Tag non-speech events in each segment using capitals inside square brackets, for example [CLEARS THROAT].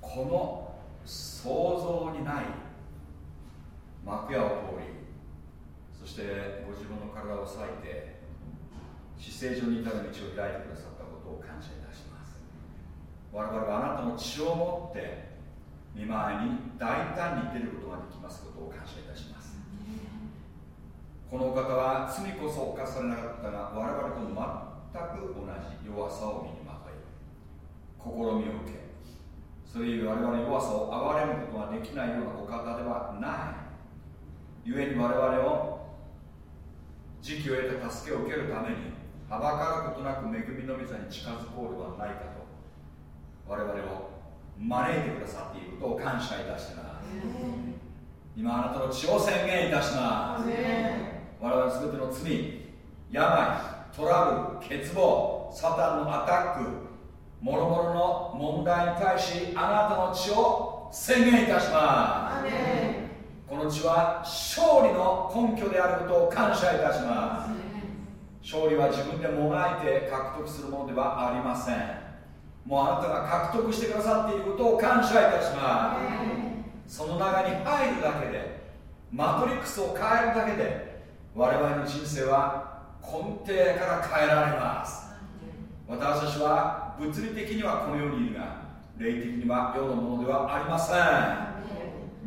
この想像にない幕屋を通りそしてご自分の体を裂いて死聖所に至る道を開いてくださったことを感謝いたします。我々はあなたの血を持って見舞いに大胆に出ることができますことを感謝いたします。このお方は罪こそ犯されなかったが我々と全く同じ弱さを身にまとい試みを受けそういう我々の弱さを憐れむことができないようなお方ではない。故に我々を時期を得た助けを受けるためにはばかることなく恵みの御座に近づこうではないかと我々を招いてくださっていることを感謝いたします。今あなたの血を宣言いたします。我々全ての罪病トラブル欠乏サタンのアタックもろもろの問題に対しあなたの血を宣言いたします。この血は勝利の根拠であることを感謝いたします。勝利は自分でもがいて獲得するものではありません。もうあなたが獲得してくださっていることを感謝いたします。その中に入るだけでマトリックスを変えるだけで我々の人生は根底から変えられます。私たちは物理的にはこの世にいるが霊的には世のものではありません。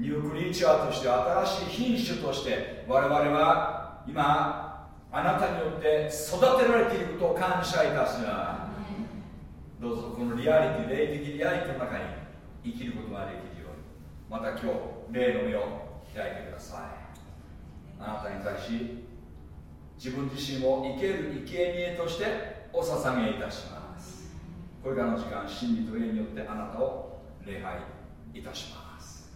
ニュークリーチャーとして新しい品種として我々は今あなたによって育てられていることを感謝いたしますどうぞこのリアリティ霊的リアリティの中に生きることができるようにまた今日霊の目を開いてください。あなたに対し自分自身を生ける生贄としてお捧げいたします。これからの時間真理と霊によってあなたを礼拝いたします。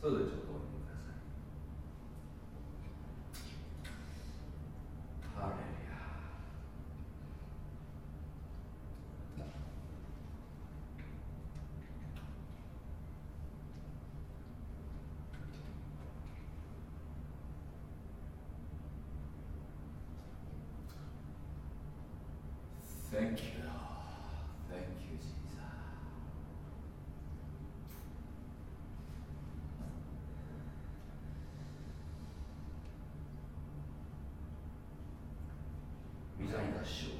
それではちょっとお読みくださいハレルヤ Thank you. Thank you, Jesus. 御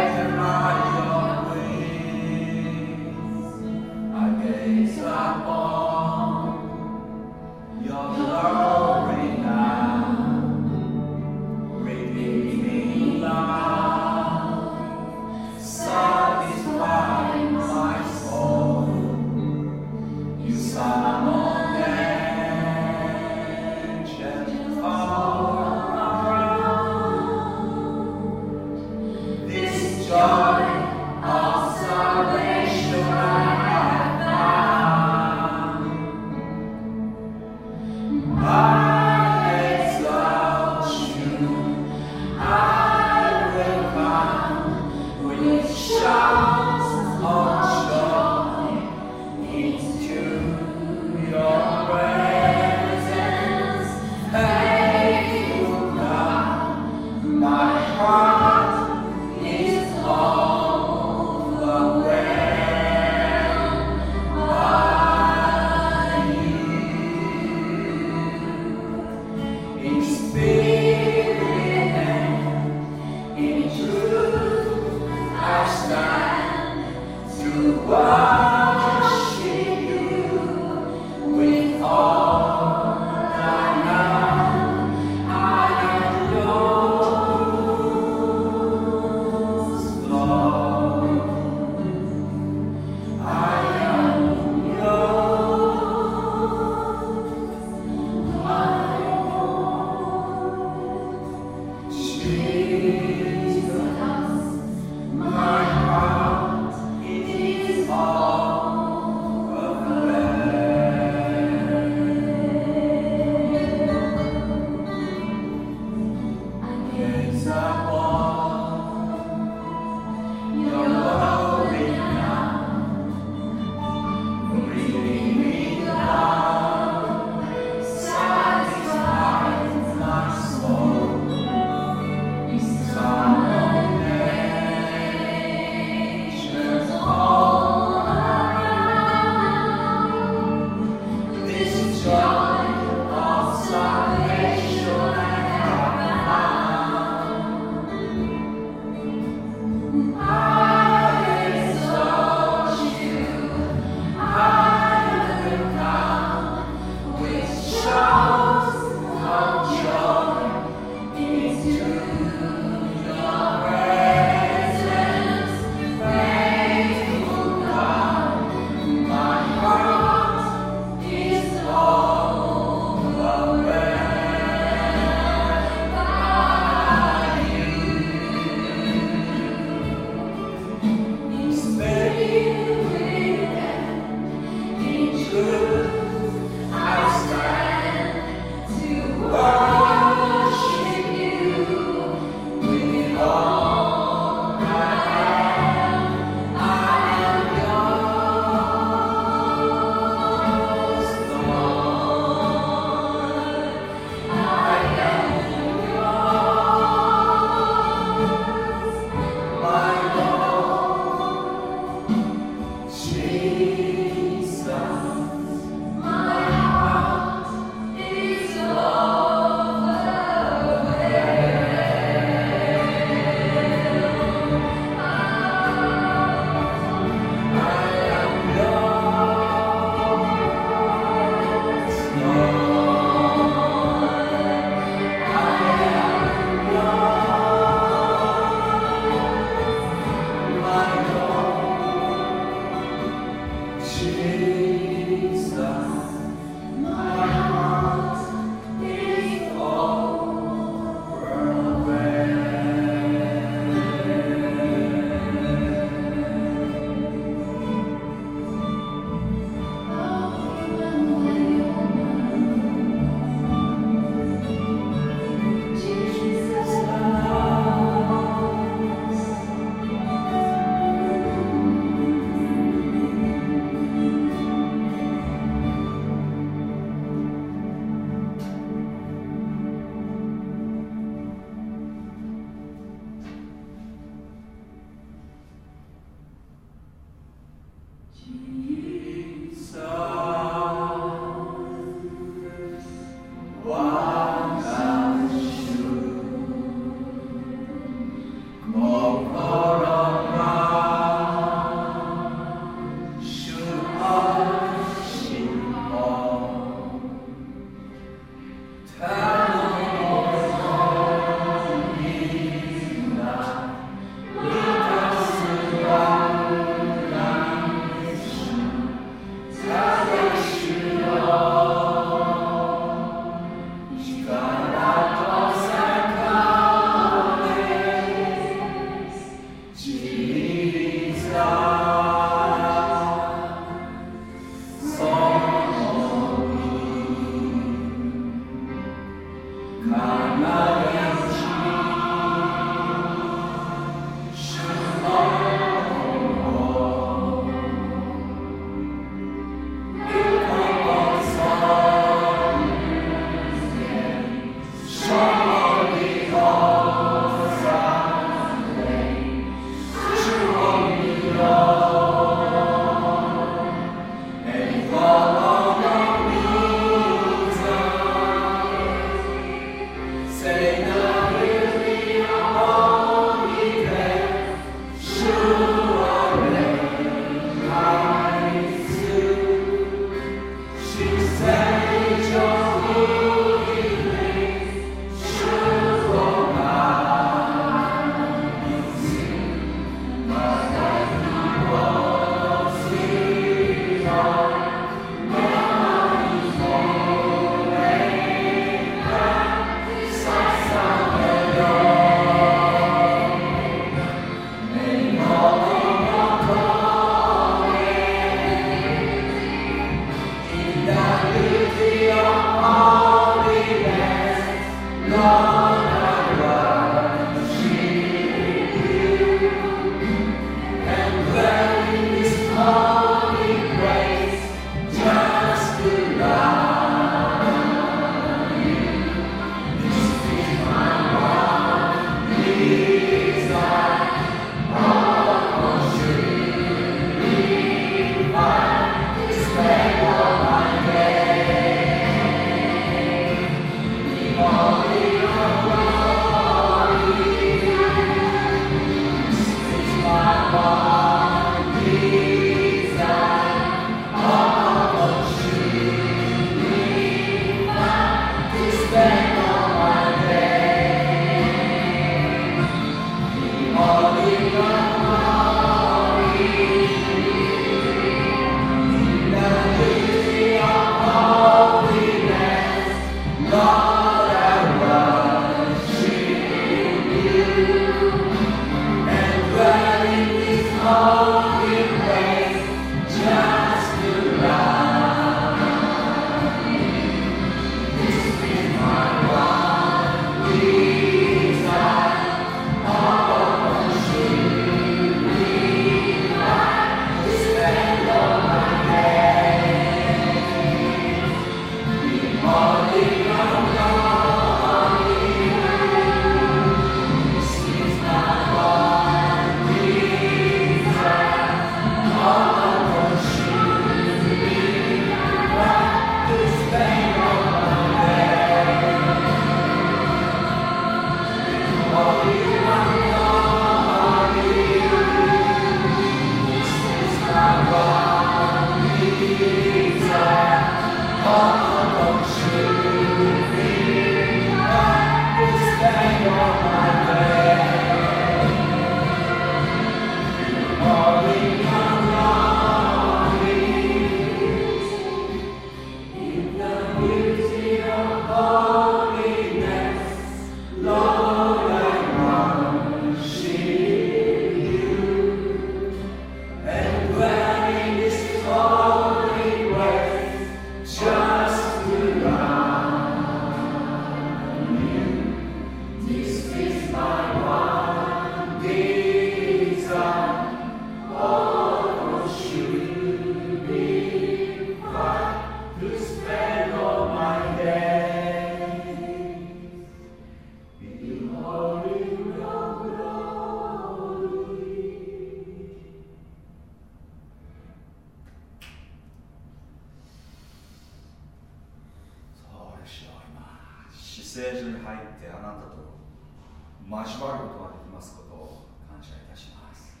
交わることができますことを感謝いたします。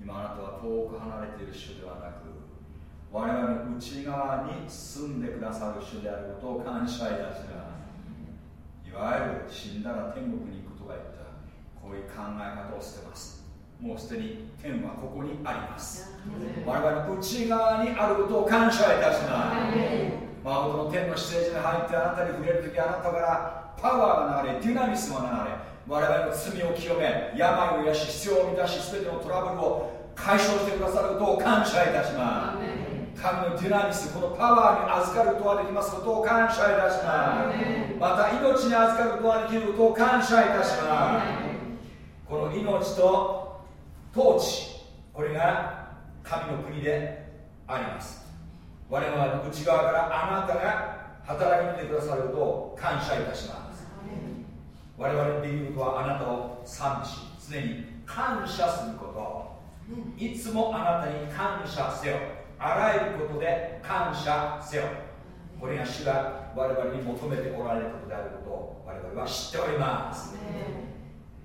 今あなたは遠く離れている主ではなく我々の内側に住んでくださる主であることを感謝いたしますいわゆる死んだら天国に行くとか言ったこういう考え方を捨てます。もうすでに天はここにあります。我々の内側にあることを感謝いたします誠の天の施設に入ってあなたに触れるときあなたからパワーが流れデュナミスも流れ我々の罪を清め病を癒し必要を満たし全てのトラブルを解消してくださることを感謝いたします。神のデュナミスこのパワーに預かることができますことを感謝いたします。また命に預かることができることを感謝いたします。この命と統治これが神の国であります。我々の内側からあなたが働いてくださることを感謝いたします。我々ビリーとはあなたを賛美し常に感謝すること。いつもあなたに感謝せよ。あらゆることで感謝せよ。これが主が我々に求めておられることであること。を我々は知っております。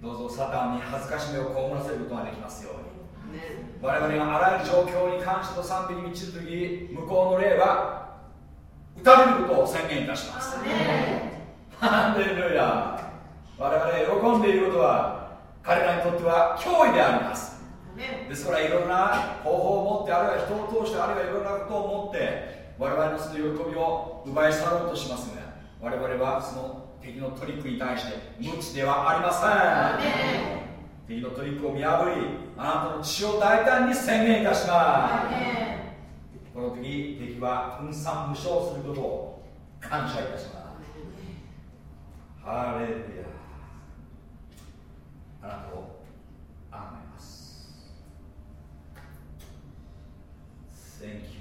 どうぞサタンに恥ずかしめを被らせることができますように。我々があらゆる状況に感謝と賛美に満ちるとき向こうの霊は打たれることを宣言いたします。ハレルヤ。我々喜んでいることは彼らにとっては脅威であります。ですからいろんな方法を持ってあるいは人を通してあるいはいろんなことを持って我々のその喜びを奪い去ろうとしますが我々はその敵のトリックに対して無知ではありません。敵のトリックを見破りあなたの血を大胆に宣言いたします。この時敵は分散無償することを感謝いたします。ハレルヤあなたをあめます Thank you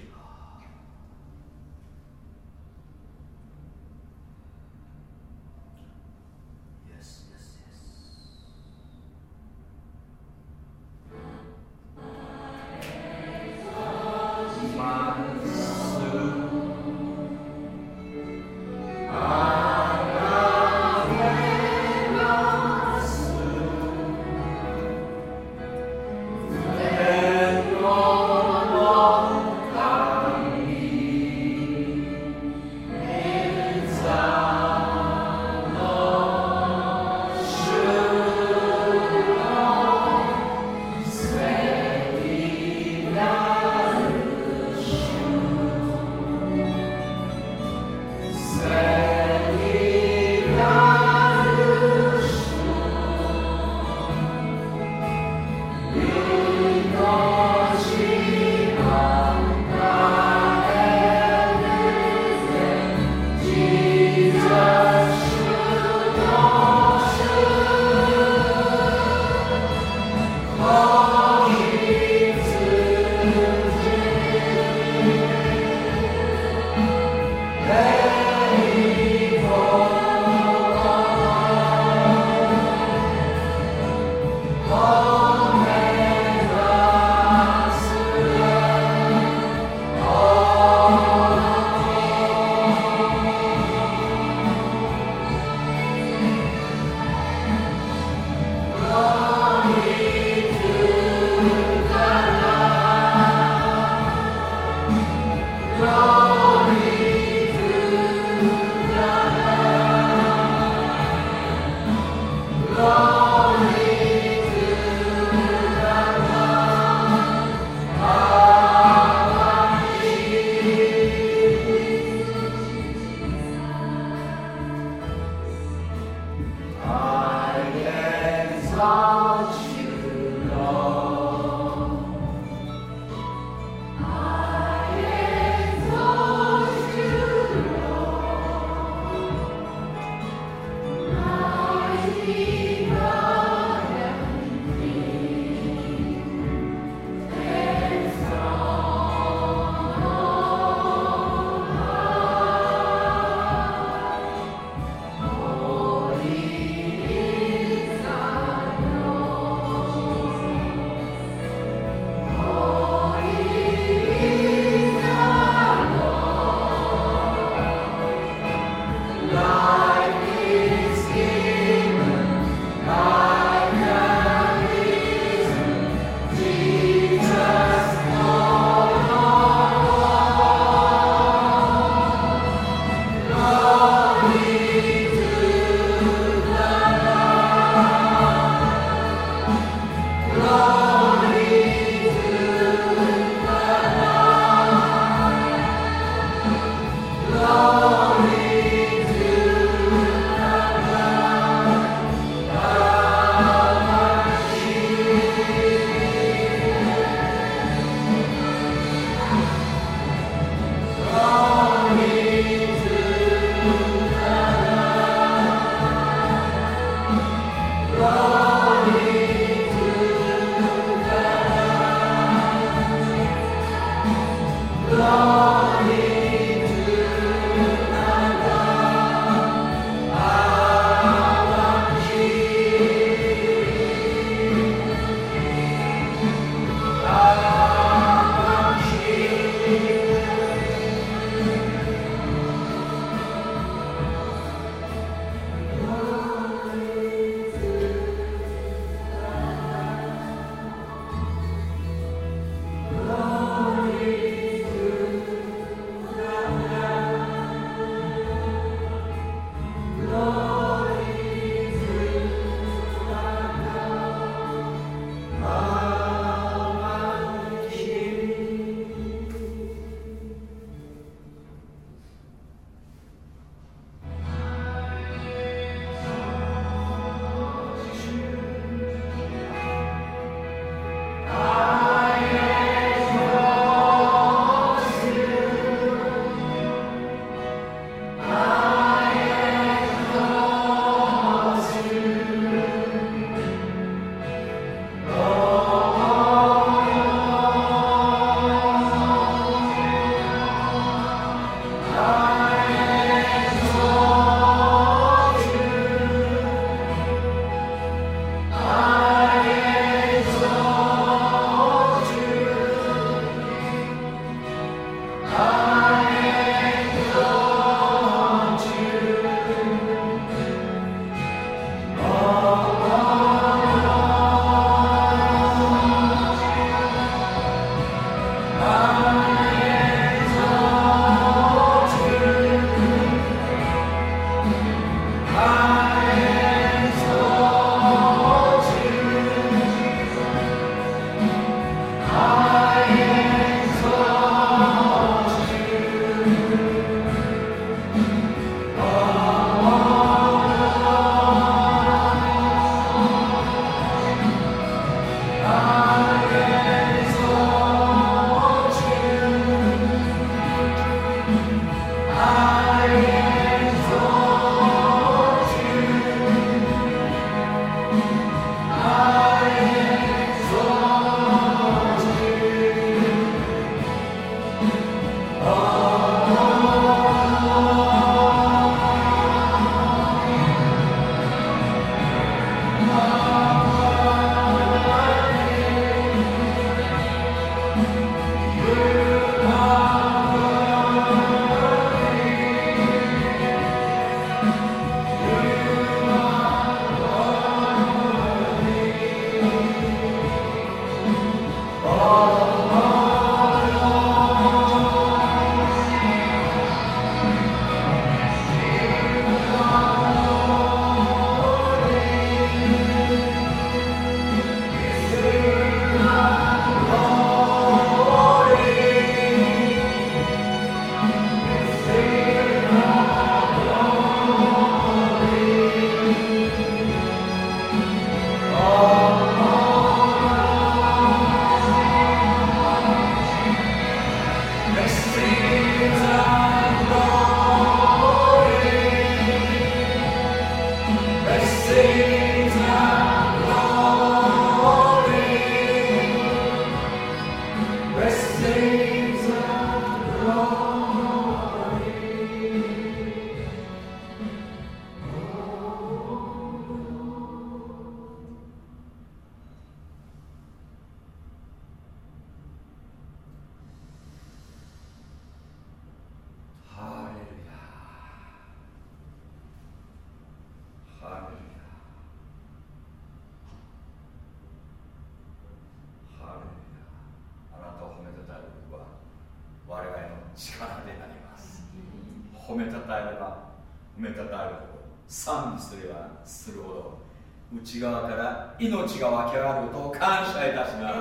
内側から命が湧き上がることを感謝いたします。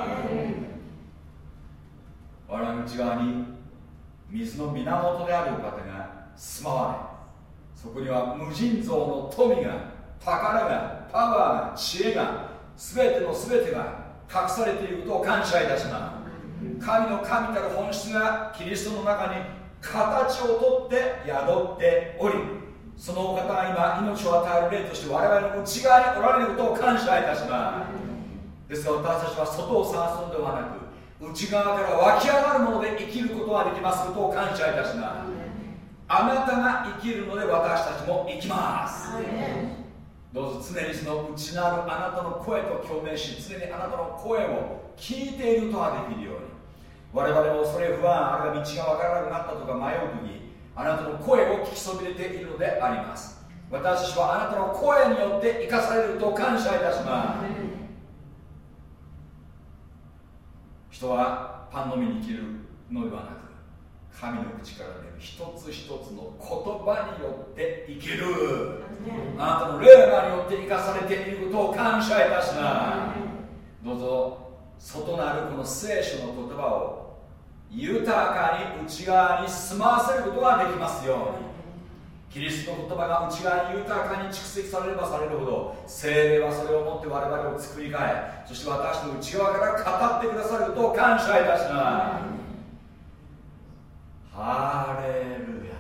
我々の内側に水の源であるお方が住まわれ。そこには無尽蔵の富が宝がパワーが知恵が全ての全てが隠されていることを感謝いたします。神の神たる本質がキリストの中に形をとって宿っておりそのお方が今命を与える例として我々の内側におられることを感謝いたします。ですが私たちは外を探すのではなく内側から湧き上がるもので生きることができますことを感謝いたします。あなたが生きるので私たちも生きます。どうぞ常にその内なるあなたの声と共鳴し常にあなたの声を聞いていることができるように。我々もそれ不安あるいは道が分からなくなったとか迷う時あなたの声を聞きそびれているのであります。私はあなたの声によって生かされると感謝いたします。人はパンのみに生きるのではなく神の口から出る一つ一つの言葉によって生きる。あなたの霊魔によって生かされていることを感謝いたします。どうぞ外なるこの聖書の言葉を豊かに内側に住まわせることができますように。キリストの言葉が内側に豊かに蓄積されればされるほど精霊はそれをもって我々を作り変えそして私の内側から語ってくださることを感謝いたします。ハレルヤ。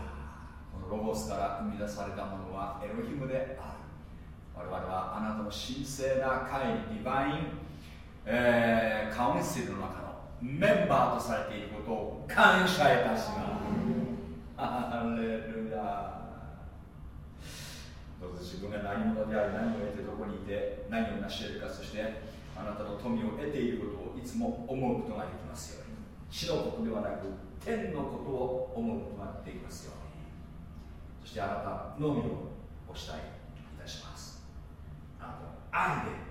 このロゴスから生み出されたものはエロヒムである。我々はあなたの神聖な会ディバイン、えー、カウンシルの中メンバーとされていることを感謝いたします。ハレルヤどうぞ自分が何者であり何を得てどこにいて何を成し得るかそしてあなたの富を得ていることをいつも思うことができますように。死のことではなく天のことを思うことができますように。そしてあなたのみをお慕いいたします。あなたの愛で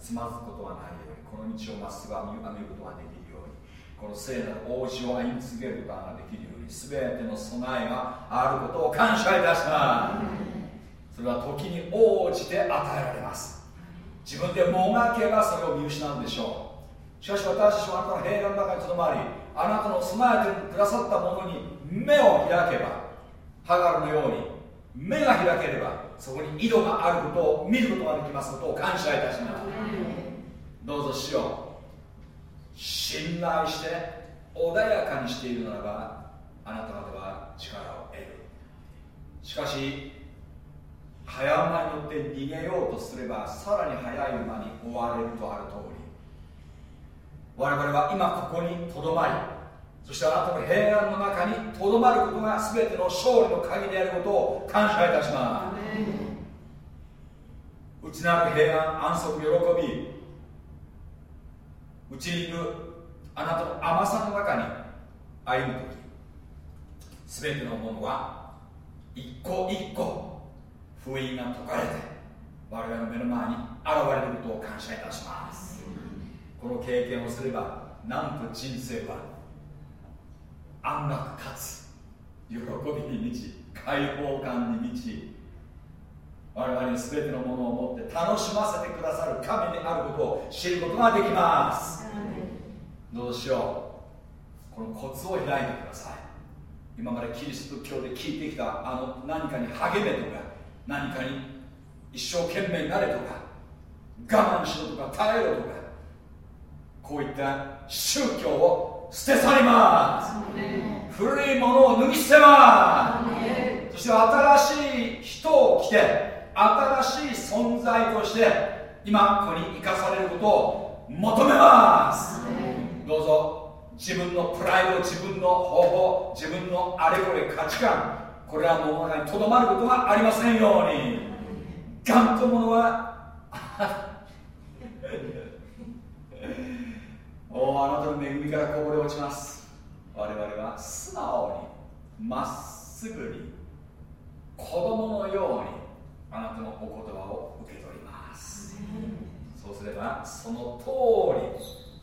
つまずくことがないようにこの道をまっすぐ歩むことができるようにこの聖なる王子を歩み続けることができるように全ての備えがあることを感謝いたします。それは時に応じて与えられます。自分でもがけばそれを見失うんでしょう。しかし私たちはあなたの平安の中にとどまりあなたの備えてくださったものに目を開けばハガルのように目が開ければそこに井戸があることを見ることができますことを感謝いたします。どうぞしよう。信頼して穏やかにしているならばあなた方は力を得る。しかし早馬によって逃げようとすればさらに早い馬に追われるとある通り。我々は今ここにとどまりそしてあなたの平安の中にとどまることが全ての勝利の鍵であることを感謝いたします。内なる平安安息喜びうちにいるあなたの甘さの中に歩む時全てのものは一個一個封印が解かれて我々の目の前に現れることを感謝いたします。この経験をすればなんと人生は安楽かつ喜びに満ち解放感に満ち我々に全てのものを持って楽しませてくださる神であることを知ることができます。どうしよう。このコツを開いてください。今までキリスト教で聞いてきたあの何かに励めとか何かに一生懸命になれとか我慢しろとか耐えろとかこういった宗教を捨て去ります。古いものを脱ぎ捨てます。そして新しい人を着て新しい存在として今ここに生かされることを求めます。どうぞ自分のプライド自分の方法自分のあれこれ価値観これらの中にとどまることがありませんように。頑と者は [LAUGHS] おあなたの恵みからこぼれ落ちます。我々は素直にまっすぐに子供のようにあなたのお言葉を受け取ります。そうすればその通り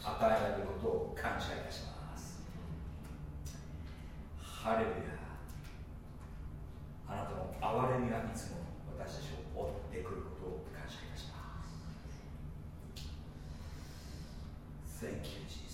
与えられることを感謝いたします。ハレルヤ。あなたの憐れみがいつも私たちを追ってくることを感謝いたします。Thank you「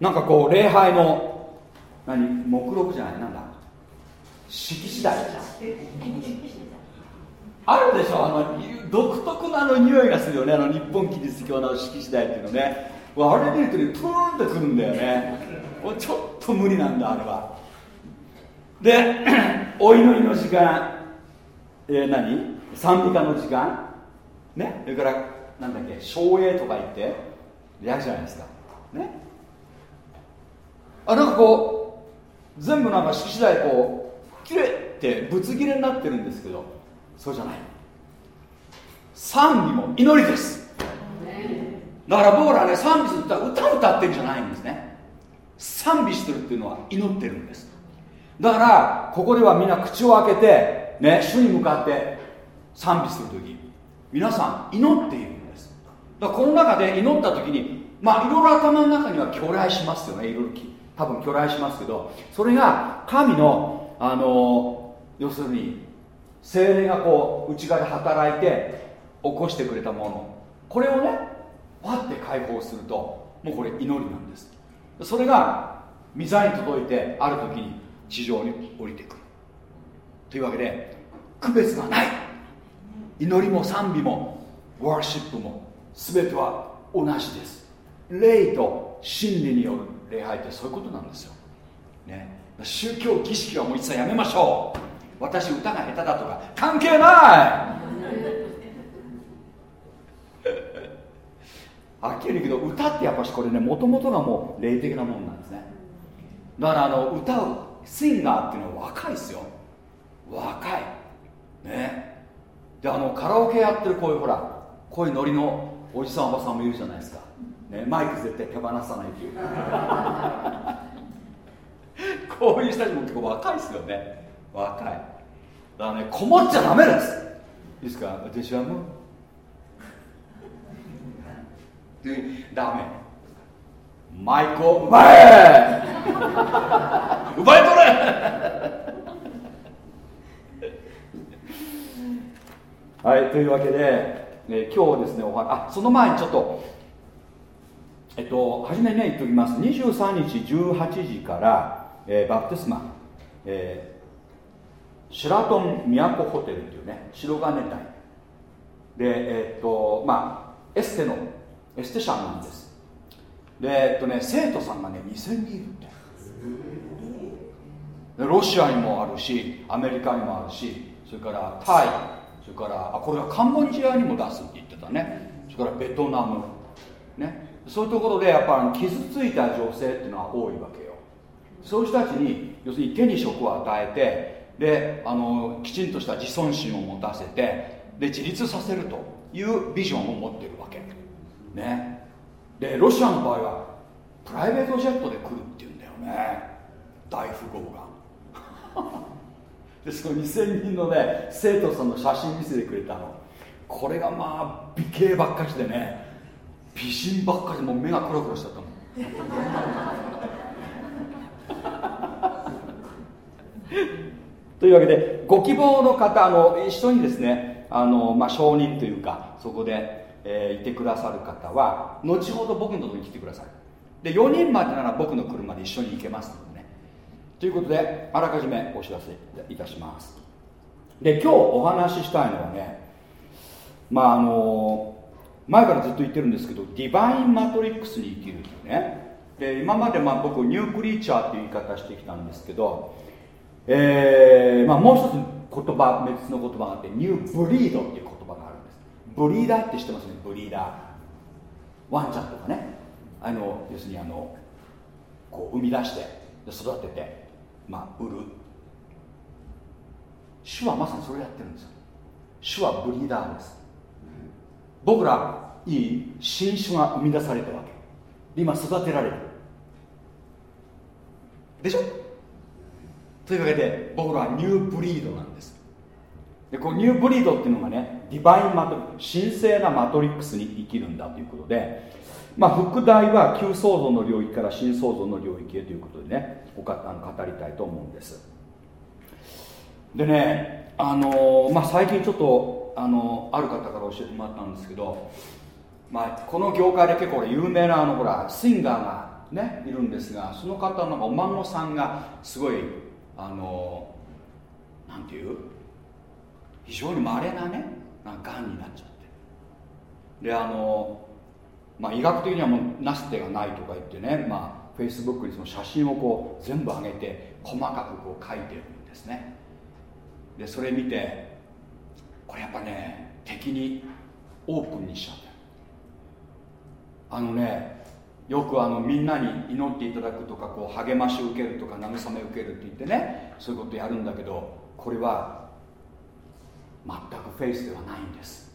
なんかこう礼拝の何？目録じゃない？なんだ？式次第あるでしょ？あの独特なの匂いがするよね。あの日本キリスト教の式次第っていうのね。あれ見るとねプーンとくるんだよね。ちょっと無理なんだあれは。で [CLEARS THROAT] お祈りの時間。えー、何？賛美歌の時間？ね？それからなんだっけ？照英とか言って。やるじゃないですか。ね？あなんかこう全部なんか式次第こうキレってぶつ切れになってるんですけどそうじゃない。賛美も祈りです。だから僕らね賛美するって歌歌ってるんじゃないんですね。賛美してるっていうのは祈ってるんです。だからここではみんな口を開けてね主に向かって賛美する時皆さん祈っているんです。だからこの中で祈った時にまあいろいろ頭の中には巨来しますよねいろいろ多分巨来しますけどそれが神のあの要するに精霊がこう内側で働いて起こしてくれたもの。これをねパッて解放するともうこれ祈りなんです。それが御座に届いてある時に地上に降りてくる。というわけで区別がない。祈りも賛美もワーシップも全ては同じです。霊と真理による。礼拝ってそういうことなんですよ、ね、宗教儀式はもう一切やめましょう。私歌が下手だとか。関係ない。[LAUGHS] はっきり言うけど歌ってやっぱしこれねもともとがもう霊的なもんなんですね。だからあの歌うシンガーっていうのは若いですよ。若い。ね。であのカラオケやってるこういうほらこういうノリのおじさんおばさんもいるじゃないですか、ね、マイク絶対手放さないっていう。[LAUGHS] こういう人たちも結構若いですよね。若い。だからねこもっちゃダメです。いいですか？私はもうダメ。マイクを。奪え奪い取れ。はいというわけで、え、今日ですねおはあその前にちょっとえっと初めね言っておきます。23日18時から、えー、バプテスマ、えー、シラトン都ホテルっていうね白金台でえ、っとまあエステのエステシャンなんです。でえっとね生徒さんがね2000人いるって。ロシアにもあるしアメリカにもあるしそれからタイそれからあこれはカンボジアにも出すって言ってたね。それからベトナム。そういうところでやっぱ傷ついた女性っていうのは多いわけよ。そういう人たちに要するに手に職を与えてであのきちんとした自尊心を持たせてで自立させるというビジョンを持ってるわけ。ね。でロシアの場合はプライベートジェットで来るっていうんだよね。大富豪が。でその2000人のね生徒さんの写真見せてくれたの。これがまあ美形ばっかしでね。美人ばっかりもう目がクラクラしちゃったもん。[LAUGHS] というわけでご希望の方あの一緒にですねあの、まあ、承認というかそこでえー、いてくださる方は後ほど僕のところに来てください。で4人までなら僕の車で一緒に行けますのでね。ということであらかじめお知らせいたします。で今日お話ししたいのはねまああの前からずっと言ってるんですけどディバインマトリックスに生きるっていうね。で今までまあ僕ニュークリーチャーっていう言い方してきたんですけど、えーまあ、もう一つ言葉別の言葉があってニューブリードっていう言葉があるんです。ブリーダーって知ってますね？ブリーダー。ワンちゃんとかね。あの要するにあのこう生み出して育ててまあ売る。主はまさにそれやってるんですよ。主はブリーダーです。僕らいい新種が生み出されたわけ。今育てられるでしょ？というわけで僕らはニューブリードなんです。でこのニューブリードっていうのがねディバインマトリック神聖なマトリックスに生きるんだということで、まあ、副題は旧創造の領域から新創造の領域へということでねおかあの語りたいと思うんです。でねあのー、まあ、最近ちょっとあの、ある方から教えてもらったんですけど、まあ、この業界で結構有名なあのほらシンガーがねいるんですがその方のお孫さんがすごいあの、なんていう？非常に稀なねなんかがんになっちゃって。であの、まあ、医学的にはもうなす手がないとか言ってねまあフェイスブックにその写真をこう全部上げて細かくこう書いてるんですね。でそれ見てこれやっぱね敵にオープンにしちゃってあのねよくあのみんなに祈っていただくとかこう励ましを受けるとか慰め受けるって言ってねそういうことやるんだけどこれは全くフェイスではないんです。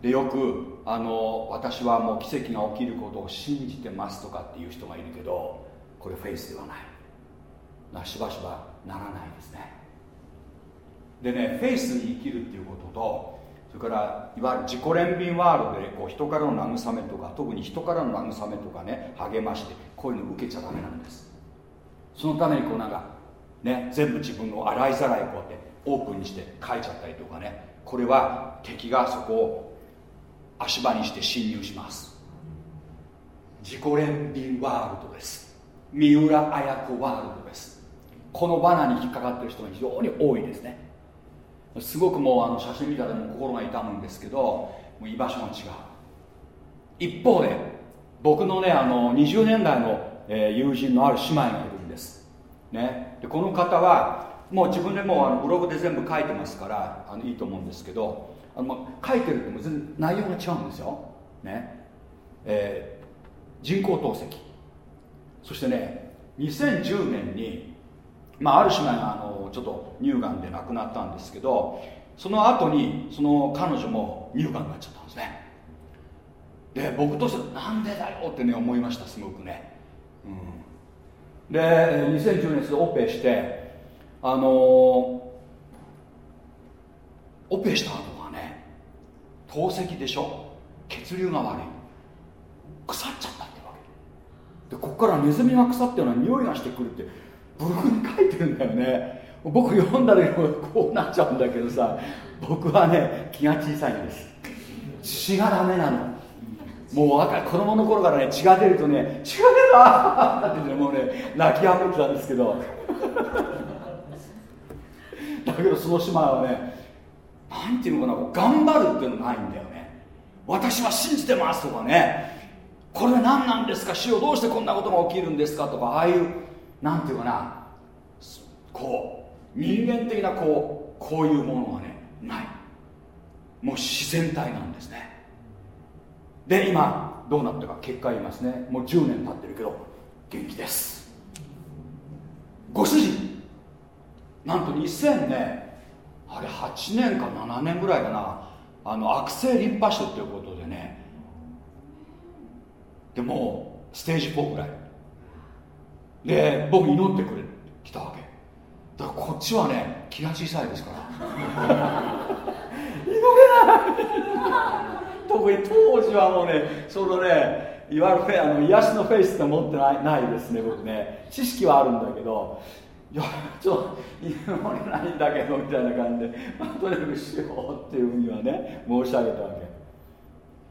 でよくあの私はもう奇跡が起きることを信じてますとかっていう人がいるけどこれフェイスではない。なしばしばならないですね。でねフェイスに生きるっていうこととそれからいわゆる自己憐憫ワールドでこう人からの慰めとか特に人からの慰めとかね励ましてこういうの受けちゃダメなんです。そのためにこうなんかね全部自分の洗いざらいこうやってオープンにして書いちゃったりとかねこれは敵がそこを足場にして侵入します。自己憐憫ワールドです。三浦綾子ワールドです。この罠に引っかかってる人が非常に多いですね。すごくもうあの写真見たらも心が痛むんですけどもう居場所が違う。一方で僕のねあの20年代の、えー、友人のある姉妹がいるんです、ね、でこの方はもう自分でもうあのブログで全部書いてますからあのいいと思うんですけどあの書いてると全然内容が違うんですよ、ね。えー、人工透析。そしてね2010年に、まあ、ある姉妹があのちょっと乳がんで亡くなったんですけどその後にその彼女も乳がんになっちゃったんですね。で僕としてなんでだよってね思いましたすごくね、うん、で2010年それオペしてあの、オペした後はね透析でしょ？血流が悪い。腐っちゃったってわけ。でここからネズミが腐ってるような匂いがしてくるってブログに書いてるんだよね。僕読んだらこうなっちゃうんだけどさ僕はね気が小さいんです。血がダメなの。もう若い子供の頃からね血が出るとね血が出た！ってねもうね泣き止めてたんですけど。だけどその姉妹はねなんていうのかな頑張るっていうのないんだよね。私は信じてますとかね。これは何なんですか？主よどうしてこんなことが起きるんですか？とかああいうなんていうかなこう人間的なこうこういうものはねない。もう自然体なんですね。で今どうなったか結果言いますね。もう10年経ってるけど元気です。ご主人なんと2000ねあれ8年か7年ぐらいかなあの悪性リンパ腫っていうことでね。でもステージ4ぐらい。で僕祈ってくれ来たわけ。だからこっちはね気が小さいですから。[LAUGHS] 祈れない。[LAUGHS] 特に当時はもうねそのねいわゆるフェあの癒しのフェイスって持ってないないですね僕ね。知識はあるんだけどいやちょっと祈れないんだけどみたいな感じで、まあ、とにかくしようっていうふうにはね申し上げたわけ。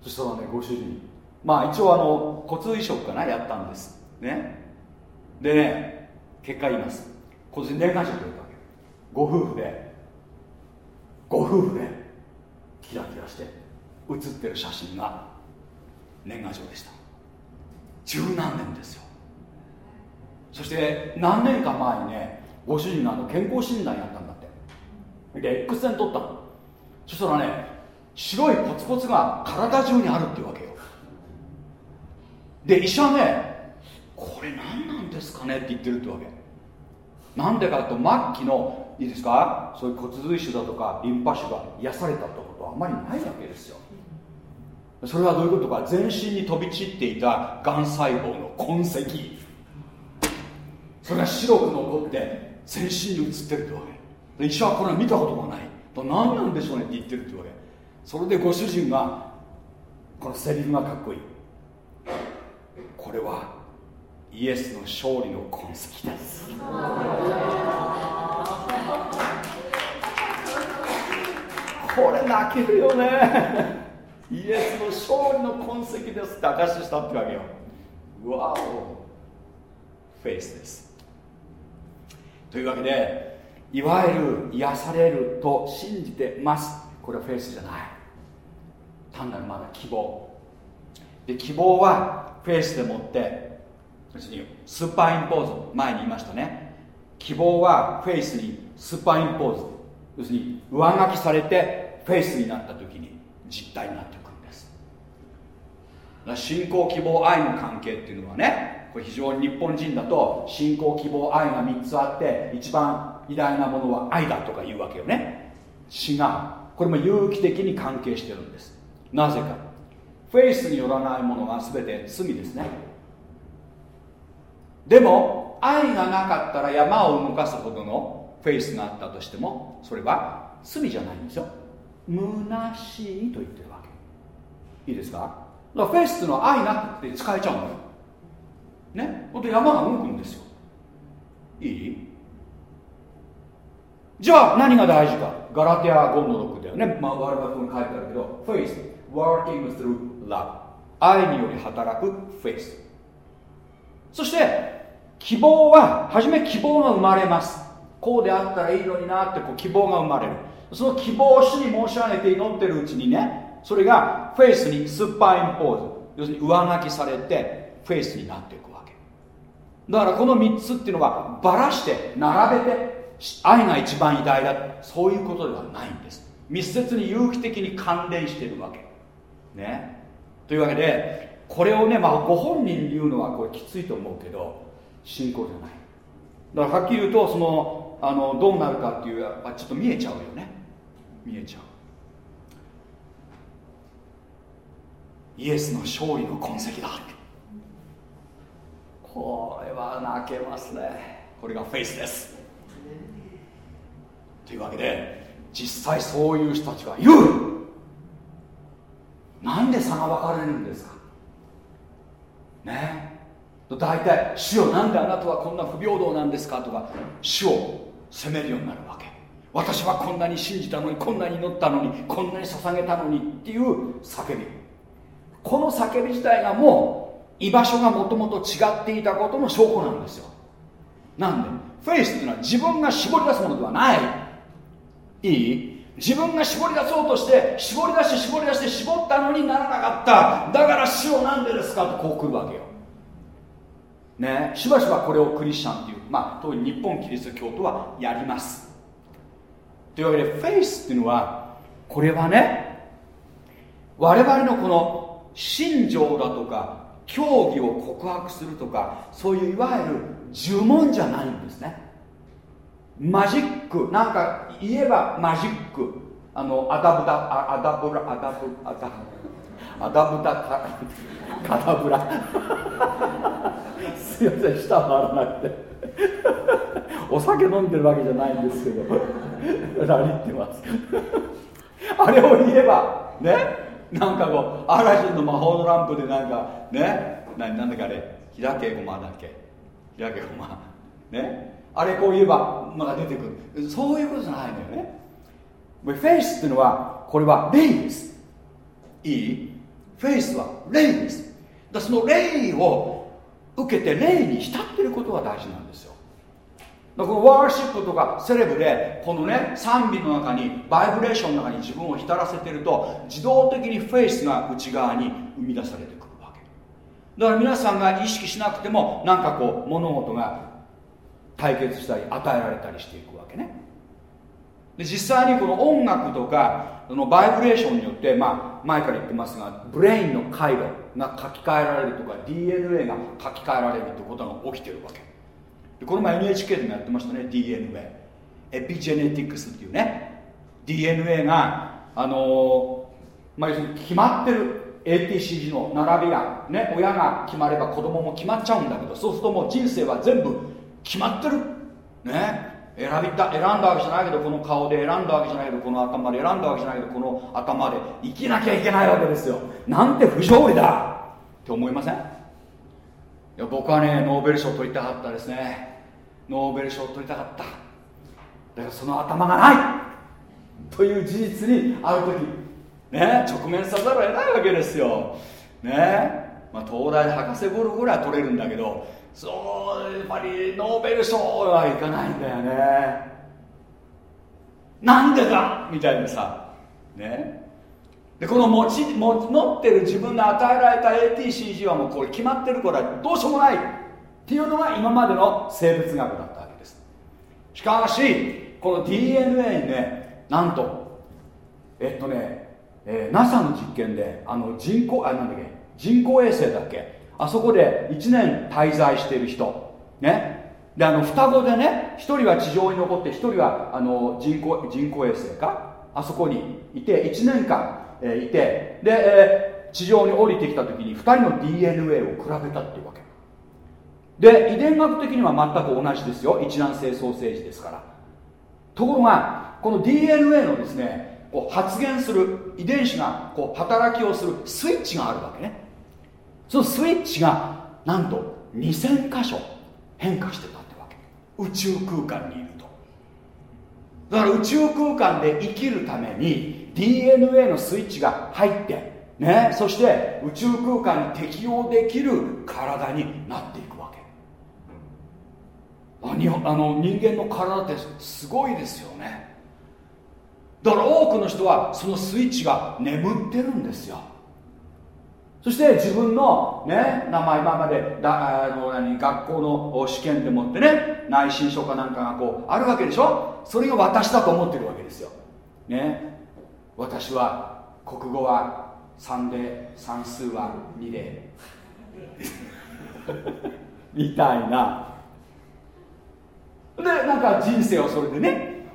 そしたらねご主人。まあ一応あの骨移植かなやったんです。ね。でね結果言います。今年年賀状くれたわけ。ご夫婦でご夫婦でキラキラして写ってる写真が年賀状でした。十何年ですよ。そして何年か前にねご主人があの健康診断やったんだって。で X 線取ったの。そしたらね白いポツポツが体中にあるっていうわけよ。で医者ねこれ何なんですかね？って言ってるってわけ。なんでかと末期のいいですか？そういう骨髄腫だとかリンパ腫が癒されたってことはあまりないわけですよ。それはどういうことか？全身に飛び散っていたがん細胞の痕跡。それが白く残って全身に映ってるってわけ。医者はこれは見たことがない。と何なんでしょうね？って言ってるってわけ。それでご主人がこのセリフがかっこいい。これはイエスの勝利の痕跡です。これ泣けるよね。イエスの勝利の痕跡ですって証ししたってわけよ。わお。フェイスです。というわけでいわゆる癒されると信じてます。これはフェイスじゃない。単なるまだ希望。で希望は faith でもって別に superimpose 前に言いましたね。希望は faith に superimpose。要するに上書きされてフェイスになった時に実体になっていくんです。信仰希望愛の関係っていうのはねこれ非常に日本人だと信仰希望愛が3つあって一番偉大なものは愛だとか言うわけよね。違う。これも有機的に関係してるんです。なぜか。フェイスによらないものが全て罪ですね。でも愛がなかったら山を動かすほどのフェイスがあったとしてもそれは罪じゃないんですよ。虚しいと言ってるわけ。いいですか？だからフェイスの愛なくて使えちゃうのよ。ね？ほんと山が動くんですよ。いい？じゃあ何が大事か。ガラテア5の6だよね、まあ、我々ここに書いてあるけど Faith working through love 愛により働くフェイス。そして希望は初め希望が生まれます。こうであったらいいのになってこう希望が生まれる。その希望を主に申し上げて祈ってるうちにねそれが faith に superimpose。要するに上書きされてフェイスになっていくわけ。だからこの3つっていうのはばらして並べて愛が一番偉大だ。そういうことではないんです。密接に有機的に関連してるわけ。ね。というわけでこれをね、まあ、ご本人に言うのはこれきついと思うけど信仰じゃない。だからはっきり言うとそのあのどうなるかっていうあちょっと見えちゃうよね。見えちゃう。イエスの勝利の痕跡だこれは泣けますね。これがフェイスです。というわけで実際そういう人たちが言う。なんで差が分かれるんですか？ね。大体主よなんであなたはこんな不平等なんですかとか主を責めるようになるわけ。私はこんなに信じたのにこんなに祈ったのにこんなに捧げたのにっていう叫び。この叫び自体がもう居場所がもともと違っていたことの証拠なんですよ。なんでフェイスっていうのは自分が絞り出すものではない。いい？自分が絞り出そうとして絞り出して絞り出して絞ったのにならなかった。だから死をなんでですか？とこう来るわけよ。ね？しばしばこれをクリスチャンっていう。まあ特に日本キリスト教徒はやります。というわけでフェイスっていうのはこれはね我々のこの信条だとか教義を告白するとかそういういわゆる呪文じゃないんですね。マジック。なんか言えばマジック。あのアダブダアダブラアダブアダアダブダカカダブラ。[LAUGHS] すいません舌回らなくて。[LAUGHS] お酒飲んでるわけじゃないんですけど。[LAUGHS] ラリってます。あれを言えばね。なんかこうアラジンの魔法のランプでなんかね。何なんだっけあれ。開けごまだっけ。開けごまね。あれこう言えばまだ出てくる。そういうことじゃないのよね。フェイスっていうのはこれは霊です。いい？フェイスは霊です。だその霊を受けて霊に浸ってることが大事なんですよ。この worship とかセレブでこのね賛美の中にバイブレーションの中に自分を浸らせてると自動的にフェイスが内側に生み出されてくるわけ。だから皆さんが意識しなくてもなんかこう物事が解決したり与えられたりしていくわけね。で実際にこの音楽とかそのバイブレーションによって、まあ、前から言ってますがブレインの回路が書き換えられるとか DNA が書き換えられるということが起きてるわけ。でこの前 NHK でもやってましたね DNA エピジェネティクスっていうね。DNA があのー、まあ、要するに決まってる ATCG の並びがね親が決まれば子供も決まっちゃうんだけどそうするともう人生は全部決まってる。ね。選びた選んだわけじゃないけどこの顔で選んだわけじゃないけどこの頭で選んだわけじゃないけどこの頭で生きなきゃいけないわけですよ。なんて不条理だ。って思いません？いや僕はねノーベル賞取りたかったですね。ノーベル賞取りたかった。だからその頭がない。という事実にある時ね直面さざるを得ないわけですよ。ね。まあ、東大で博士号ぐらいは取れるんだけどそうやっぱりノーベル賞はいかないんだよね。なんでだみたいなさ。ね。でこの持ち持ってる自分が与えられた ATCG はもうこれ決まってるからどうしようもないっていうのが今までの生物学だったわけです。しかしこの DNA にねなんとえっとね、えー、NASA の実験であの人工あなんだっけ人工衛星だっけあそこで1年滞在している人。ね。であの双子でね1人は地上に残って1人はあの人工人工衛星か？あそこにいて1年間、えー、いて。で、えー、地上に降りてきた時に2人の DNA を比べたっていうわけ。で遺伝学的には全く同じですよ。一卵性ソーセージですから。ところがこの DNA のですねこう発現する遺伝子がこう働きをするスイッチがあるわけね。そのスイッチがなんと2000箇所変化してたってわけ。宇宙空間にいると。だから宇宙空間で生きるために DNA のスイッチが入ってねそして宇宙空間に適応できる体になっていくあにあの人間の体ってすごいですよね。だから多くの人はそのスイッチが眠ってるんですよそして自分の、ね、名前今までだあの何学校の試験でもってね内申書かなんかがこうあるわけでしょ？それが私だと思ってるわけですよ、ね、私は国語は3で算数は2で。[LAUGHS] みたいな。でなんか人生をそれでね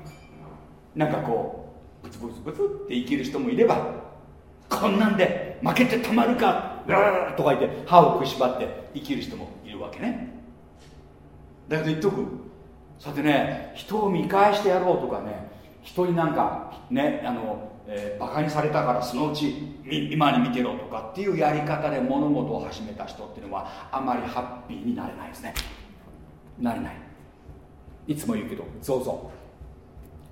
なんかこうブツブツブツって生きる人もいればこんなんで負けてたまるかとか言って歯を食いしばって生きる人もいるわけね。だけど言っとく。さてね人を見返してやろうとかね人になんかねあの、えー、バカにされたからそのうち今に見てろとかっていうやり方で物事を始めた人っていうのはあまりハッピーになれないですね。なれない。いつも言うけどどうぞ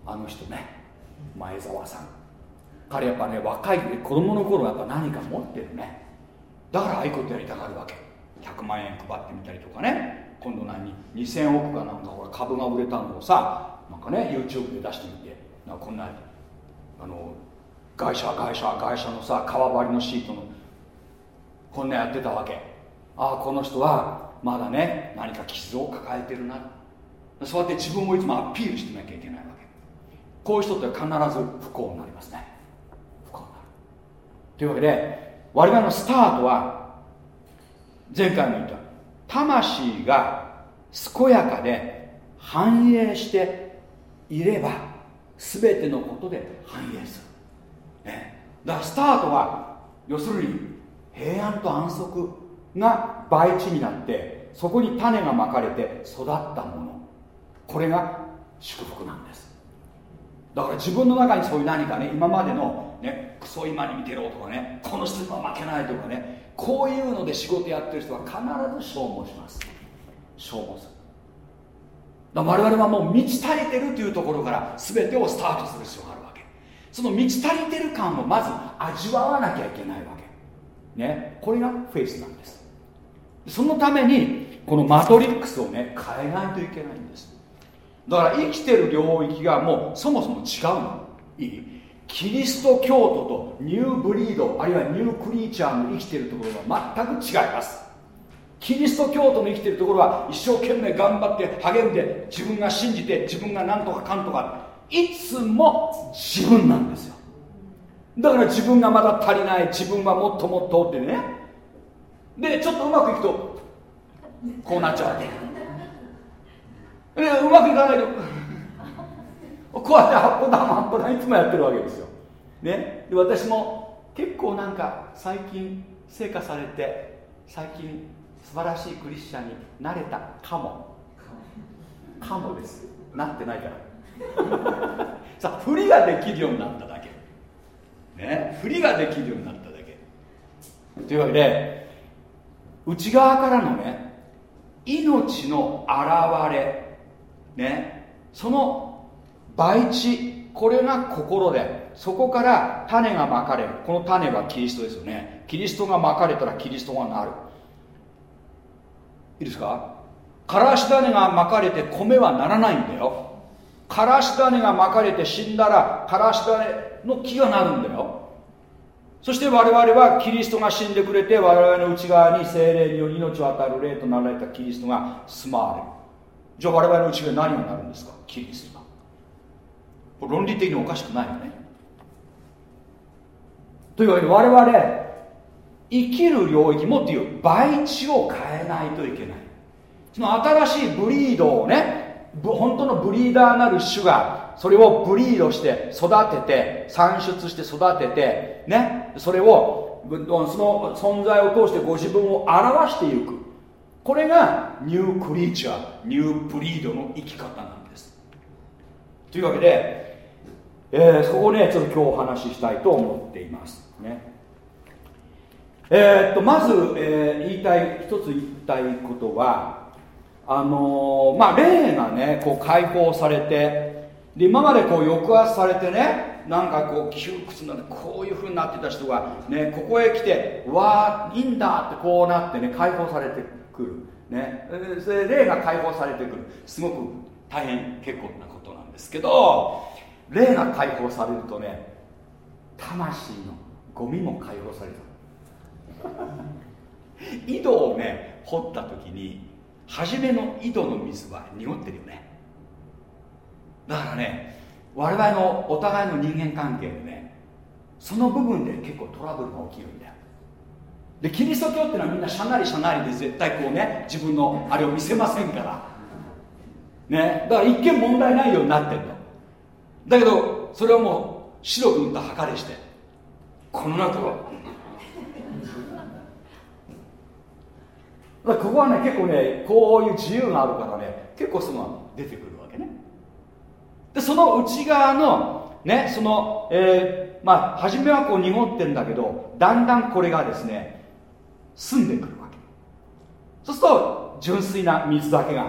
あの人ね前澤さん。彼やっぱね若い子供の頃やっぱ何か持ってるね。だからああいうことやりたがるわけ。100万円配ってみたりとかね。今度何2000億かなんかほら株が売れたのをさなんかね YouTube で出してみて。なんかこんなあの会社会社会社のさ革張りのシートのこんなやってたわけ。ああこの人はまだね何か傷を抱えてるな。そうやって自分をいつもアピールしてなきゃいけないわけ。こういう人って必ず不幸になりますね。というわけで我々のスタートは前回も言った魂が健やかで繁栄していれば全てのことで繁栄する、ね、だからスタートは要するに平安と安息が培地になってそこに種がまかれて育ったもの。これが祝福なんです。だから自分の中にそういう何かね今までのねクソ今に見てろとかねこの人には負けないとかねこういうので仕事やってる人は必ず消耗します。消耗する。だ我々はもう満ち足りてるというところから全てをスタートする必要があるわけ。その満ち足りてる感をまず味わわなきゃいけないわけ。ねこれがフェイスなんです。そのためにこのマトリックスをね変えないといけないんです。だから生きてる領域がもうそもそも違うの。いい？キリスト教徒とニューブリードあるいはニュークリーチャーの生きてるところは全く違います。キリスト教徒の生きてるところは一生懸命頑張って励んで自分が信じて自分が何とかかんとかいつも自分なんですよ。だから自分がまだ足りない自分はもっともっとってね。でちょっとうまくいくとこうなっちゃうわけ。うまくいかないとこうやって八方だ八方だいつもやってるわけですよ、ね、で私も結構なんか最近成果されて最近素晴らしいクリスチャンになれたかも。かもです。なってないから。[LAUGHS] さあ振りができるようになっただけ。ね。振りができるようになっただけ。というわけで内側からのね命の現れね。その培地これが心でそこから種がまかれる。この種はキリストですよね。キリストがまかれたらキリストがなる。いいですか？からし種がまかれて米はならないんだよ。からし種がまかれて死んだらからし種の木がなるんだよ。そして我々はキリストが死んでくれて我々の内側に精霊により命を与える霊となられたキリストが住まわれる。じゃあ我々の内側に何がなるんですか？キリストが。論理的におかしくないよね。というわけで我々生きる領域もっていう培地を変えないといけない。その新しいブリードをね本当のブリーダーなる種がそれをブリードして育てて産出して育ててねそれをその存在を通してご自分を表していく。これがニュークリーチャーニューブリードの生き方なんです。というわけで、えー、そこをねちょっと今日お話ししたいと思っています。ね。えー、っとまず、えー、言いたい一つ言いたいことはあのー、まあ霊がねこう解放されてで今までこう抑圧されてねなんかこう窮屈なこういうふうになってた人がねここへ来てわあいいんだってこうなってね解放されてくる。ね。それ霊が解放されてくる。すごく大変結構なことなんですけど霊が解放されるとね魂のゴミも解放される。井戸をね掘った時に初めの井戸の水は濁ってるよね。だからね我々のお互いの人間関係でねその部分で結構トラブルが起きるんだよ。でキリスト教っていうのはみんなしゃなりしゃなりで絶対こうね自分のあれを見せませんから。ね。だから一見問題ないようになってんの。だけどそれをもう白く塗った墓でして。この中は。[LAUGHS] ここはね結構ねこういう自由があるからね結構その出てくるわけね。でその内側のねその、えー、まあ初めはこう濁ってんだけどだんだんこれがですね澄んでくるわけ。そうすると純粋な水だけが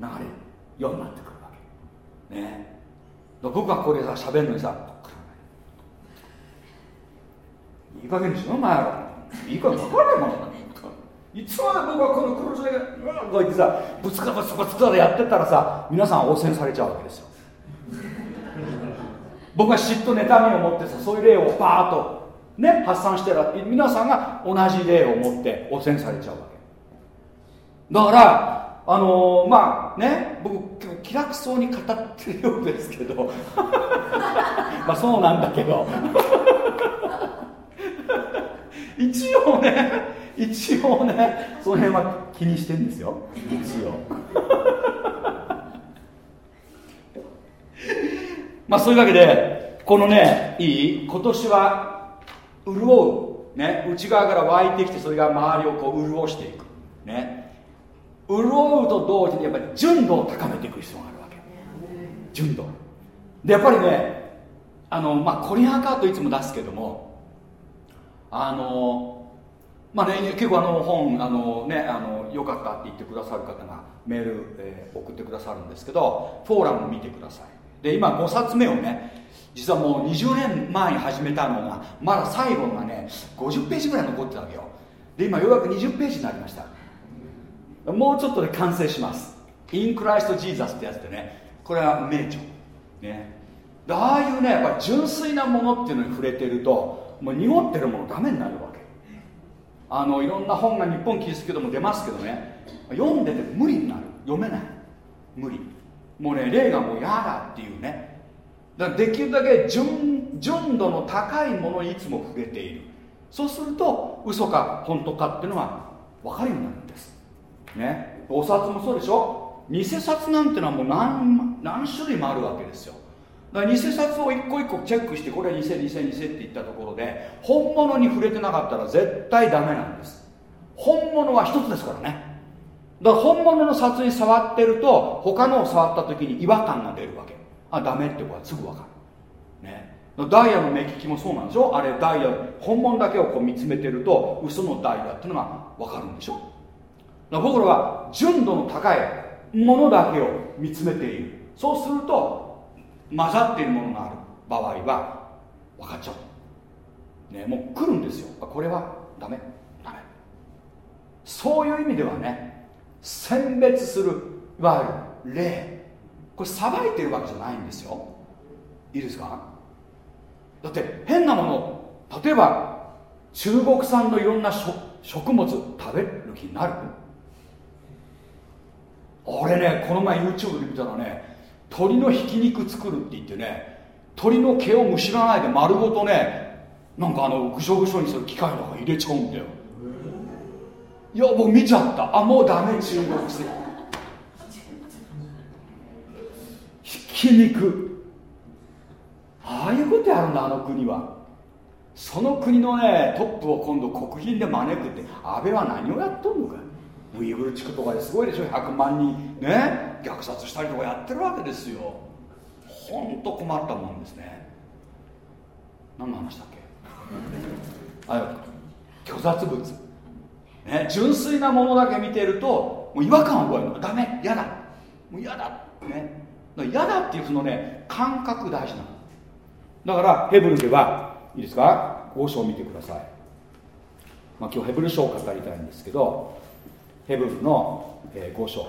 流れるようになってくるわけ。ね。僕はこれさ喋るのにさいい加減にしろお前ら。いいか分からないものだ。いつまで僕はこの黒字でこう言ってさぶつかぶつかぶつかでやってたらさ皆さん汚染されちゃうわけですよ。僕は嫉妬妬みを持ってさそういう例をバーッとね発散してら皆さんが同じ例を持って汚染されちゃうわけ。だからあのー、まあね僕結気楽そうに語ってるようですけど。[LAUGHS] まあそうなんだけど。[LAUGHS] 一応ね一応ねその辺は気にしてんですよ。一応。[LAUGHS] まあそういうわけでこのねいい？今年は潤う、ね、内側から湧いてきてそれが周りをこう潤していく。ね。潤うと同時にやっぱり純度を高めていく必要があるわけ。純度。でやっぱりねあのまあコリアンカートいつも出すけどもあのまあね、結構あの本あの、ね、あのよかったって言ってくださる方がメール、えー、送ってくださるんですけどフォーラム見てください。で今5冊目をね実はもう20年前に始めたのがまだ最後がね50ページぐらい残ってたわけよ。で今ようやく20ページになりました。もうちょっとで完成します。インクライスト・ジーザスってやつでね。これは名著。ね。ああいうねやっぱ純粋なものっていうのに触れてるともう濁ってるものダメになるわけ。あのいろんな本が日本キリスト教でも出ますけどね。読んでて無理になる。読めない。無理。もうね霊がもう嫌だっていうね。だからできるだけ純純度の高いものにいつも触れている。そうすると嘘か本当かっていうのが分かるようになるんです。ね。お札もそうでしょ？偽札なんてのはもう何何種類もあるわけですよ。だから偽札を一個一個チェックしてこれは偽偽偽って言ったところで本物に触れてなかったら絶対ダメなんです。本物は一つですからね。だから本物の札に触ってると他のを触った時に違和感が出るわけ。あダメってことはすぐ分かる。ね。ダイヤの目利きもそうなんでしょ？あれダイヤ本物だけをこう見つめてると嘘のダイヤっていうのが分かるんでしょ？だから僕らは純度の高いものだけを見つめている。そうすると混ざっているものがある場合は分かっちゃう、ね、もう来るんですよ。これはダメ。ダメ。そういう意味ではね選別するいわゆる霊これさばいてるわけじゃないんですよ。いいですか？だって変なもの例えば中国産のいろんな食物食べる気になる？俺ねこの前 YouTube で見たらね鶏のひき肉作るって言ってね鶏の毛をむしらないで丸ごとねなんかあのぐしょぐしょにする機械の中入れちゃうんだよ。いや僕見ちゃった。あもうダメ中国製ひき肉。ああいうことやるんだあの国は。その国のねトップを今度国賓で招くって安倍は何をやっとんのか。ウイグル地区とかですごいでしょ。100万人ね虐殺したりとかやってるわけですよ。ほんと困ったもんですね。何の話だっけ？あ虚雑物。ね純粋なものだけ見てるともう違和感を覚えるの。ダメ。嫌だ。もう嫌だね。嫌だっていうそのね感覚大事なの。だからヘブルではいいですか？交渉を見てください、まあ、今日ヘブル書を語りたいんですけどヘブルの、5章、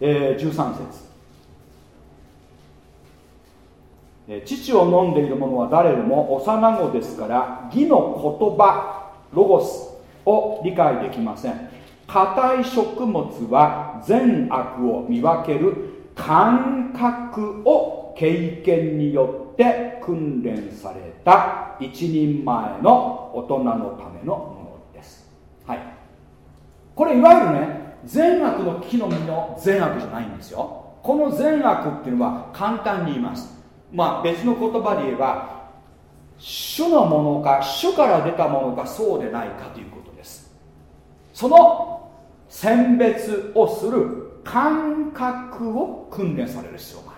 13節。父を飲んでいる者は誰でも幼子ですから義の言葉ロゴスを理解できません。硬い食物は善悪を見分ける感覚を経験によって訓練された一人前の大人のためのものです。はい。これいわゆるね善悪の木の実の善悪じゃないんですよ。この善悪っていうのは簡単に言います。まあ別の言葉で言えば主のものか主から出たものかそうでないかということです。その選別をする感覚を訓練される必要が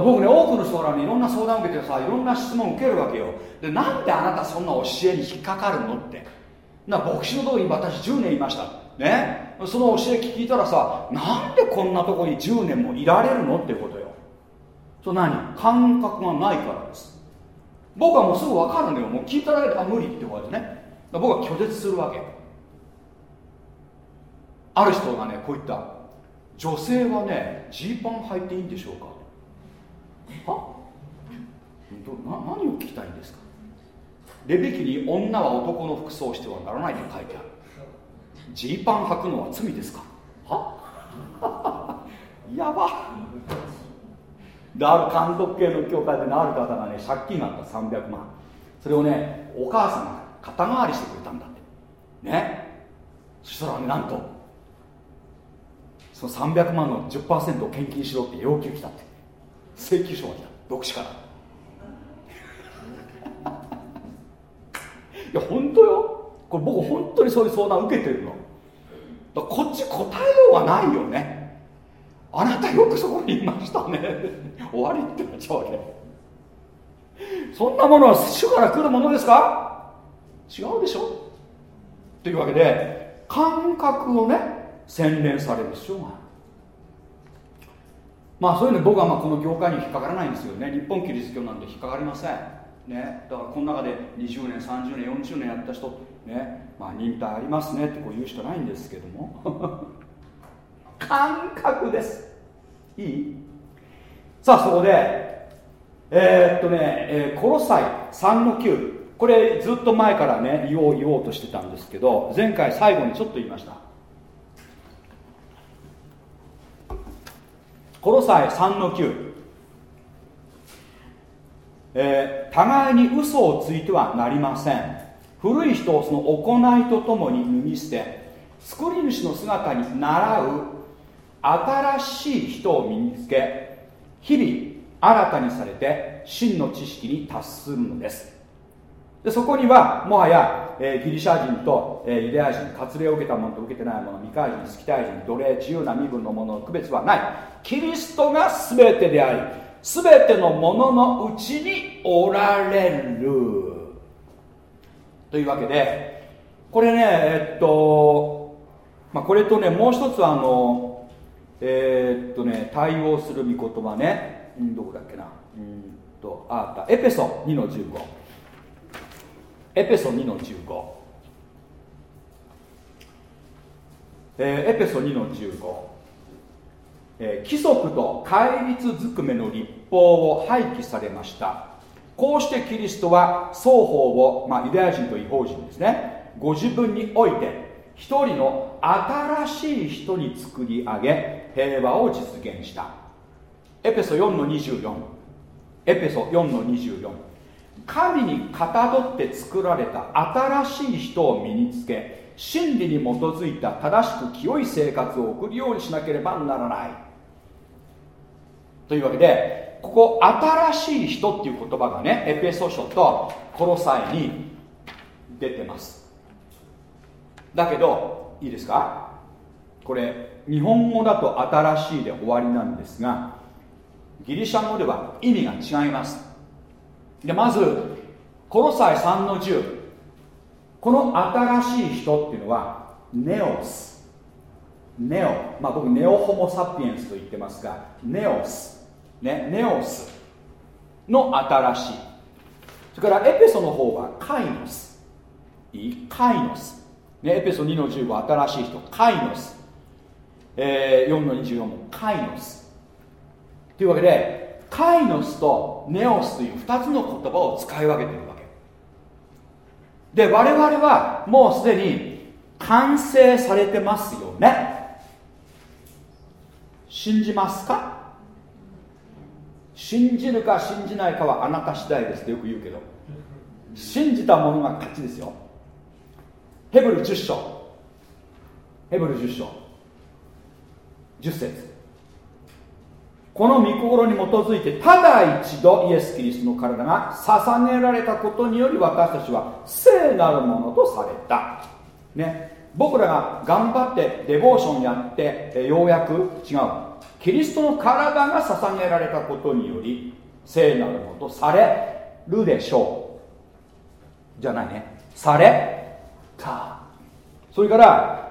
僕ね多くの人らねいろんな相談を受けてさいろんな質問を受けるわけよ。でなんであなたそんな教えに引っかかるのって。な牧師のとこに私10年いました。ね。その教え聞いたらさなんでこんなとこに10年もいられるのってことよ。それ何？感覚がないからです。僕はもうすぐ分かるんだよ。もう聞いただけであ無理ってことでね。僕は拒絶するわけ。ある人がねこう言った。女性はねジーパン履いていいんでしょうか？は？な何を聞きたいんですか？レビキに女は男の服装をしてはならないと書いてある。ジーパン履くのは罪ですか？は？[LAUGHS] やば。である監督系の教会で、ね、ある方がね借金があった300万それをねお母さんが肩代わりしてくれたんだって。ね？そしたらねなんとその300万の10%を献金しろって要求来たって。請求書が来た。牧師から。いや本当よ。これ僕本当にそういう相談受けてるの。こっち答えようがないよね。あなたよくそこにいましたね。終わりってなっちゃうわけ。そんなものは主から来るものですか？違うでしょ。というわけで感覚をね洗練される必要がある。まあそういうの僕はまあこの業界に引っかからないんですよね。日本キリスト教なんて引っかかりません。ね、だからこの中で20年30年40年やった人、ね。まあ、忍耐ありますね。ってこう言うしかないんですけども。[LAUGHS] 感覚です。いい？さあそこでえー、っとね、えー、コロサイ3の9これずっと前からね言おう言おうとしてたんですけど前回最後にちょっと言いました。コロサイ3の9えー、互いに嘘をついてはなりません。古い人をその行いとともに脱ぎ捨て作り主の姿に倣う新しい人を身につけ日々新たにされて真の知識に達するのです。でそこにはもはや、えー、ギリシャ人と、えー、ユダヤ人割礼を受けた者と受けてない者未開人スキタイ人奴隷自由な身分の者の区別はない。キリストが全てであり全てのもののうちにおられる。というわけでこれねえっと、まあ、これとねもう一つあのえー、っとね対応する御言葉ね、どこだっけな。うんとあった。エペソ2の15エペソ2の15えー、エペソ2の15えー、貴族と戒律ずくめの立法を廃棄されました。こうしてキリストは双方を、まあ、ユダヤ人と違法人ですね。ご自分において一人の新しい人に作り上げ平和を実現した。エペソ4の24エペソ4の24神にかたどって作られた新しい人を身につけ真理に基づいた正しく清い生活を送るようにしなければならない。というわけでここ新しい人っていう言葉がねエペソ書とコロサイに出てます。だけどいいですか？これ日本語だと新しいで終わりなんですがギリシャ語では意味が違います。でまずコロサイ3の10この新しい人っていうのはネオス。ネオ。まあ僕ネオホモ・サピエンスと言ってますがネオス。ね、ネオス。の新しい。それからエペソの方はカイノス。いい？カイノス、ね、エペソ2の15新しい人。カイノス、えー、4の24もカイノス。というわけでカイノスとネオスという2つの言葉を使い分けているわけ。で我々はもうすでに完成されてますよね。信じますか？信じるか信じないかはあなた次第ですってよく言うけど。信じた者が勝ちですよ。ヘブル10章。ヘブル10章。10節。この御心に基づいてただ一度イエス・キリストの体が捧げられたことにより私たちは聖なるものとされた、ね、僕らが頑張ってデボーションやってようやく違う。キリストの体が捧げられたことにより聖なるものとされるでしょう。じゃないね。された。それから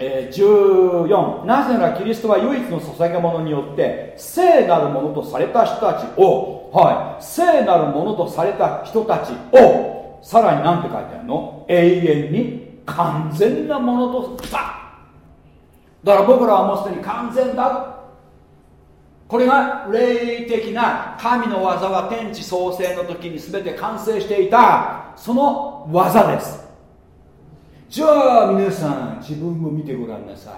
え、14なぜならキリストは唯一の捧げ物によって聖なるものとされた人たちを、はい、聖なるものとされた人たちをさらに何て書いてあるの？永遠に完全なものとした。だから僕らはもうすでに完全だ。これが霊的な神の技は天地創生の時に全て完成していた。その技です。じゃあ皆さん自分を見てごらんなさ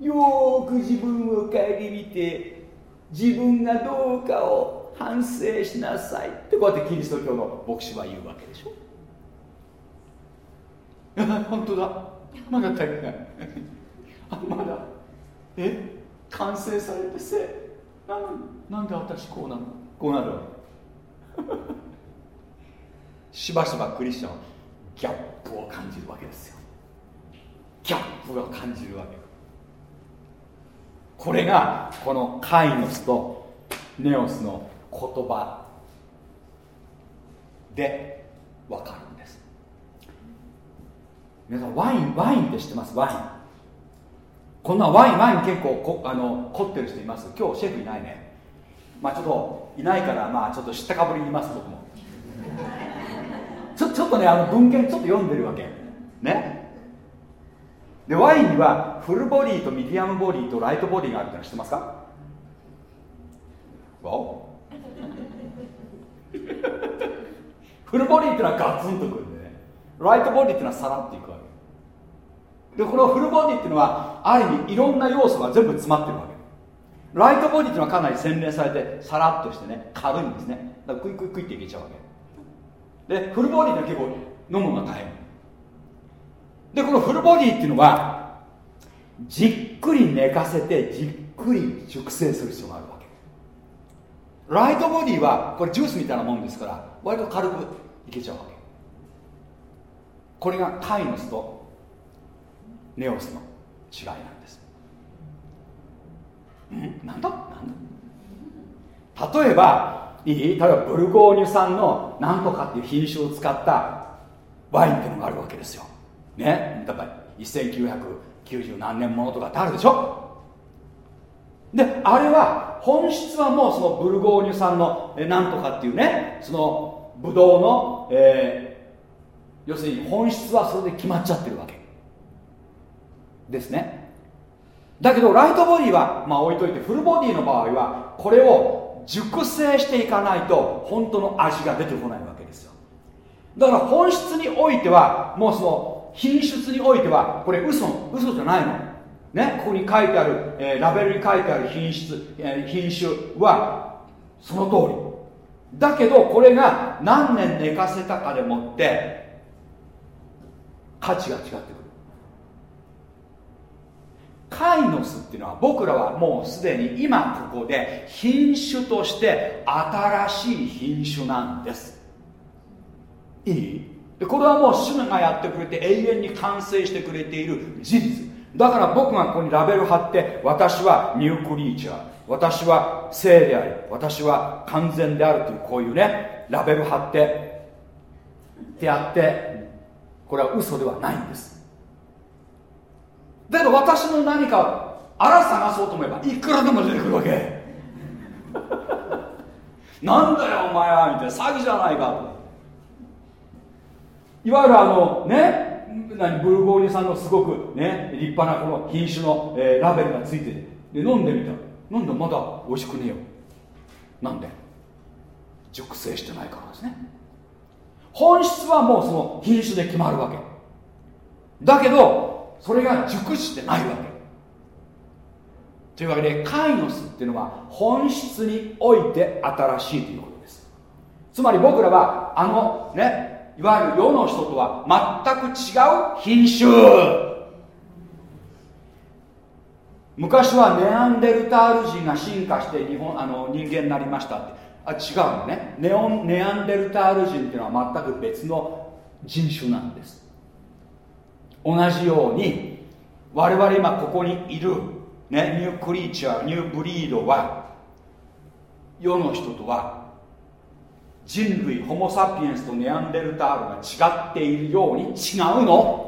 い。よく自分を顧みて自分がどうかを反省しなさい。ってこうやってキリスト教の牧師は言うわけでしょ。あ [LAUGHS] 本当だ。まだ足りない。[LAUGHS] あまだ。え？完成されてせななんで私こうなの？こうなる [LAUGHS] しばしばクリスチャンギャップを感じるわけですよ。ギャップを感じるわけこれがこのカイノスとネオスの言葉で分かるんです。皆さんワインワインって知ってます？ワイン。こんなワインワイン結構こあの凝ってる人います？今日シェフいないね。まあちょっといないからまあちょっと知ったかぶり言います僕も。ちょちょっとねあの文献ちょっと読んでるわけ。ね。でワインにはフルボディとミディアムボディとライトボディがあるっての知ってますか？わお。[LAUGHS] フルボディってのはガツンとくるんでね。ライトボディってのはさらっていくわけ。でこのフルボディっていうのはある意味いろんな要素が全部詰まってるわけ。ライトボディっていうのはかなり洗練されてさらっとしてね軽いんですね。だからクイクイクイっていけちゃうわけ。でフルボディって結構飲むのが大変。でこのフルボディっていうのはじっくり寝かせてじっくり熟成する必要があるわけ。ライトボディはこれジュースみたいなもんですから割と軽くいけちゃうわけ。これがカイノスとネオスの違いなんです。ん？なんだ？なんだ？例えばいい例えばブルゴーニュ産のなんとかっていう品種を使ったワインっていうのがあるわけですよ。ね？だから1990何年ものとかってあるでしょ？であれは本質はもうそのブルゴーニュ産のなんとかっていうねそのブドウの、えー、要するに本質はそれで決まっちゃってるわけ。ですね。だけどライトボディはまあ置いといてフルボディの場合はこれを熟成していかないと本当の味が出てこないわけですよ。だから本質においてはもうその品質においてはこれ嘘嘘じゃないの。ねここに書いてある、えー、ラベルに書いてある品質、えー、品種はその通り。だけどこれが何年寝かせたかでもって価値が違ってくる。カイノスっていうのは僕らはもうすでに今ここで品種として新しい品種なんです。いい？でこれはもう主がやってくれて永遠に完成してくれている事実。だから僕がここにラベル貼って私はニュークリーチャー私は聖であり私は完全であるというこういうねラベル貼ってってやってこれは嘘ではないんです。だけど私の何かあら探そうと思えばいくらでも出てくるわけ。[LAUGHS] なんだよお前はみたいな。詐欺じゃないか。いわゆるあのね何ブルゴーニュさんのすごくね立派なこの品種の、えー、ラベルがついててで飲んでみた。なんでまだ美味しくねえよ。なんで？熟成してないからですね。本質はもうその品種で決まるわけ。だけどそれが熟してないわけ。というわけでカイノスっていうのは本質において新しいということです。つまり僕らはあのねいわゆる世の人とは全く違う品種。昔はネアンデルタール人が進化して日本あの人間になりましたって。あ違うのね。ネオンネアンデルタール人っていうのは全く別の人種なんです。同じように我々今ここにいる、ね、ニュークリーチャーニューブリードは世の人とは人類ホモ・サピエンスとネアンデルタールが違っているように違うの。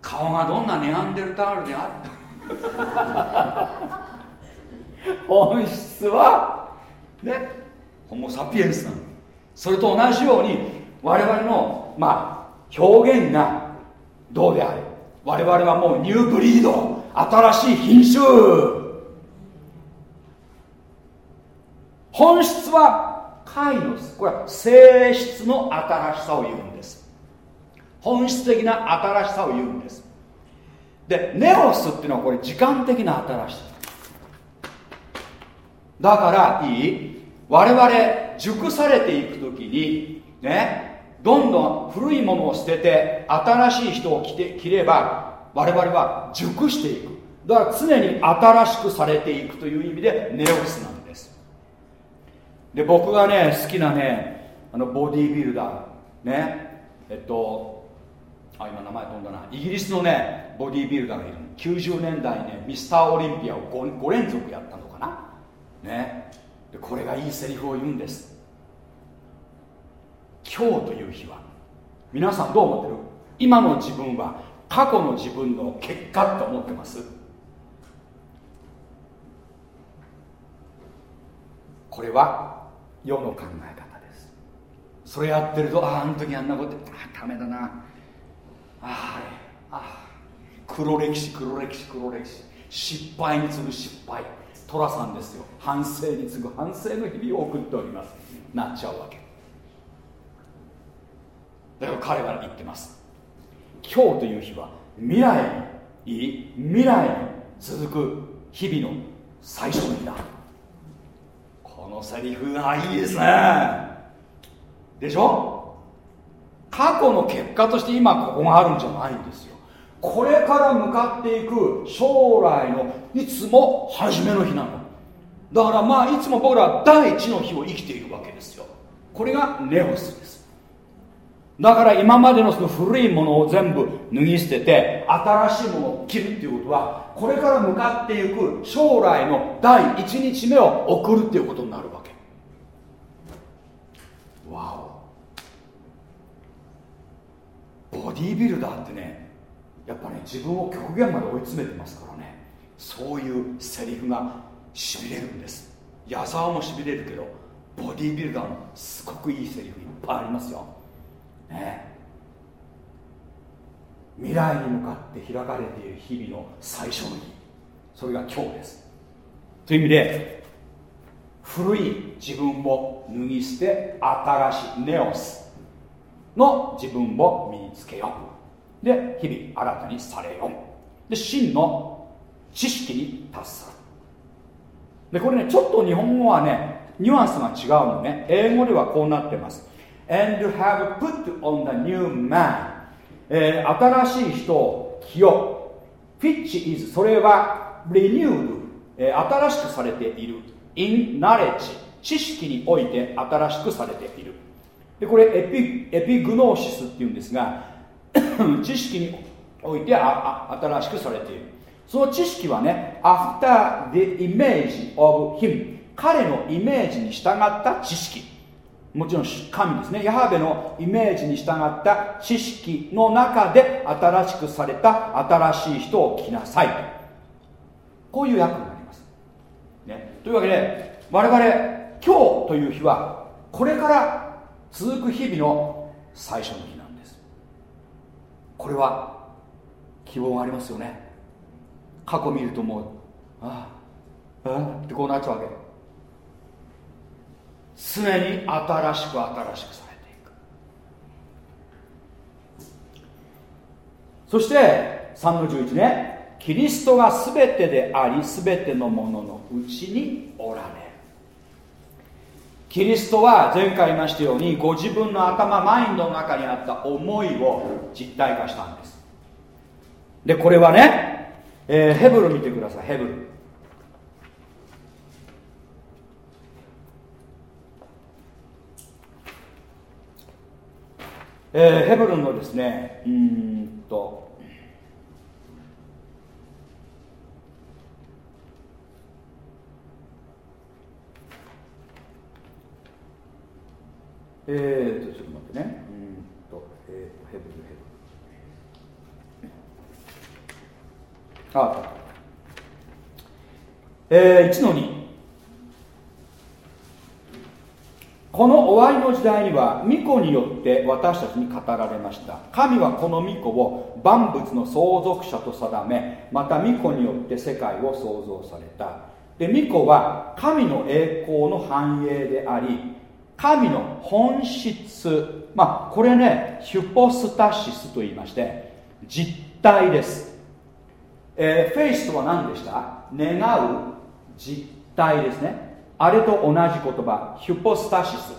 顔がどんなネアンデルタールであった [LAUGHS] 本質はねホモ・サピエンスなの。それと同じように我々のまあ表現がどうであれ我々はもうニューブリード新しい品種。本質はカイノスこれは性質の新しさを言うんです。本質的な新しさを言うんです。でネオスっていうのはこれ時間的な新しさ。だからいい。我々熟されていく時にねどんどん古いものを捨てて新しい人を着て着れば我々は熟していく。だから常に新しくされていくという意味でネオスなんです。で僕がね好きなねあのボディービルダーねえっとあ今名前飛んだな。イギリスのねボディービルダーがいる90年代ねミスターオリンピアを 5, 5連続やったのかな。ね。でこれがいいセリフを言うんです。今日という日は。皆さんどう思ってる？今の自分は過去の自分の結果と思ってます？これは世の考え方です。それやってるとあああの時あんなことああダメだな。あああ黒歴史黒歴史黒歴史。失敗に次ぐ失敗。寅さんですよ。反省に次ぐ反省の日々を送っております。なっちゃうわけ。だから彼は言ってます。今日という日は未来にいい未来に続く日々の最初の日だ。このセリフがいいですね。でしょ？過去の結果として今ここがあるんじゃないんですよ。これから向かっていく将来のいつも初めの日なの。だからまあいつも僕らは第一の日を生きているわけですよ。これがネオスです。だから今までのその古いものを全部脱ぎ捨てて新しいものを着るっていうことはこれから向かっていく将来の第1日目を送るっていうことになるわけ。わお。ボディービルダーってねやっぱね自分を極限まで追い詰めてますからね。そういうセリフがしびれるんです。矢沢もしびれるけどボディービルダーのすごくいいセリフいっぱいありますよ。ね。未来に向かって開かれている日々の最初の日。それが今日です。という意味で古い自分を脱ぎ捨て新しいネオスの自分を身につけよう。で日々新たにされよう。で真の知識に達する。でこれねちょっと日本語はねニュアンスが違うのね。英語ではこうなってます。And have put on the new man、えー、新しい人を着よ which is それは renewed、えー、新しくされている。In knowledge 知識において新しくされている。でこれエピエピグノーシスっていうんですが [COUGHS] 知識においてああ新しくされている。その知識はね after the image of him 彼のイメージに従った知識。もちろん神ですね。ヤハベのイメージに従った知識の中で新しくされた新しい人を着なさいこういう役になります、ね、というわけで我々今日という日はこれから続く日々の最初の日なんです。これは希望がありますよね。過去見るともうああああってこうなっちゃうわけ。常に新しく新しくされていく。そして3の11ね。キリストが全てであり全てのもののうちにおられる。キリストは前回言いましたようにご自分の頭マインドの中にあった思いを実体化したんです。でこれはね、えー、ヘブル見てくださいヘブル。えー、ヘブルのですねうんとえーとちょっと待ってね。うんと,、えー、ヘブルヘブル。あえー、1の2この終わりの時代には巫女によって私たちに語られました。神はこの巫女を万物の相続者と定めまた巫女によって世界を創造された。で巫女は神の栄光の繁栄であり神の本質まあこれねヒュポスタシスと言いまして実体です、えー、フェイスとは何でした？願う実体ですね。あれと同じ言葉ヒュポスタシス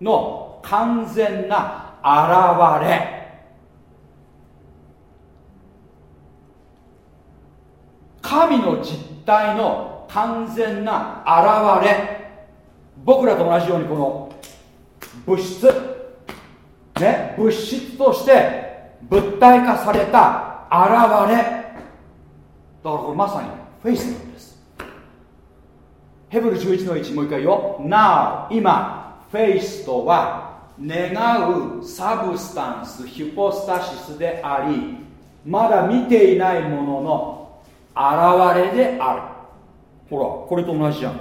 の完全な現れ。神の実体の完全な現れ。僕らと同じようにこの物質。ね物質として物体化された現れ。だからこれまさにフェイスヘブル11-1もう一回よ Now 今。フェイスとは願う substance hypostasis でありまだ見ていないものの現れである。ほらこれと同じじゃん。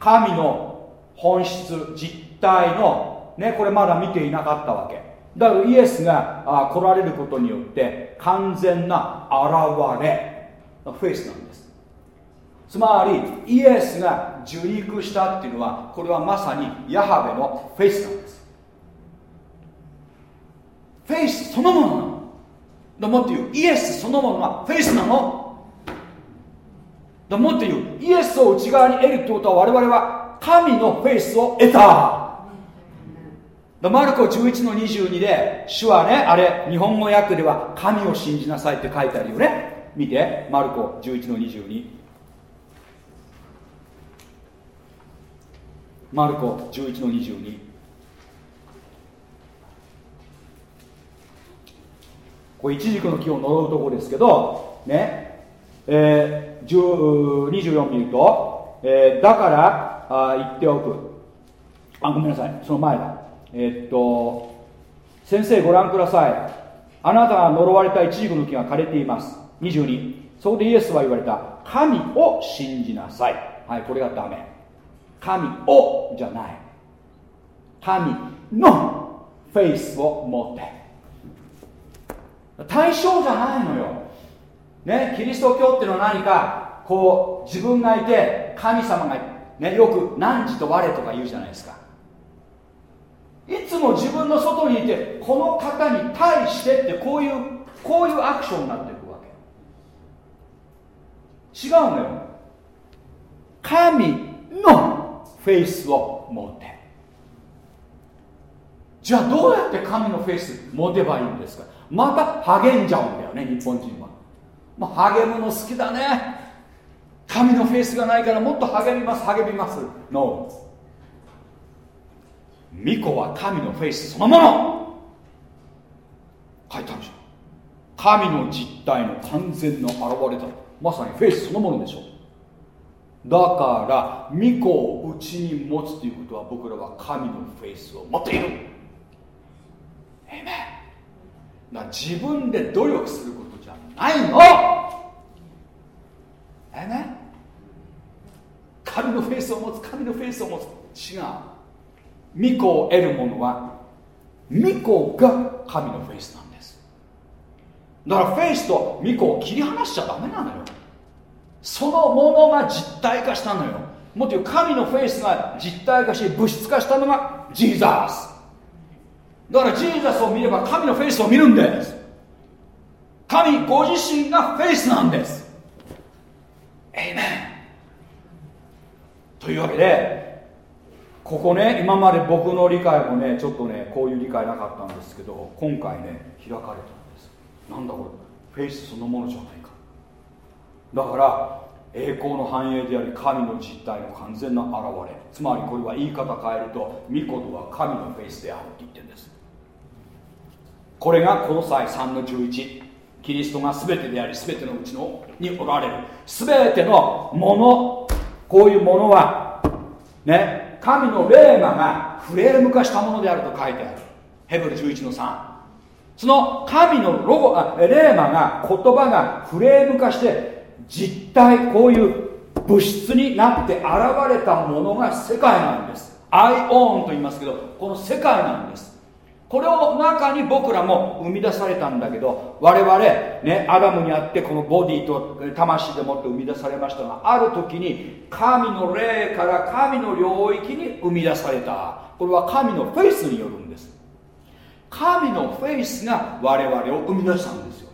神の本質実体のねこれまだ見ていなかったわけ。だからイエスが来られることによって完全な現れ。フェイスなんです。つまりイエスが受肉したっていうのはこれはまさにヤハベのフェイスなんです。フェイスそのものなのだ。もっと言うイエスそのものがフェイスなの。だもっと言うイエスを内側に得るってことは我々は神のフェイスを得た。だマルコ11の22で主はねあれ日本語訳では神を信じなさいって書いてあるよね。見てマルコ11の22マルコ11の22これイチジクの木を呪うところですけどね。えー、24見ると、えー、だからあ言っておく。あごめんなさい。その前だ。えー、っと先生ご覧ください。あなたが呪われたイチジクの木が枯れています。22そこでイエスは言われた。神を信じなさい。はいこれがダメ。神をじゃない。神のフェイスを持って。対象じゃないのよ。ねキリスト教っていうのは何かこう自分がいて神様がねよく何時と我とか言うじゃないですか。いつも自分の外にいてこの方に対してってこういうこういうアクションになっていくわけ。違うのよ。神のフェイスを持って。じゃあどうやって神のフェイス持てばいいんですか？また励んじゃうんだよね日本人は、まあ、励むの好きだね。神のフェイスがないからもっと励みます励みます。No 御子は神のフェイスそのもの。書いてあるじゃん神の実体の完全な現れだ。まさにフェイスそのものでしょ。うだから御子を内に持つということは僕らは神のフェイスを持っている。えめだ自分で努力することじゃないの。えめ神のフェイスを持つ神のフェイスを持つ。違う。御子を得る者は御子が神の faith なんです。だからフェイスと巫女を切り離しちゃダメなのよ。そのものが実体化したのよ。もっと言う神のフェイスが実体化し物質化したのが Jesus。だから Jesus を見れば神のフェイスを見るんです。神ご自身がフェイスなんです。エイメンというわけでここね今まで僕の理解もねちょっとねこういう理解なかったんですけど今回ね開かれたんです。なんだこれ。フェイスそのものじゃないか。だから栄光の繁栄であり神の実体の完全な現れつまりこれは言い方変えると御事は神のフェイスであるって言ってるんです。これがこの際3の11キリストが全てであり全てのうちのにおられる。全てのものこういうものはね神の霊魔がフレーム化したものであると書いてある。ヘブル11の3その神のロゴあ霊魔が言葉がフレーム化して実体こういう物質になって現れたものが世界なんです。I own と言いますけどこの世界なんです。これを中に僕らも生み出されたんだけど我々ねアダムにあってこのボディと魂でもって生み出されましたがある時に神の霊から神の領域に生み出された。これは神のフェイスによるんです。神のフェイスが我々を生み出したんですよ。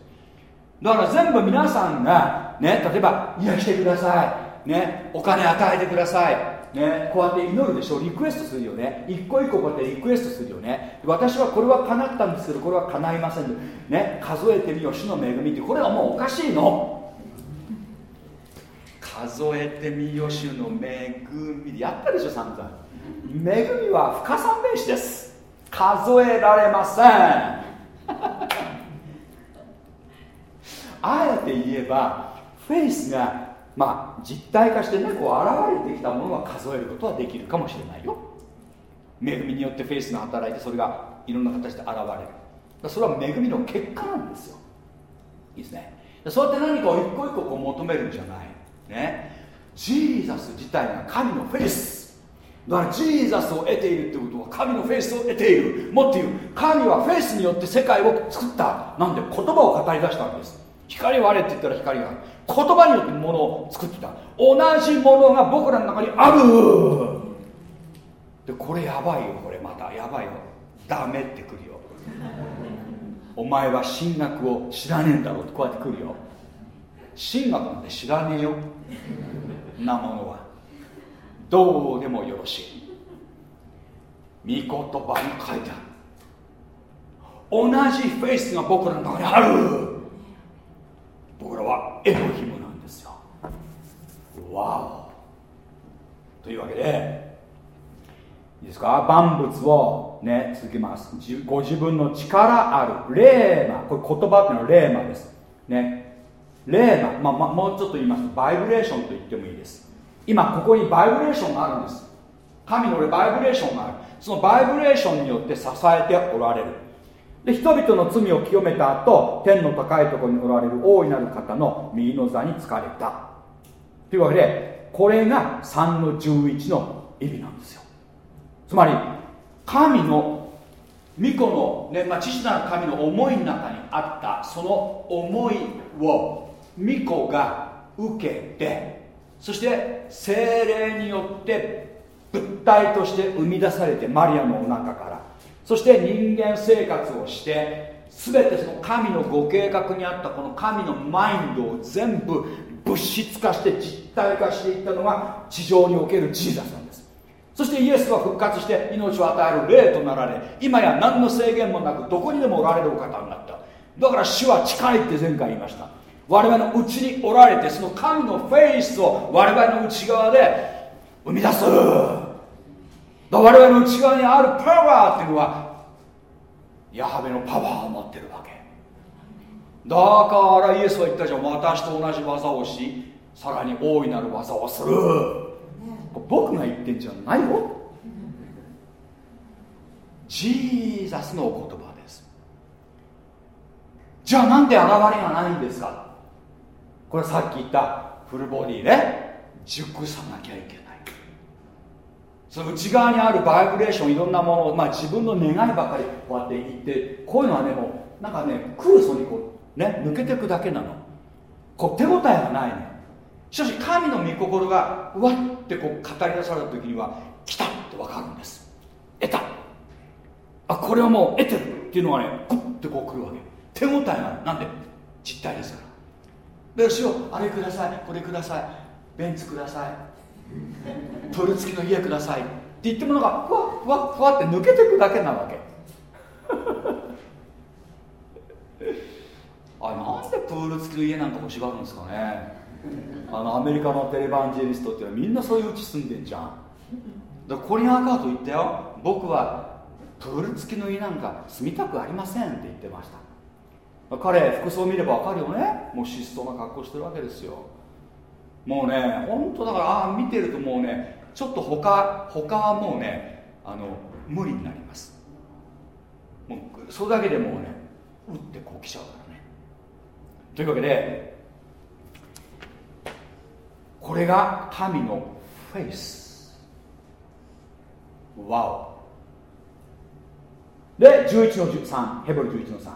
だから全部皆さんがね例えば癒してください。ねお金与えてください。ね、こうやって祈るでしょ？リクエストするよね。一個一個こうやってリクエストするよね。私はこれは叶ったんですけどこれは叶いませんね数えてみよ主の恵みって。これはもうおかしいの。数えてみよ主の恵み。やったでしょ散々。恵みは不可算名詞です。数えられません。あえて言えばフェイスがまあ実体化してねこう現れてきたものは数えることはできるかもしれないよ。恵みによってフェイスが働いてそれがいろんな形で現れる。それは恵みの結果なんですよ。いいですね。そうやって何かを一個一個こう求めるんじゃない。ね。 Jesus 自体が神のフェイス。だから Jesus を得ているってことは神のフェイスを得ている。もっと言う神はフェイスによって世界を作った。なんで言葉を語り出したんです。光をあれって言ったら光が言葉によってものを作ってた。同じものが僕らの中にある。でこれやばいよこれまた。やばいよ。ダメってくるよ。お前は神学を知らねえんだろうってこうやってくるよ。神学なんて知らねえよ。なものは。どうでもよろしい。御言葉に書いてある。同じフェイスが僕らの中にある。僕らはエロヒムなんですよ。わお。というわけでいいですか？万物をね続けます。ご自分の力あるレーマ。これ言葉っていうのはレーマです。ね。レーマ、まあ、まあ、もうちょっと言いますとバイブレーションと言ってもいいです。今ここにバイブレーションがあるんです。神の俺バイブレーションがある。そのバイブレーションによって支えておられる。で人々の罪を清めた後天の高いところにおられる大いなる方の右の座に疲れた。というわけでこれが3の11の意味なんですよ。つまり神の巫女の、ねまあ、父なる神の思いの中にあったその思いを巫女が受けてそして精霊によって物体として生み出されてマリアのお腹からそして人間生活をして全てその神のご計画にあったこの神のマインドを全部物質化して実体化していったのが地上におけるジーザスなんです。そしてイエスは復活して命を与える霊となられ今や何の制限もなくどこにでもおられるお方になった。だから主は近いって前回言いました。我々のうちにおられてその神のフェイスを我々の内側で生み出す。我々の内側にあるパワーっていうのはヤハベのパワーを持ってるわけ。だからイエスは言ったじゃん私と同じ技をしさらに大いなる技をする。僕が言ってんじゃないよ。ジーザスのお言葉です。じゃあなんで現れがないんですか？これさっき言ったフルボディで熟さなきゃいけない。その内側にあるバイブレーションいろんなものを、まあ、自分の願いばかりこうやって言ってこういうのはねもうなんかね空想にこうね抜けていくだけなの。こう手応えがないのしかし神の御心がうわってこう語り出された時には来たって分かるんです。得た。あこれはもう得てるっていうのがねグッてこう来るわけ。手応えがある。なんで？実体ですから。でしよあれくださいこれください。ベンツください。プール付きの家くださいって言ってものがふわふわふわって抜けていくだけなわけ。あれなんでプール付きの家なんか欲しがるんですかね。あのアメリカのテレバンジェリストっていうのはみんなそういううち住んでんじゃん。だからコリアン・アカート言ったよ。僕はプール付きの家なんか住みたくありませんって言ってました。彼服装見れば分かるよね。もう質素な格好してるわけですよ。もうね本当だからああ見てるともうねちょっと他他はもうねあの無理になります。もうそれだけでもうね打ってこう来ちゃうからね。というわけでこれが神のフェイス。わおで11の13ヘブル11の3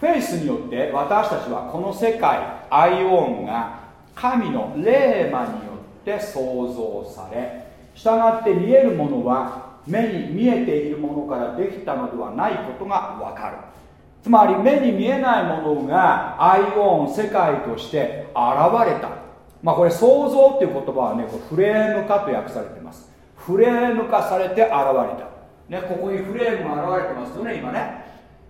フェイスによって私たちはこの世界アイオンが神の霊魔によって創造され従って見えるものは目に見えているものからできたのではないことがわかる。つまり目に見えないものがアイオン世界として現れた。まあこれ創造っていう言葉はねフレーム化と訳されてます。フレーム化されて現れた。ねここにフレームが現れてますよね今ね。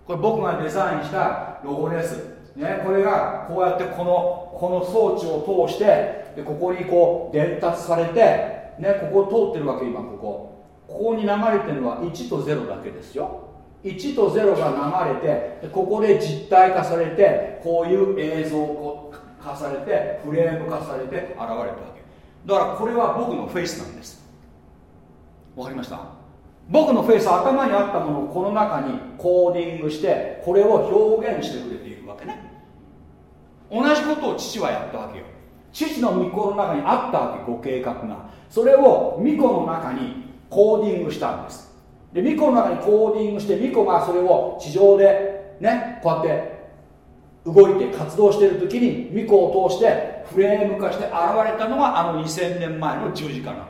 これ僕がデザインしたロゴです。ね、これがこうやってこのこの装置を通してでここにこう伝達されて、ね、ここを通ってるわけ今ここ。ここに流れてるのは1と0だけですよ。1と0が流れてここで実体化されてこういう映像化されてフレーム化されて現れたわけ。だからこれは僕のフェイスなんです。わかりました？僕のフェイス頭にあったものをこの中にコーディングしてこれを表現してくれている。わけね。同じことを父はやったわけよ。父の御子の中にあったわけご計画が。それを御子の中にコーディングしたんです。で巫女の中にコーディングして巫女がそれを地上でねこうやって動いて活動している時に巫女を通してフレーム化して現れたのがあの2000年前の十字架なんだ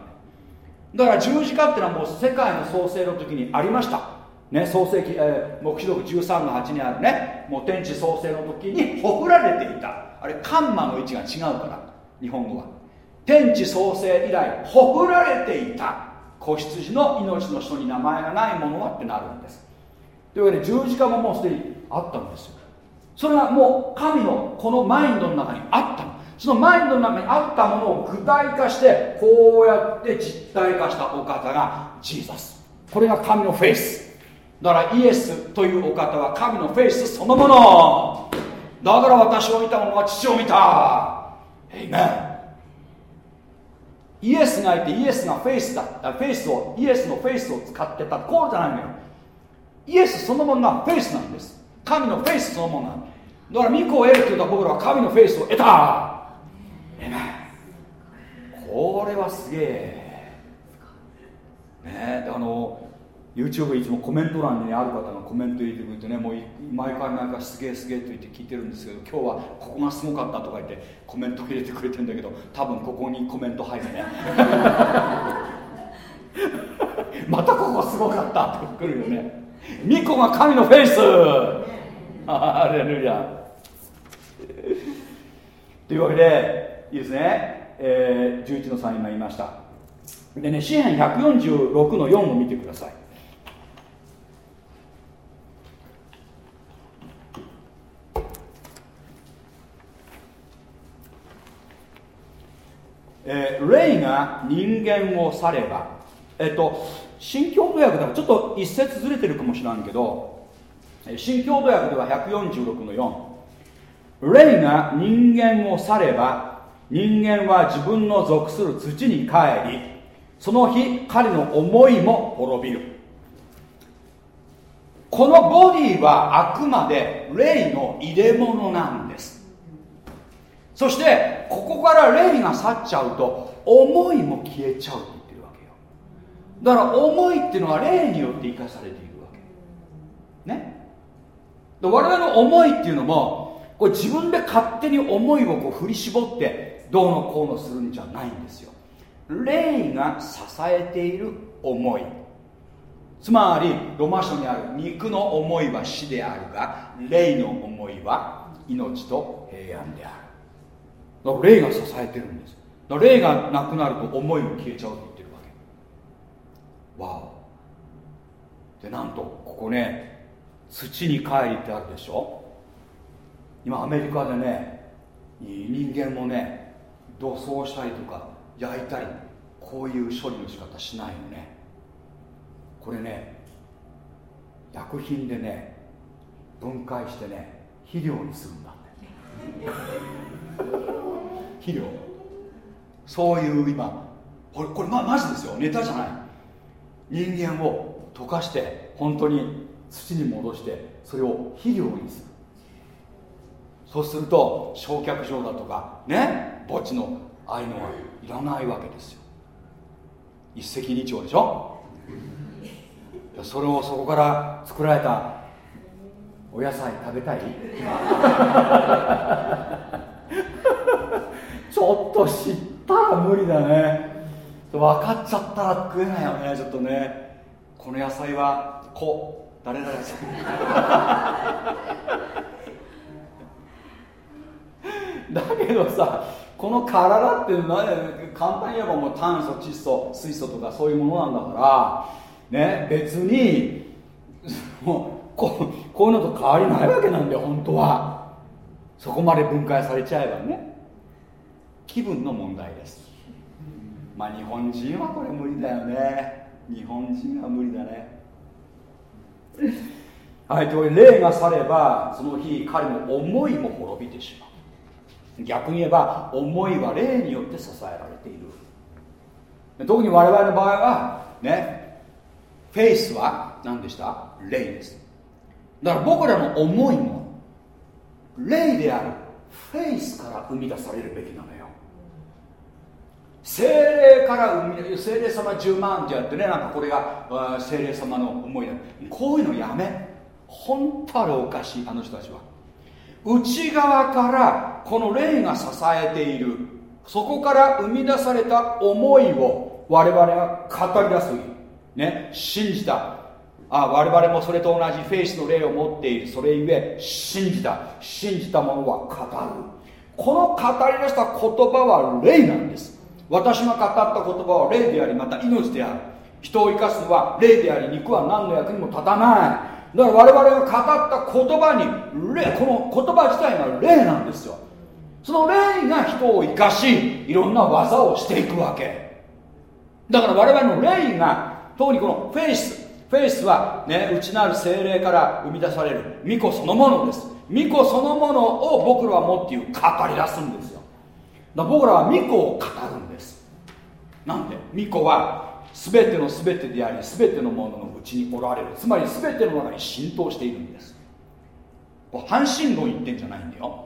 だから十字架っていうのはもう世界の創生の時にありました。ね、創世記、えー、目視録13の8にあるねもう天地創生の時にほふられていた。あれカンマの位置が違うから日本語は。天地創生以来ほふられていた。子羊の命の人に名前がないものはってなるんです。というわけで十字架ももうすでにあったんですよ。それはもう神のこのマインドの中にあった。のそのマインドの中にあったものを具体化してこうやって実体化したお方がジーザス。これが神のフェイス。だからイエスというお方は神のフェイスそのもの。だから私を見た者は父を見た。エイメンイエスがいてイエスがフェイスだフェイスをイエスのフェイスを使ってた。こうじゃないのよ。イエスそのものがフェイスなんです。神のフェイスそのものなんだ。から御子を得るというのは僕らは神のフェイスを得た。これはすげえ。ねあの YouTube いつもコメント欄にある方がコメント入れてくれてねもう毎回毎回すげえすげえと言って聞いてるんですけど今日はここがすごかったとか言ってコメント入れてくれてるんだけど多分ここにコメント入るねまたここすごかったってくるよね。ミコが神のフェイス。ハレルヤ。というわけでいいですね、えー、11の3今言いました。でね詩篇146の4を見てください。えー、霊が人間を去ればえっと新共同訳ではちょっと一節ずれてるかもしれんけど新共同訳では146の4霊が人間を去れば人間は自分の属する土に帰りその日彼の思いも滅びる。このボディはあくまで霊の入れ物なんです。そしてここから霊が去っちゃうと思いも消えちゃうと言ってるわけよ。だから思いっていうのは霊によって生かされているわけ。ね？で我々の思いっていうのもこれ自分で勝手に思いをこう振り絞ってどうのこうのするんじゃないんですよ。霊が支えている思い。つまりロマ書にある肉の思いは死であるが霊の思いは命と平安である。だから霊が支えてるんです。だから霊がなくなると思いも消えちゃうと言ってるわけ。わお。でなんとここね土に帰りってあるでしょ？今アメリカでね人間もね土葬したりとか焼いたりこういう処理の仕方しないのね。これね薬品でね分解してね肥料にするんだって。肥料。そういう今これこれまマジですよ。ネタじゃない。人間を溶かして本当に土に戻してそれを肥料にする。そうすると焼却場だとかね墓地のああいうのはいらないわけですよ。一石二鳥でしょ。それをそこから作られたお野菜食べたい？ょっと知ったら無理だね。分かっちゃったら食えないよねちょっとね。この野菜はこ誰々さん。[LAUGHS] だけどさこの体って何簡単に言えばもう炭素窒素水素とかそういうものなんだからね別にもうここういうのと変わりないわけなんだよ本当は。そこまで分解されちゃえばね。気分の問題です。まあ日本人はこれ無理だよね。日本人は無理だね。はいという霊が去ればその日彼の思いも滅びてしまう。逆に言えば思いは霊によって支えられている。特に我々の場合はねフェイスは何でした？霊です。だから僕らの思いも霊であるフェイスから生み出されるべきなのよ。精霊から生み出精霊様10万ってやってねなんかこれが精霊様の思いだ。こういうのやめ。本当あれおかしいあの人たちは。内側からこの霊が支えている。そこから生み出された思いを我々が語り出すね。信じた。あ我々もそれと同じフェイスの霊を持っている。それゆえ信じた。信じたものは語る。この語り出した言葉は霊なんです。私が語った言葉は霊でありまた命である。人を生かすのは霊であり肉は何の役にも立たない。だから我々が語った言葉に霊この言葉自体が霊なんですよ。その霊が人を生かしいろんな技をしていくわけ。だから我々の霊が特にこのフェイスフェイスはね内なる精霊から生み出される御子そのものです。御子そのものを僕らは持っている語り出すんですだ僕らは御子を語るんです。なんで？御子は全ての全てであり全てのもののうちにおられる。つまり全ての中に浸透しているんです。汎神論言ってんじゃないんだよ。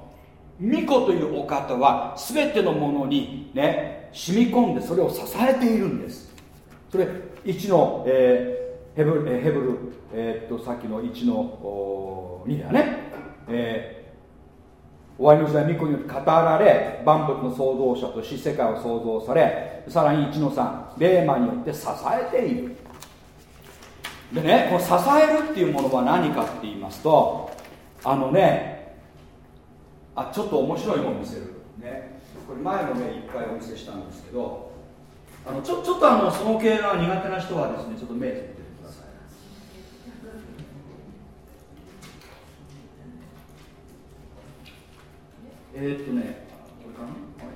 御子というお方は全てのものにね染み込んでそれを支えているんです。それ1の、えー、ヘブルヘブル、えー、っとさっきの1の2だね、えー終わりの時代巫女によって語られ万物の創造者とし世界を創造されさらに1の3霊魔によって支えている。でねこの支えるっていうものは何かって言いますとあのねあちょっと面白いもの見せる。ね。これ前のね一回お見せしたんですけどあのちょちょっとあのその系が苦手な人はですねちょっと目つぶってくださいえー、っとねこれかな、はい。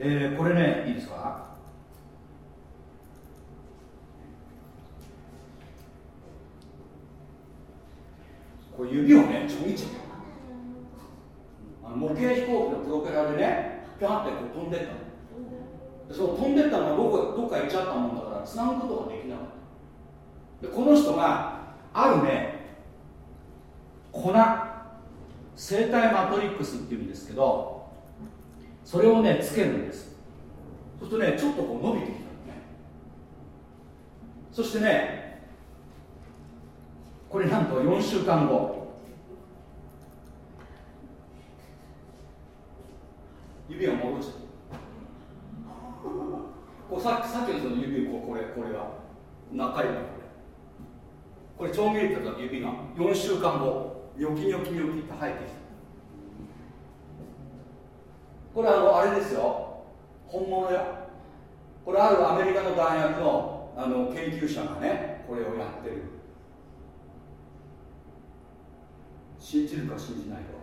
えー、これねいいですか？これ指をねちょぎちゃあの模型飛行機のプロペラでねピャンってこう飛んでったの。その飛んでったのはどこどっか行っちゃったもんだから繋ぐことができなかった。でこの人があるね粉生体マトリックスっていうんですけどそれをねつけるんです。そうするとねちょっとこう伸びてきたのね。そしてねこれなんと4週間後。指が戻っちゃったこうささっきのその指こうこれこれが中指。これちょん切れてた指が4週間後ニョキニョキニョキって生えてきた。これあのあれですよ。本物や。これあるアメリカの大学のあの研究者がねこれをやってる。信じるか信じないか。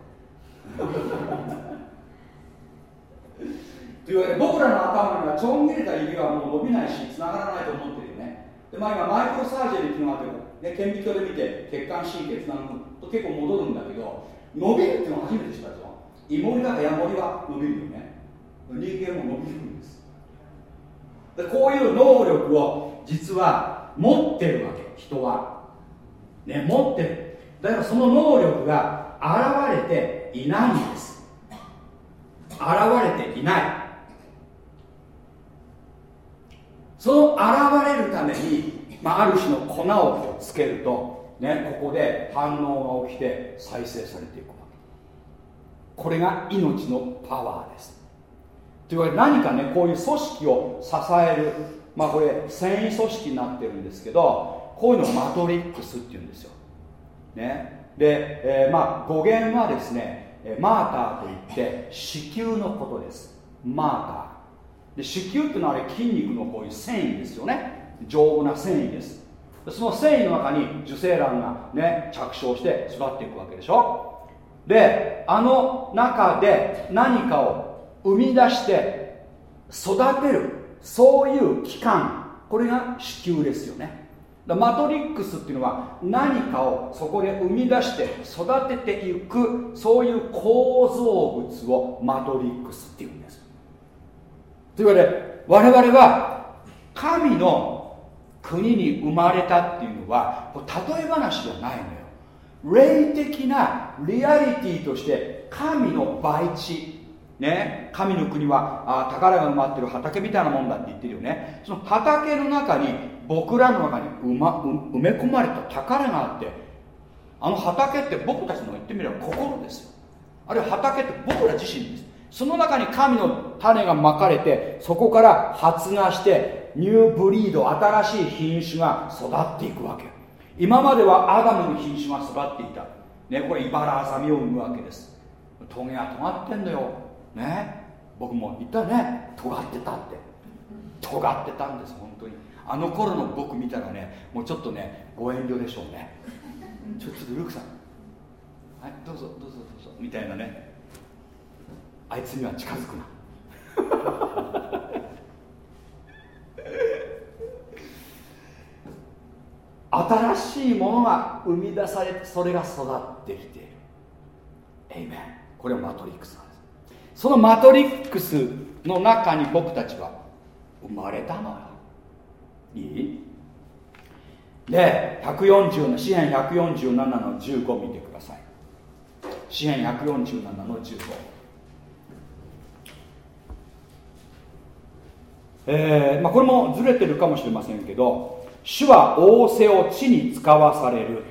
というわけで僕らの頭にはちょん切れた指はもう伸びないし繋がらないと思ってるよね。で、まあ、今マイクロサージェリーっていうのがあってね、顕微鏡で見て血管神経つなぐと結構戻るんだけど伸びるっていうのは初めて知ったでしょイモリだかヤモリは伸びるよね。人間も伸びるんです。でこういう能力を実は持ってるわけ。人は。ね持ってる。だからその能力が現れていないんです。現れていない。その現れるために、まあ、ある種の粉をつけると、ね、ここで反応が起きて再生されていくわけ。これが命のパワーです。というわけで何かねこういう組織を支えるまあこれ繊維組織になってるんですけどこういうのをマトリックスっていうんですよ。ね。で、えー、まあ語源はですねマーターといって子宮のことです。マーター。で子宮っていうのはあれ筋肉のこういう繊維ですよね。丈夫な繊維です。その繊維の中に受精卵がね着床して育っていくわけでしょ。であの中で何かを生み出して育てるそういう器官これが子宮ですよね。マトリックスっていうのは何かをそこで生み出して育てていくそういう構造物をマトリックスっていうんです。というわけで我々は神の国に生まれたっていうのは例え話じゃないのよ。霊的なリアリティとして神の培地。ね、神の国はあ宝が埋まってる畑みたいなもんだって言ってるよね。その畑の中に僕らの中に埋,、ま、埋め込まれた宝があってあの畑って僕たちの言ってみれば心ですよ。あるいは畑って僕ら自身です。その中に神の種がまかれてそこから発芽してニューブリード新しい品種が育っていくわけ。今まではアダムの品種が育っていた、ね、これ茨あさみを生むわけです。トゲが尖ってんのよ。ね。僕も言ったね。尖ってたって。尖ってたんです本当に。あの頃の僕見たらねもうちょっとねご遠慮でしょうね。ちょっとルークさん。はいどうぞどうぞどうぞ。みたいなね。あいつには近づくな。[LAUGHS] 新しいものが生み出されてそれが育ってきている。エイメンこれはマトリックスなんです。そのマトリックスの中に僕たちは生まれたのよ。いい？で147詩篇147の15見てください。詩篇147の15えーまあ、これもずれてるかもしれませんけど主は仰せを地に使わされる。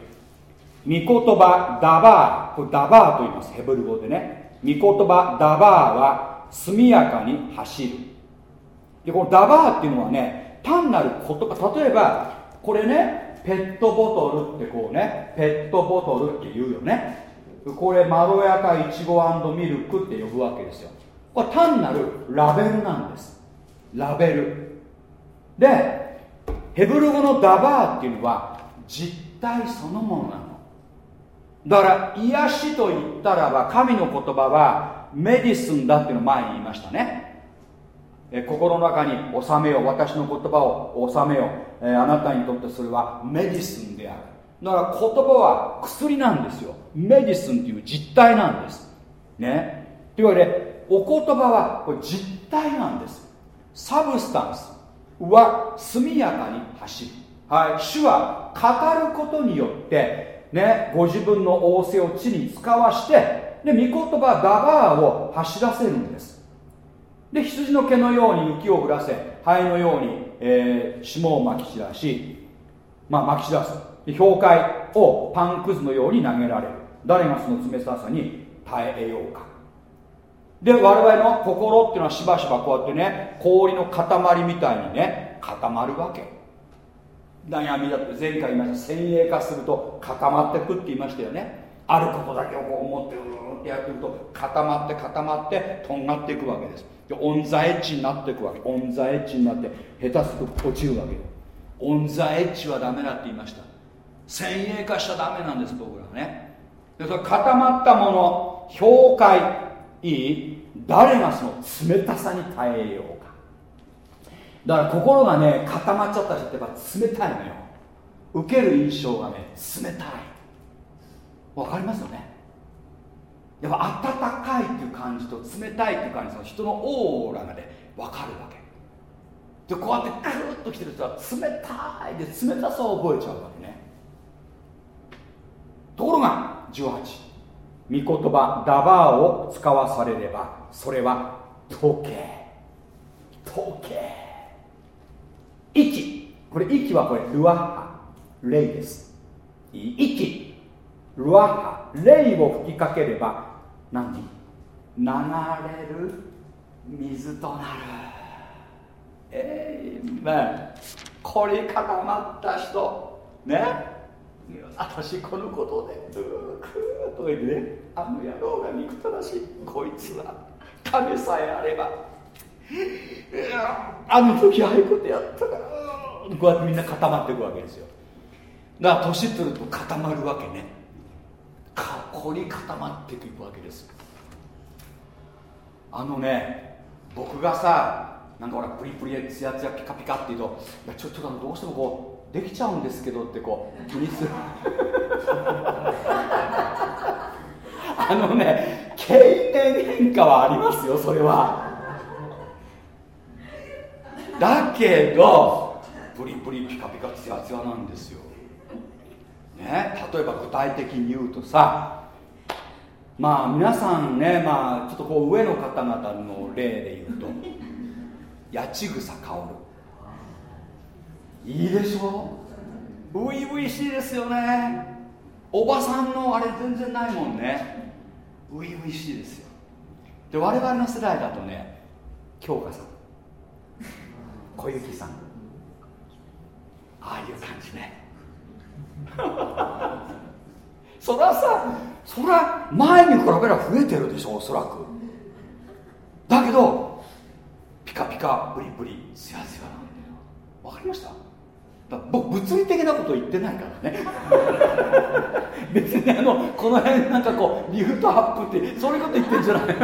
御言葉ダバーこれダバーと言いますヘブル語でね。御言葉ダバーは速やかに走る。でこのダバーっていうのはね単なる言葉例えばこれねペットボトルってこうねペットボトルって言うよね。これまろやかいちごミルクって呼ぶわけですよ。これ単なるラベルなんです。ラベル。でヘブル語のダバーっていうのは実体そのものなの。だから癒しと言ったらば神の言葉はメディスンだっていうのを前に言いましたね。え心の中に収めよう私の言葉を収めよう、えあなたにとってそれはメディスンである。だから言葉は薬なんですよ。メディスンっていう実体なんです。ね。というわけでお言葉はこれ実体なんです。サブスタンスは速やかに走る。はい。主は語ることによってね、ご自分の仰せを地に使わしてで御言葉ダバーを走らせるんです。で羊の毛のように雪を降らせ灰のように、えー、霜をまき散らしまあまき散らす。氷塊をパンくずのように投げられる。誰がその冷たさに耐えようか。で我々の心っていうのはしばしばこうやってね氷の塊みたいにね固まるわけ。悩みだって前回言いました。先鋭化すると固まってくって言いましたよね。あることだけをこう思ってうーんってやってると固まって固まってとんがっていくわけです。でオンザエッジになっていくわけ。オンザエッジになって下手すると落ちるわけオンザエッジはダメだって言いました。先鋭化しちゃダメなんです僕らはね。でそれ固まったもの氷塊いい？誰がその冷たさに耐えようか。だから心がね固まっちゃった人ってやっぱ冷たいのよ。受ける印象がね冷たい。わかりますよね？やっぱ温かいっていう感じと冷たいっていう感じその人のオーラがね分かるわけ。でこうやってクーッときてる人は冷たいで冷たさを覚えちゃうわけね。ところが18御言葉ダバーを使わされればそれは溶け溶け息。これ息はこれルアッハ。霊です。息。ルアッハ。霊を吹きかければ何流れる水となる。えいめ凝り固まった人。ね？私このことでうーくーと言ってね。あの野郎が憎たらしいこいつは金さえあれば。あの時ああいうことやったから。こうやってみんな固まっていくわけですよ。だから年取ると固まるわけね。ここに固まっていくわけです。あのね僕がさなんかほらプリプリツヤツヤピカピカって言うとちょっとどうしてもこうできちゃうんですけどってこう気にする。[LAUGHS] あのね経年変化はありますよそれは。だけどプリプリピカピカツヤツヤなんですよ。ね例えば具体的に言うとさまあ皆さんねまあちょっとこう上の方々の例で言うと [LAUGHS] 八千草薫いいでしょ？初々しいですよね。おばさんのあれ全然ないもんね。初々しいですよ。で我々の世代だとね京香さん。小雪さん。ああいう感じね。[LAUGHS] そりゃさそりゃ前に比べれば増えてるでしょおそらく。だけどピカピカプリプリツヤツヤ。なんだよわかりました？僕物理的なこと言ってないからね。[LAUGHS] 別にあのこの辺なんかこうリフトアップってそういうこと言ってんじゃない。[LAUGHS]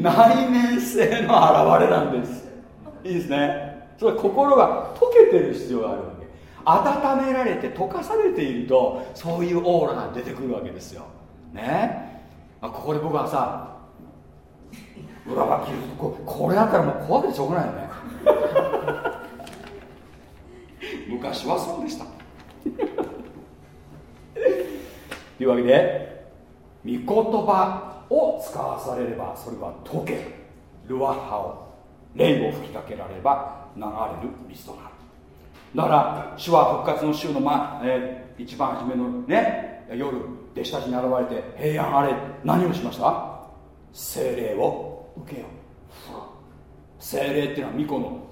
内面性の表れなんです。いいですね。それは心が溶けてる必要があるわけ。温められて溶かされているとそういうオーラが出てくるわけですよ。ね。ここで僕はさ裏は切るとここれだったらもう怖くてしょうがないよね。[LAUGHS] 昔はそうでした。というわけで御言葉を使わされればそれは溶けるルワッハを霊を吹きかけられれば流れる水となる。だから主は復活の週の、まえー、一番初めのね夜弟子たちに現れて平安あれ何をしました精霊を受けよう精霊っていうのは巫女の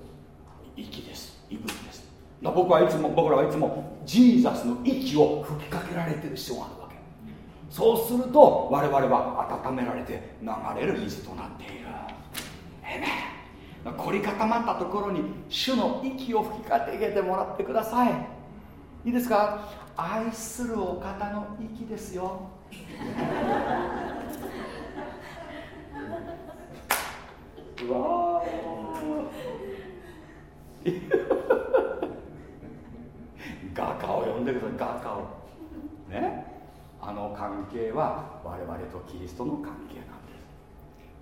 息です。息吹です。僕はいつも僕らはいつもジーザスの息を吹きかけられてる必要があるわけ。そうすると我々は温められて流れる水となっているえめ凝り固まったところに主の息を吹きかけてもらってください。いいですか？愛するお方の息ですよ。うわ画家を呼んでください。画家を。ね？あの関係は我々とキリストの関係なんで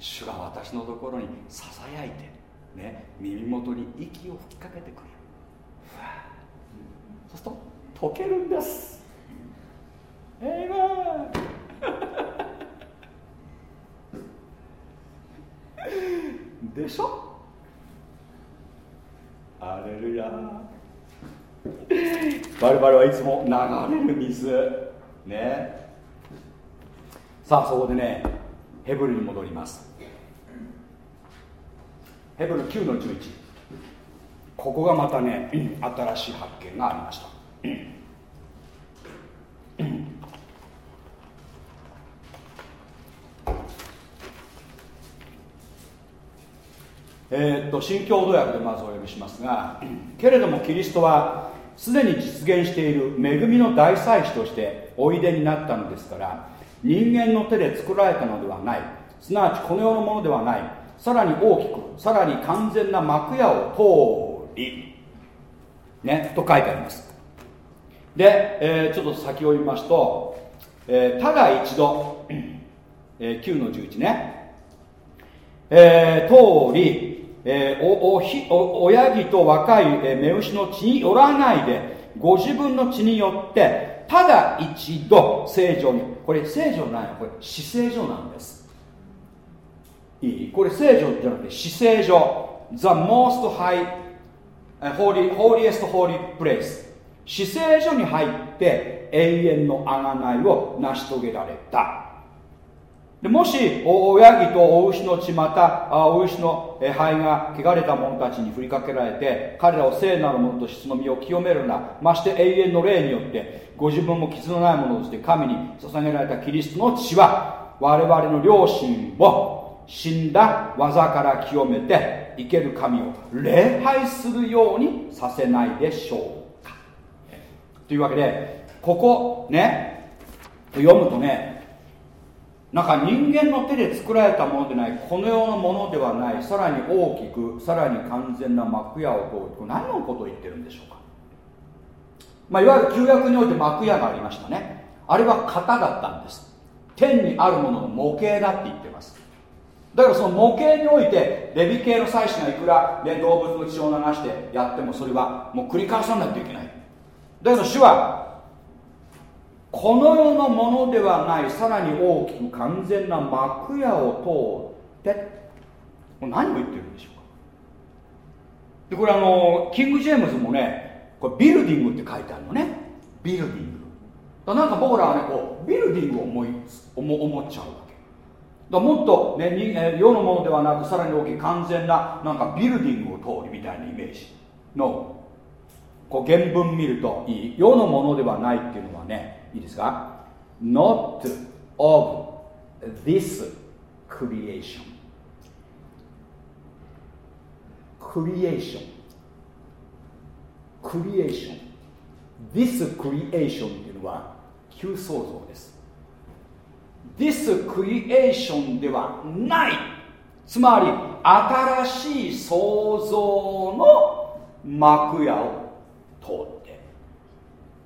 す。主が私のところにささやいてね？耳元に息を吹きかけてくれる。そうすると溶けるんです。エイメンでしょ？アレルヤ我々はいつも流れる水。ね。さあそこでねヘブルに戻ります。ヘブル9の11ここがまたね新しい発見がありました。え、っと新共同訳でまずお読みしますがけれどもキリストはすでに実現している恵みの大祭司としておいでになったのですから人間の手で作られたのではない。すなわちこの世のものではない。さらに大きくさらに完全な幕屋を通りねと書いてあります。で、えー、ちょっと先を読みますと、えー、ただ一度、えー、9の11ね、えー、通りえー、おおひお親木と若い、えー、目牛の血によらないでご自分の血によってただ一度聖女にこれ聖女ないのこれ死聖女なんです。いい？これ聖女じゃなくて死聖女 The most high holy, holiest holy place 死聖所に入って永遠の贖いを成し遂げられた。でもしおヤギとお牛の血またお牛の肺が汚れた者たちに振りかけられて彼らを聖なる者と質の身を清めるなまして永遠の霊によってご自分も傷のないものとして神に捧げられたキリストの血は我々の良心を死んだ技から清めて生ける神を礼拝するようにさせないでしょう。というわけでここね読むとねなんか人間の手で作られたものでないこの世のものではないさらに大きくさらに完全な幕屋を通る何のことを言ってるんでしょうか、まあ、いわゆる旧約において幕屋がありましたね。あれは型だったんです。天にあるものの模型だって言ってます。だからその模型においてレビ系の祭司がいくら、ね、動物の血を流してやってもそれはもう繰り返さないといけない。だけど主はこの世のものではないさらに大きく完全な幕屋を通って何を言ってるんでしょうか。でこれあのキング・ジェームズもねこれビルディングって書いてあるのね。ビルディング。だなんか僕らはねこうビルディングを思い思思っちゃうわけ。だもっと、ね、に世のものではなくさらに大きい完全ななんかビルディングを通りみたいなイメージのこう原文見るといい世のものではないっていうのはねいいですか not of this creation creation creation this creation っていうのは旧創造です this creation ではないつまり新しい創造の幕屋を通って。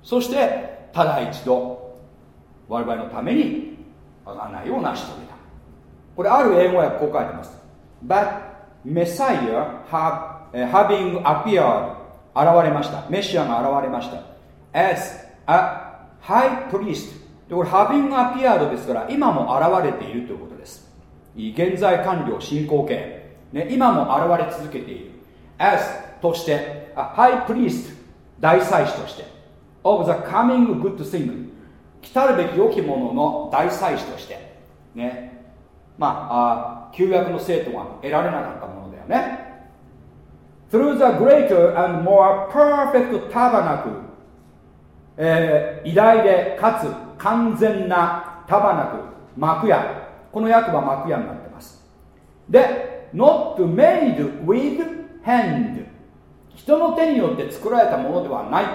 そしてただ一度我々のために贖いを成し遂げた。これある英語訳こう書いてます。But Messiah have, having appeared 現れました。メシアが現れました。As a high priest. でこれ having appeared ですから今も現れているということです。現在完了進行形、ね、今も現れ続けている。As として a high priest 大祭司として of the coming good thing 来たるべき良きものの大祭司としてねまああ旧約の生徒が得られなかったものだよね through the greater and more perfect tabernacle、えー、偉大でかつ完全なタバナク幕屋この訳は幕屋になってますで not made with hand 人の手によって作られたものではない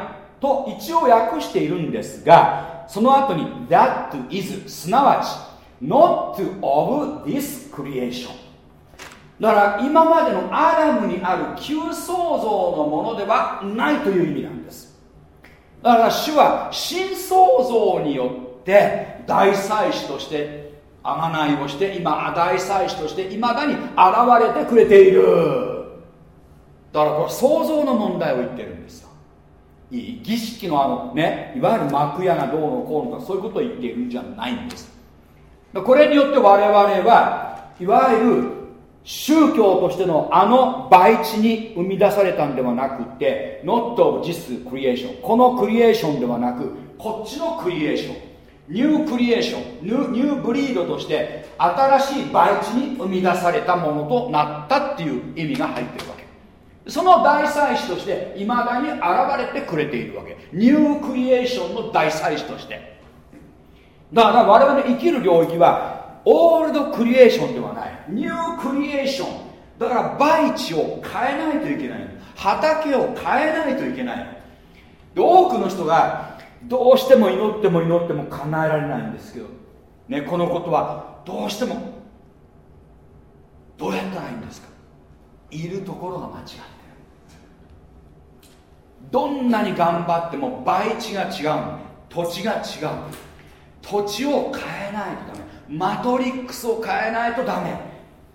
と一応訳しているんですがその後に that is すなわち not of this creation だから今までのアダムにある旧創造のものではないという意味なんです。だから主は新創造によって大祭司として贖いをして今大祭司としていまだに現れてくれている。だからこれ創造の問題を言ってるんですいい？儀式のあのねいわゆる幕屋がどうのこうのとかそういうことを言っているんじゃないんです。これによって我々はいわゆる宗教としてのあの培地に生み出されたんではなくて not of this creation このクリエーションではなくこっちの creation。New creation new new breed として新しい培地に生み出されたものとなったっていう意味が入ってるわけその大祭司としていまだに現れてくれているわけ。 new creation の大祭司として。だから我々の生きる領域は old creation ではない。 New creation だから培地を変えないといけない。畑を変えないといけない。多くの人がどうしても祈っても祈っても叶えられないんですけど、ね、このことはどうしてもどうやったらいいんですか？いるところが間違ってる。どんなに頑張っても培地が違う。土地が違う土地を変えないとダメ。マトリックスを変えないとダメ。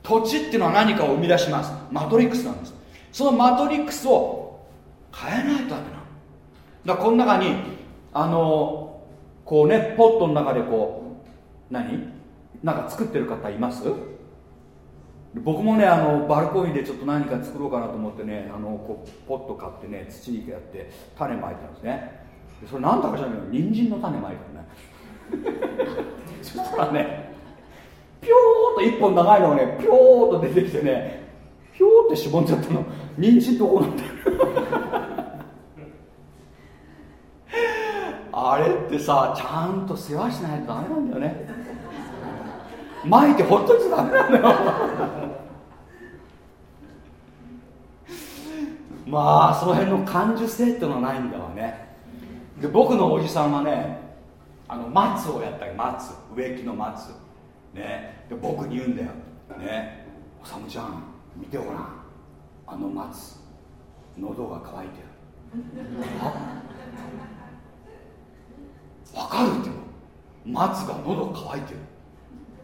土地っていうのは何かを生み出します。マトリックスなんですそのマトリックスを変えないとダメなの。だからこの中にあのこうねポットの中でこう何？なんか作ってる方います？僕もねあのバルコニーでちょっと何か作ろうかなと思ってねあのこうポット買ってね土にやって種まいたんですね。それ何だかじゃないけど人参の種まいたね。[LAUGHS] そしたらねピョーっと一本長いのがねピョーっと出てきてねピョーってしぼんじゃったの。人参どこなんだよ。[LAUGHS] あれってさちゃんと世話しないとダメなんだよね。巻いてほっといちゃダメなんだよ。まあその辺の感受性っていうのはないんだわね。で僕のおじさんはねあの松をやったり松。植木の松。ね。で僕に言うんだよ。ね。おさむちゃん見てごらん。あの松喉が渇いてる。わかるって。松が喉渇いてる。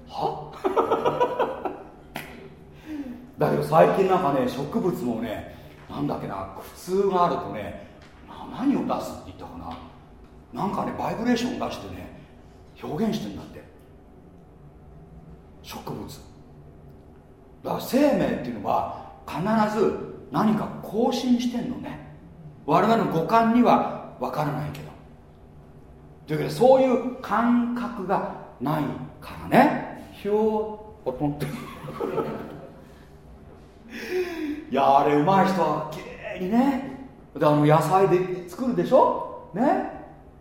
は？[LAUGHS] だけど最近なんかね植物もねなんだっけな苦痛があるとね何を出すって言ったかな？なんかねバイブレーションを出してね表現してんだって。植物。だから生命っていうのは必ず何か更新してんのね。我々の五感には分からないけど。というわけでそういう感覚がないからね。ひょーっとっていやあれうまい人はきれいにね。であの野菜で作るでしょ？ね？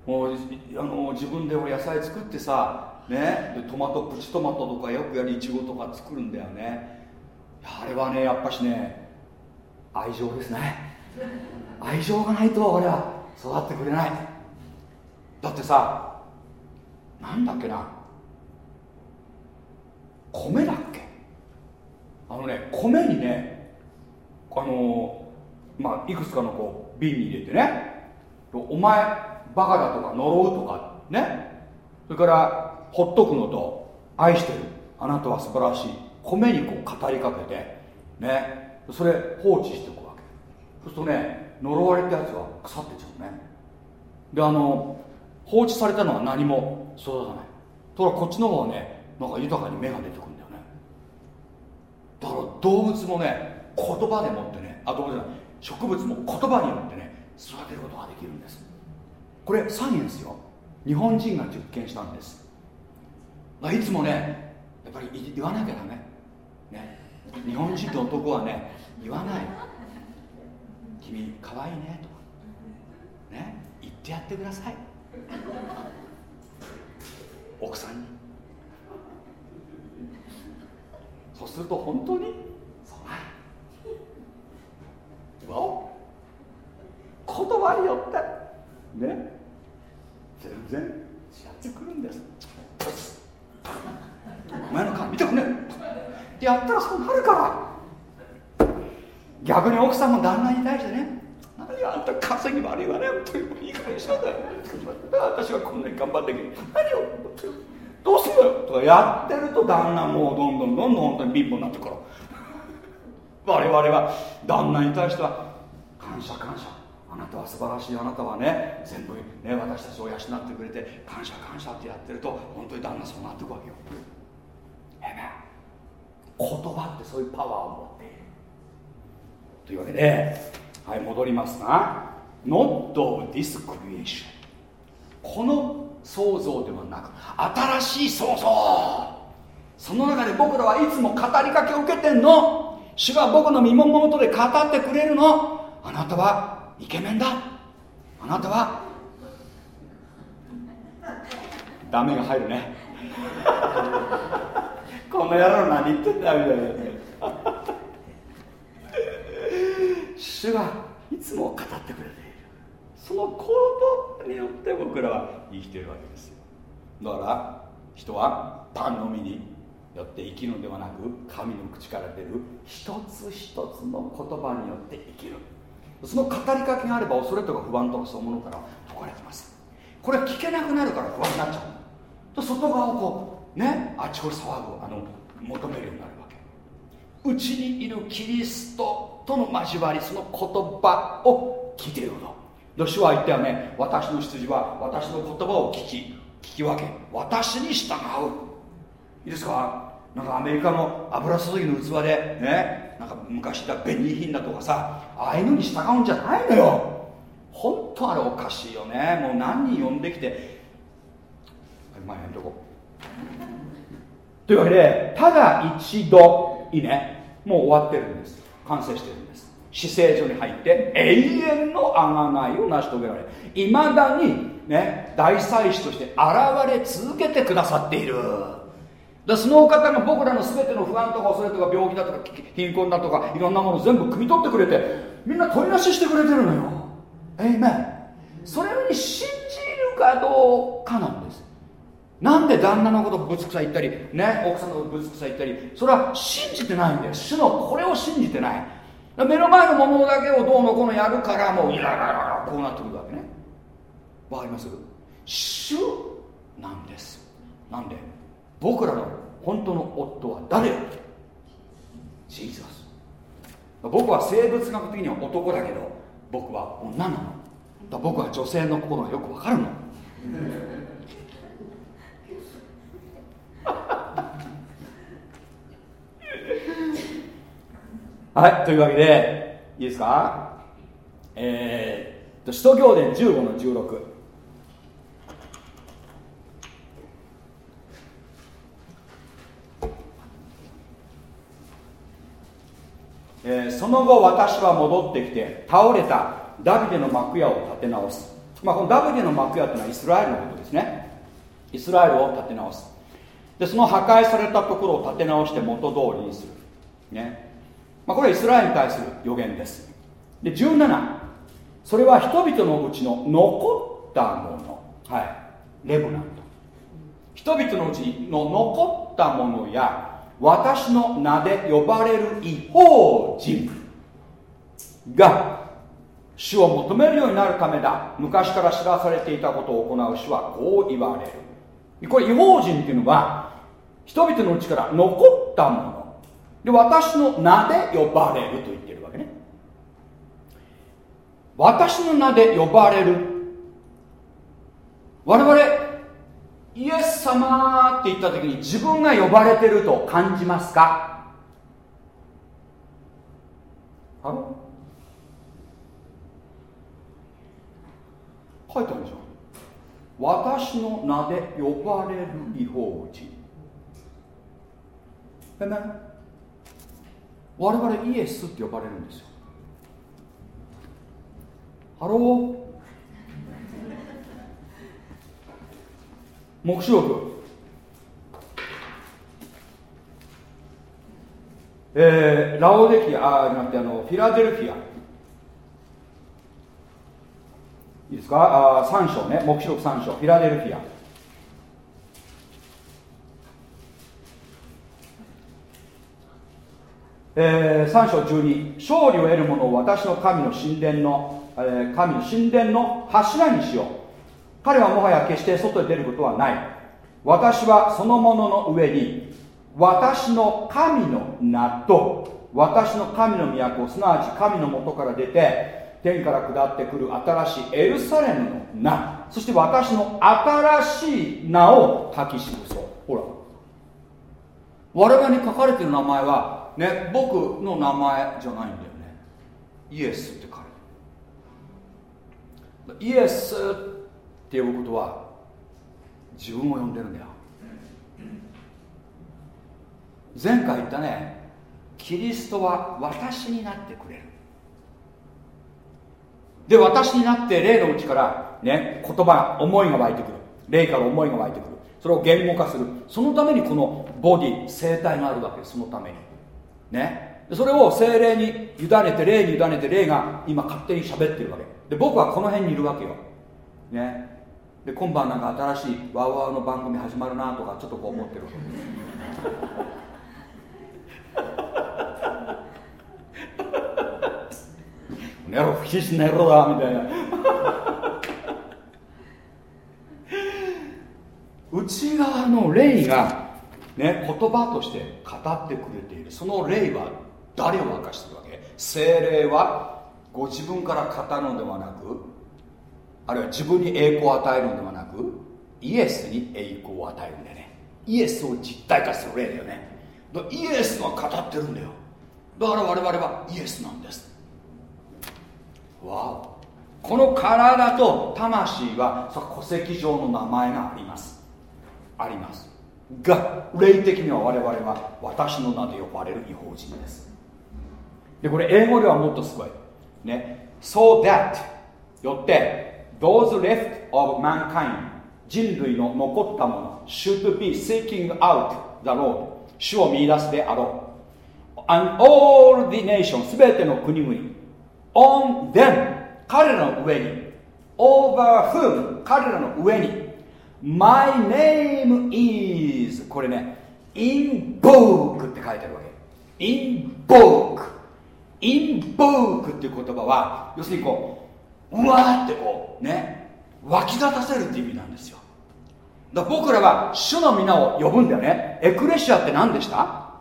もうあの自分で野菜作ってさね？トマトプチトマトとかよくやるいちごとか作るんだよね。あれはねやっぱしね愛情ですね。愛情がないと俺は育ってくれない。だってさなんだっけな？米だっけ？あのね米にねあのまあいくつかのこう瓶に入れてね。お前バカだとか呪うとかね。それからほっとくのと愛してる。あなたは素晴らしい。米にこう語りかけてね。それ放置しておくわけ。そうするとね呪われたやつは腐ってちゃうね。であの放置されたのは何も育たない。ところこっちの方はねなんか豊かに芽が出てくるんだよね。だから動物もね言葉でもってねあ動物じゃない植物も言葉によってね育てることができるんです。これサイエンスよ。日本人が実験したんです。まあいつもねやっぱり言わなきゃダメ。ね。日本人の男はね言わない君かわいいねとか。ね。言ってやってください。奥さんに。そうすると本当に？そうわお。言葉によって。ね。全然違ってくるんです。お前の顔見てくね。ってやったらそうなるから。逆に奥さんも旦那に対してね。何あんた稼ぎ悪いわね。といういい加減しなさい私はこんなに頑張ってきて。何をどうする？とかやってると旦那もうどんどんどんどん本当に貧乏になってくる我々は旦那に対しては感謝感謝。あなたは素晴らしい。あなたはね全部ね私たちを養ってくれて感謝感謝ってやってると本当に旦那そうなってくわけよ。えめ言葉ってそういうパワーを持っている。というわけではい戻りますが Not of this creation この創造ではなく新しい創造。その中で僕らはいつも語りかけを受けてんの。主が僕の身も元で語ってくれるの。あなたはイケメンだ。あなたはダメが入るね。この野郎何言ってんだみたいな。主がいつも語ってくれる。その行動によって僕らは生きてるわけですよ。だから人はパンのみによって生きるのではなく神の口から出る一つ一つの言葉によって生きる。その語りかけがあれば恐れとか不安とかそういうものから解かれてますこれ聞けなくなるから不安になっちゃう。と外側をこうねあっちこち騒ぐあの求めるようになるわけ。うちにいるキリストとの交わりその言葉を聞いていること。主は言ったよね私の羊は私の言葉を聞き聞き分け私に従う。いいですか？なんかアメリカの油注ぎの器でねなんか昔だ紅品だとかさああいうのに従うんじゃないのよ。本当あれおかしいよね。もう何人呼んできて。まあやめとこというわけでただ一度いいね。もう終わってるんです。完成してる。死聖所に入って永遠の贖いを成し遂げられいまだにね大祭司として現れ続けてくださっている。でそのお方が僕らの全ての不安とか恐れとか病気だとか貧困だとかいろんなもの全部汲み取ってくれてみんな取りなししてくれてるのよ。えいめそれに信じるかどうかなんです。なんで旦那のことぶつくさ言ったりね奥さんのことぶつくさ言ったりそれは信じてないんだよ主のこれを信じてない。目の前のものだけをどうのこうのやるからもうイラララこうなってくるわけね。わかります？主なんです。なんで？僕らの本当の夫は誰？よジーザス。僕は生物学的には男だけど僕は女なの。だ僕は女性の心がよくわかるの。[LAUGHS] はいというわけでいいですか？えー、使徒行伝15の16えー、その後私は戻ってきて倒れたダビデの幕屋を建て直す、まあ、このダビデの幕屋というのはイスラエルのことですね。イスラエルを建て直す。でその破壊されたところを建て直して元通りにする。ね、まあ、これはイスラエルに対する予言です。で17それは人々のうちの残ったもの。はい。レブナント。人々のうちの残ったものや私の名で呼ばれる違法人が主を求めるようになるためだ。昔から知らされていたことを行う主はこう言われる。これ違法人っていうのは人々のうちから残ったもの。で私の名で呼ばれると言ってるわけね。私の名で呼ばれる。我々イエス様って言った時に自分が呼ばれてると感じますか？あの書いてあるじゃん。私の名で呼ばれる異邦人我々イエスって呼ばれるんですよ。 Hello？黙示録。えー、ラオデキアあなってあのフィラデルフィア。いいですか？あ3章ね。黙示録3章。フィラデルフィア。えー、3章12勝利を得る者を私の神の神殿の、えー、神の神殿の柱にしよう。彼はもはや決して外へ出ることはない。私はそのものの上に私の神の名と私の神の都すなわち神のもとから出て天から下ってくる新しいエルサレムの名そして私の新しい名を書き記そう。ほら。我々に書かれている名前はね僕の名前じゃないんだよね。イエスって書かれてイエスって呼ぶことは自分を呼んでるんだよ。前回言ったね。キリストは私になってくれる。で私になって霊のうちからね言葉思いが湧いてくる。霊から思いが湧いてくる。それを言語化する。そのためにこのボディ生体があるわけそのために。ね。それを精霊に委ねて霊に委ねて霊が今勝手に喋ってるわけ。で僕はこの辺にいるわけよ。ね。で今晩なんか新しいワウワウの番組始まるなとかちょっとこう思ってるわけ。ネロ不死ネロだみたいな。[LAUGHS] 内側の霊が、ね、言葉として語ってくれている。その霊は誰を明かしてるわけ？精霊はご自分から語るのではなくあるいは自分に栄光を与えるのではなくイエスに栄光を与えるんだよね。イエスを実体化する霊だよね。イエスが語ってるんだよ。だから我々はイエスなんです。わお。この体と魂は戸籍上の名前があります。あります。が霊的には我々は私の名で呼ばれる違法人ですでこれ英語ではもっとすごいね So that よって those left of mankind 人類の残ったもの should be seeking out the Lord 主を見出すであろう and all the nations すべての国々 on them 彼らの上に over whom 彼らの上に My name is これね invoke って書いてあるわけ。invoke invoke っていう言葉は要するにこううわーってこうね湧き立たせるっていう意味なんですよ。だ僕らは主の皆を呼ぶんだよね。エクレシアって何でした？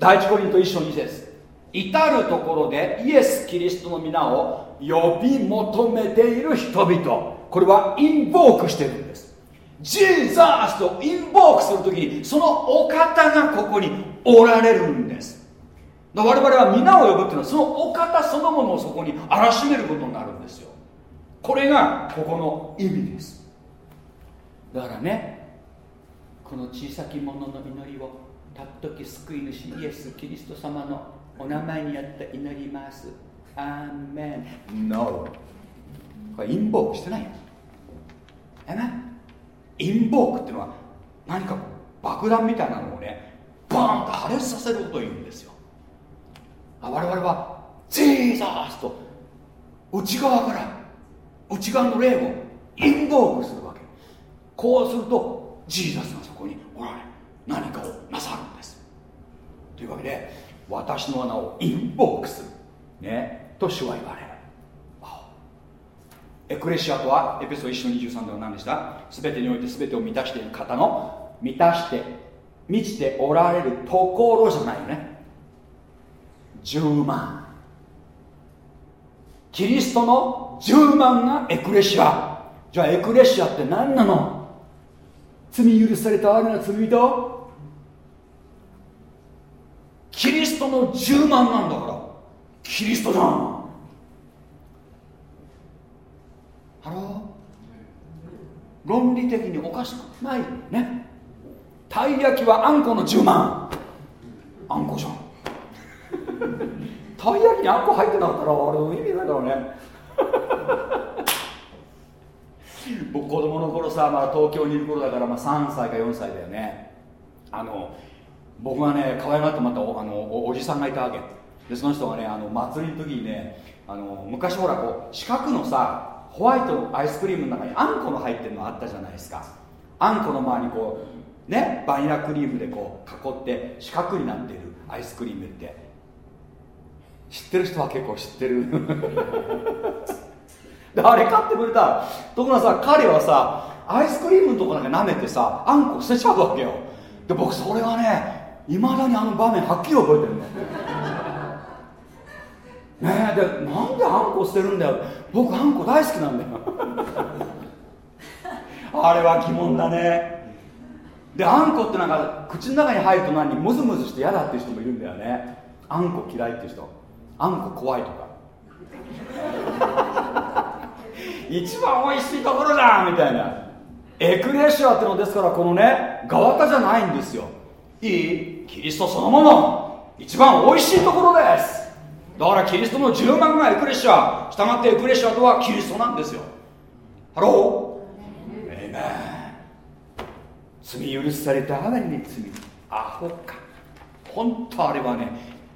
第一コリント一章二節。至るところでイエス・キリストの皆を呼び求めている人々。これはインボークしてるんです。ジーザースとインボークするときにそのお方がここにおられるんです。我々は皆を呼ぶっていうのはそのお方そのものをそこに荒らしめることになるんですよ。これがここの意味です。だからねこの小さき者の祈りをたっとき救い主イエス・キリスト様のお名前によって祈ります。アーメン。No これインボークしてないよ。えねインボークっていうのは何か爆弾みたいなのをねバーンと破裂させることを言うんですよ。我々はジーザースと内側から内側の霊をインボークするわけ。こうするとジーザスがそこにおられ何かをなさるんです。というわけで私の穴をインボークする。ね。と主は言われエクレシアとはエペソ1章23では何でした？全てにおいて全てを満たしている方の満たして満ちておられるところじゃないよね。10万。キリストの10万がエクレシア。じゃあエクレシアって何なの？罪許されたあれが罪人？キリストの充満なんだから。キリストじゃん Hello？論理的におかしくないね。たい焼きはあんこの充満。あんこじゃん。たい焼きにあんこ入ってなかったらあれ意味ないだろうね。僕子供の頃さ、まあ、東京にいる頃だから、まあ、3歳か4歳だよね。あの僕がね可愛がってまたおあのおおじさんがいたわけ。でその人がねあの祭りの時にねあの昔ほらこう四角のさホワイトのアイスクリームの中にあんこの入ってるのあったじゃないですか。あんこの周りにこうねバニラクリームでこう囲って四角になっているアイスクリームって。知ってる人は結構知ってる。であれ買ってくれた？ところがさ彼はさアイスクリームのとこなんか舐めてさあんこ捨てちゃうわけよ。で僕それがねいまだにあの場面はっきり覚えてるの。ねえでなんであんこ捨てるんだよ。僕あんこ大好きなんだよ。[LAUGHS] あれは疑問だね。であんこってなんか口の中に入ると何？ムズムズして嫌だっていう人もいるんだよね。あんこ嫌いっていう人。あんこ怖いとか。[LAUGHS] 一番美味しいところじゃんみたいな。エクレシアってのですからこのね体じゃないんですよ。いい？キリストそのもの。一番美味しいところです。だからキリストの充満がエクレシア従ってエクレシアとはキリストなんですよ。 Hello。 Amen 罪許されたありに罪。アホか。本当あれはね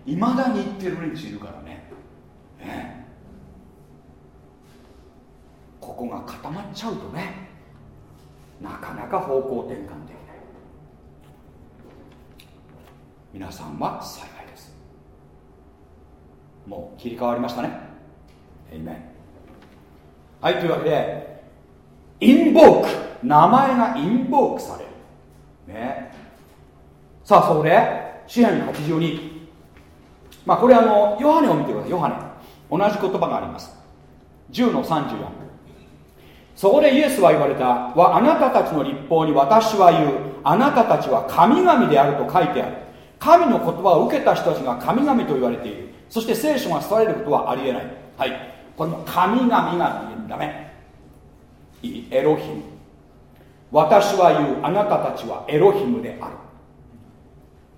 いまだに言ってる連中いるからね。ね。ここが固まっちゃうとねなかなか方向転換できない。皆さんは幸いです。もう切り替わりましたね。エイメンはいというわけでインボーク。名前がインボークされる。ね。さあそこで詩篇82まあこれあのヨハネを見てください。ヨハネ。同じ言葉があります。10の34そこでイエスは言われた。はあなたたちの立法に私は言う。あなたたちは神々であると書いてある。神の言葉を受けた人たちが神々と言われている。そして聖書が伝えることはありえない。はい。これも神々が言うダメいいエロヒム。私は言うあなたたちはエロヒムである。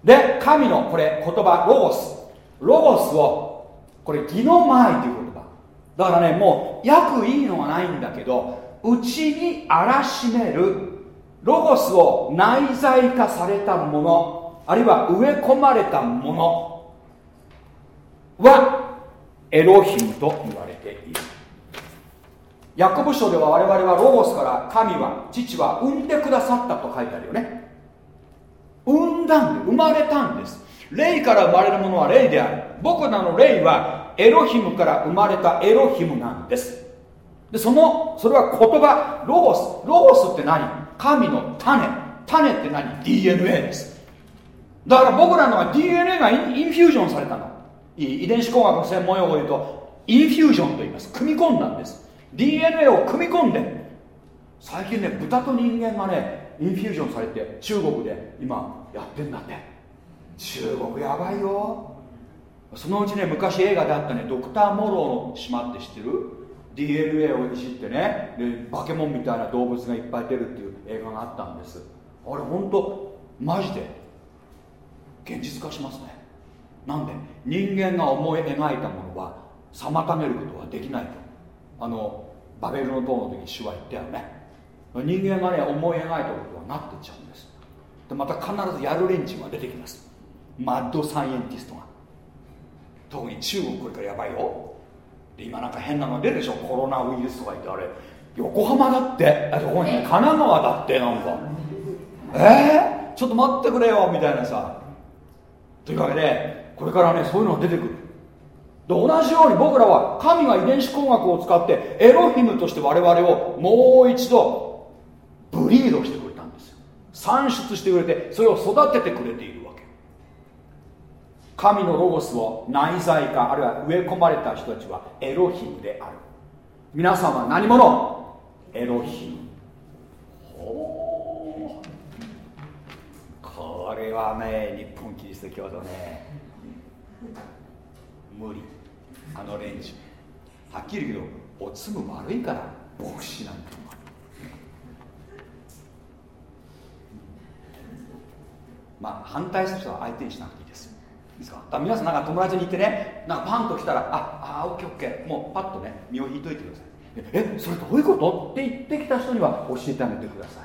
で神のこれ言葉ロゴス。ロゴスをこれ義の前という言葉。だからねもう訳いいのはないんだけど内にあらしめるロゴスを内在化されたもの。あるいは植え込まれたものはエロヒムと言われている。ヤコブ書では我々はロゴスから神は父は産んでくださったと書いてあるよね。産んだんで生まれたんです。霊から生まれるものは霊である。僕らの霊はエロヒムから生まれたエロヒムなんです。でそのそれは言葉。ロゴス。ロゴスって何？神の種。種って何？DNA です。だから僕らのは DNA がインフュージョンされたの。遺伝子工学の専門用語で言うとインフュージョンと言います。組み込んだんです。DNA を組み込んで最近ね豚と人間がねインフュージョンされて中国で今やってんだって。中国やばいよ。そのうちね昔映画であったねドクター・モローの島って知ってる？DNA をいじってねでバケモンみたいな動物がいっぱい出るっていう映画があったんです。あれ本当マジで現実化しますね。なんで人間が思い描いたものは妨げることはできないと。あのバベルの塔の時に主は言ったよね。人間がね思い描いたことはなってっちゃうんです。でまた必ずやる連中が出てきます。マッドサイエンティストが。特に中国これからやばいよ。で今なんか変なの出るでしょ。コロナウイルスとか言ってあれ横浜だって。あどこに神奈川だってなんか。えー、ちょっと待ってくれよみたいなさというわけでこれからねそういうのが出てくる。で同じように僕らは神が遺伝子工学を使ってエロヒムとして我々をもう一度ブリードしてくれたんですよ。産出してくれてそれを育ててくれているわけ。神のロゴスを内在化あるいは植え込まれた人たちはエロヒムである。皆さんは何者？エロヒム。これはね日本キリスト教徒ね無理。あの連中。はっきり言うけどおつむ悪いから牧師なんてまあ反対する人は相手にしなくていいです。いいですか？だ皆さんなんか友達に行ってねなんかパンと来たらああオッケーオッケー。もうパッとね身を引いといてください。えそれどういうこと？って言ってきた人には教えてあげてくださ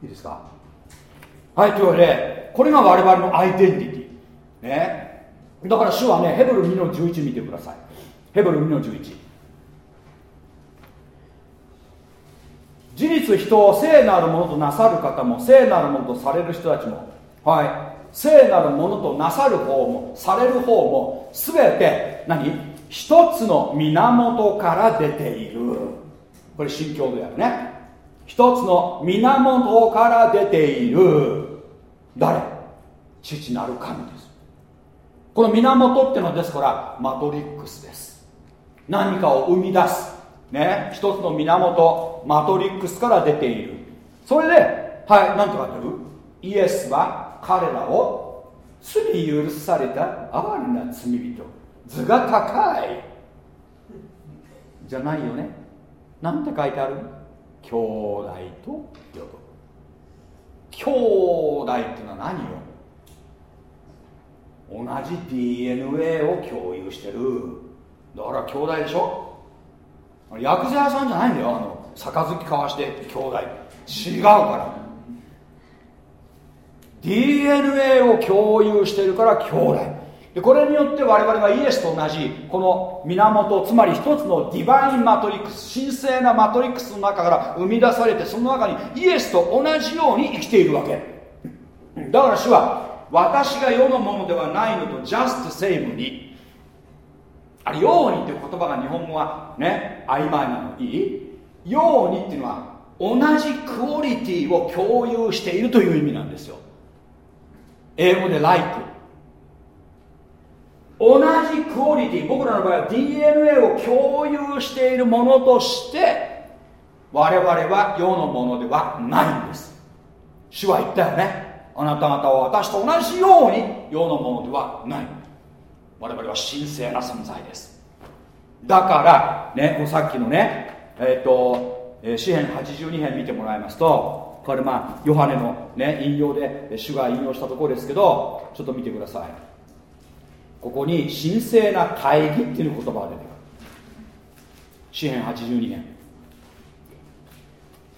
い。いいですか？はいというわけでこれが我々のアイデンティティ。ね。だから主はねヘブル2の11見てください。ヘブル2の11事実人を聖なるものとなさる方も聖なるものとされる人たちもはい。聖なるものとなさる方もされる方も全て何？一つの源から出ている。これ新教でやるね。一つの源から出ている。誰？父なる神です。この源ってのはですからマトリックスです。何かを生み出す。ね？一つの源マトリックスから出ている。それではい何て書いてある？イエスは彼らを罪許された哀れな罪人図が高い。じゃないよね。なんて書いてある？兄弟と呼ぶ兄弟っていうのは何よ？同じ DNA を共有してる。だから兄弟でしょ？薬剤屋さんじゃないんだよ。あの杯交わして兄弟。違うから。DNA を共有してるから兄弟。でこれによって我々はイエスと同じこの源つまり一つのディバインマトリックス神聖なマトリックスの中から生み出されてその中にイエスと同じように生きているわけ。だから主は私が世のものではないのと just same にあれようにっていう言葉が日本語はね曖昧なの。いい？ようにっていうのは同じクオリティを共有しているという意味なんですよ。英語で like 同じクオリティ僕らの場合は DNA を共有しているものとして我々は世のものではないんです。主は言ったよね。あなた方は私と同じように世のものではない。我々は神聖な存在です。だからねさっきのねえっ、ー、と詩篇82編見てもらいますとこれまあヨハネの、ね、引用で主が引用したところですけどちょっと見てください。ここに神聖な会議っていう言葉が出てくる。詩編82年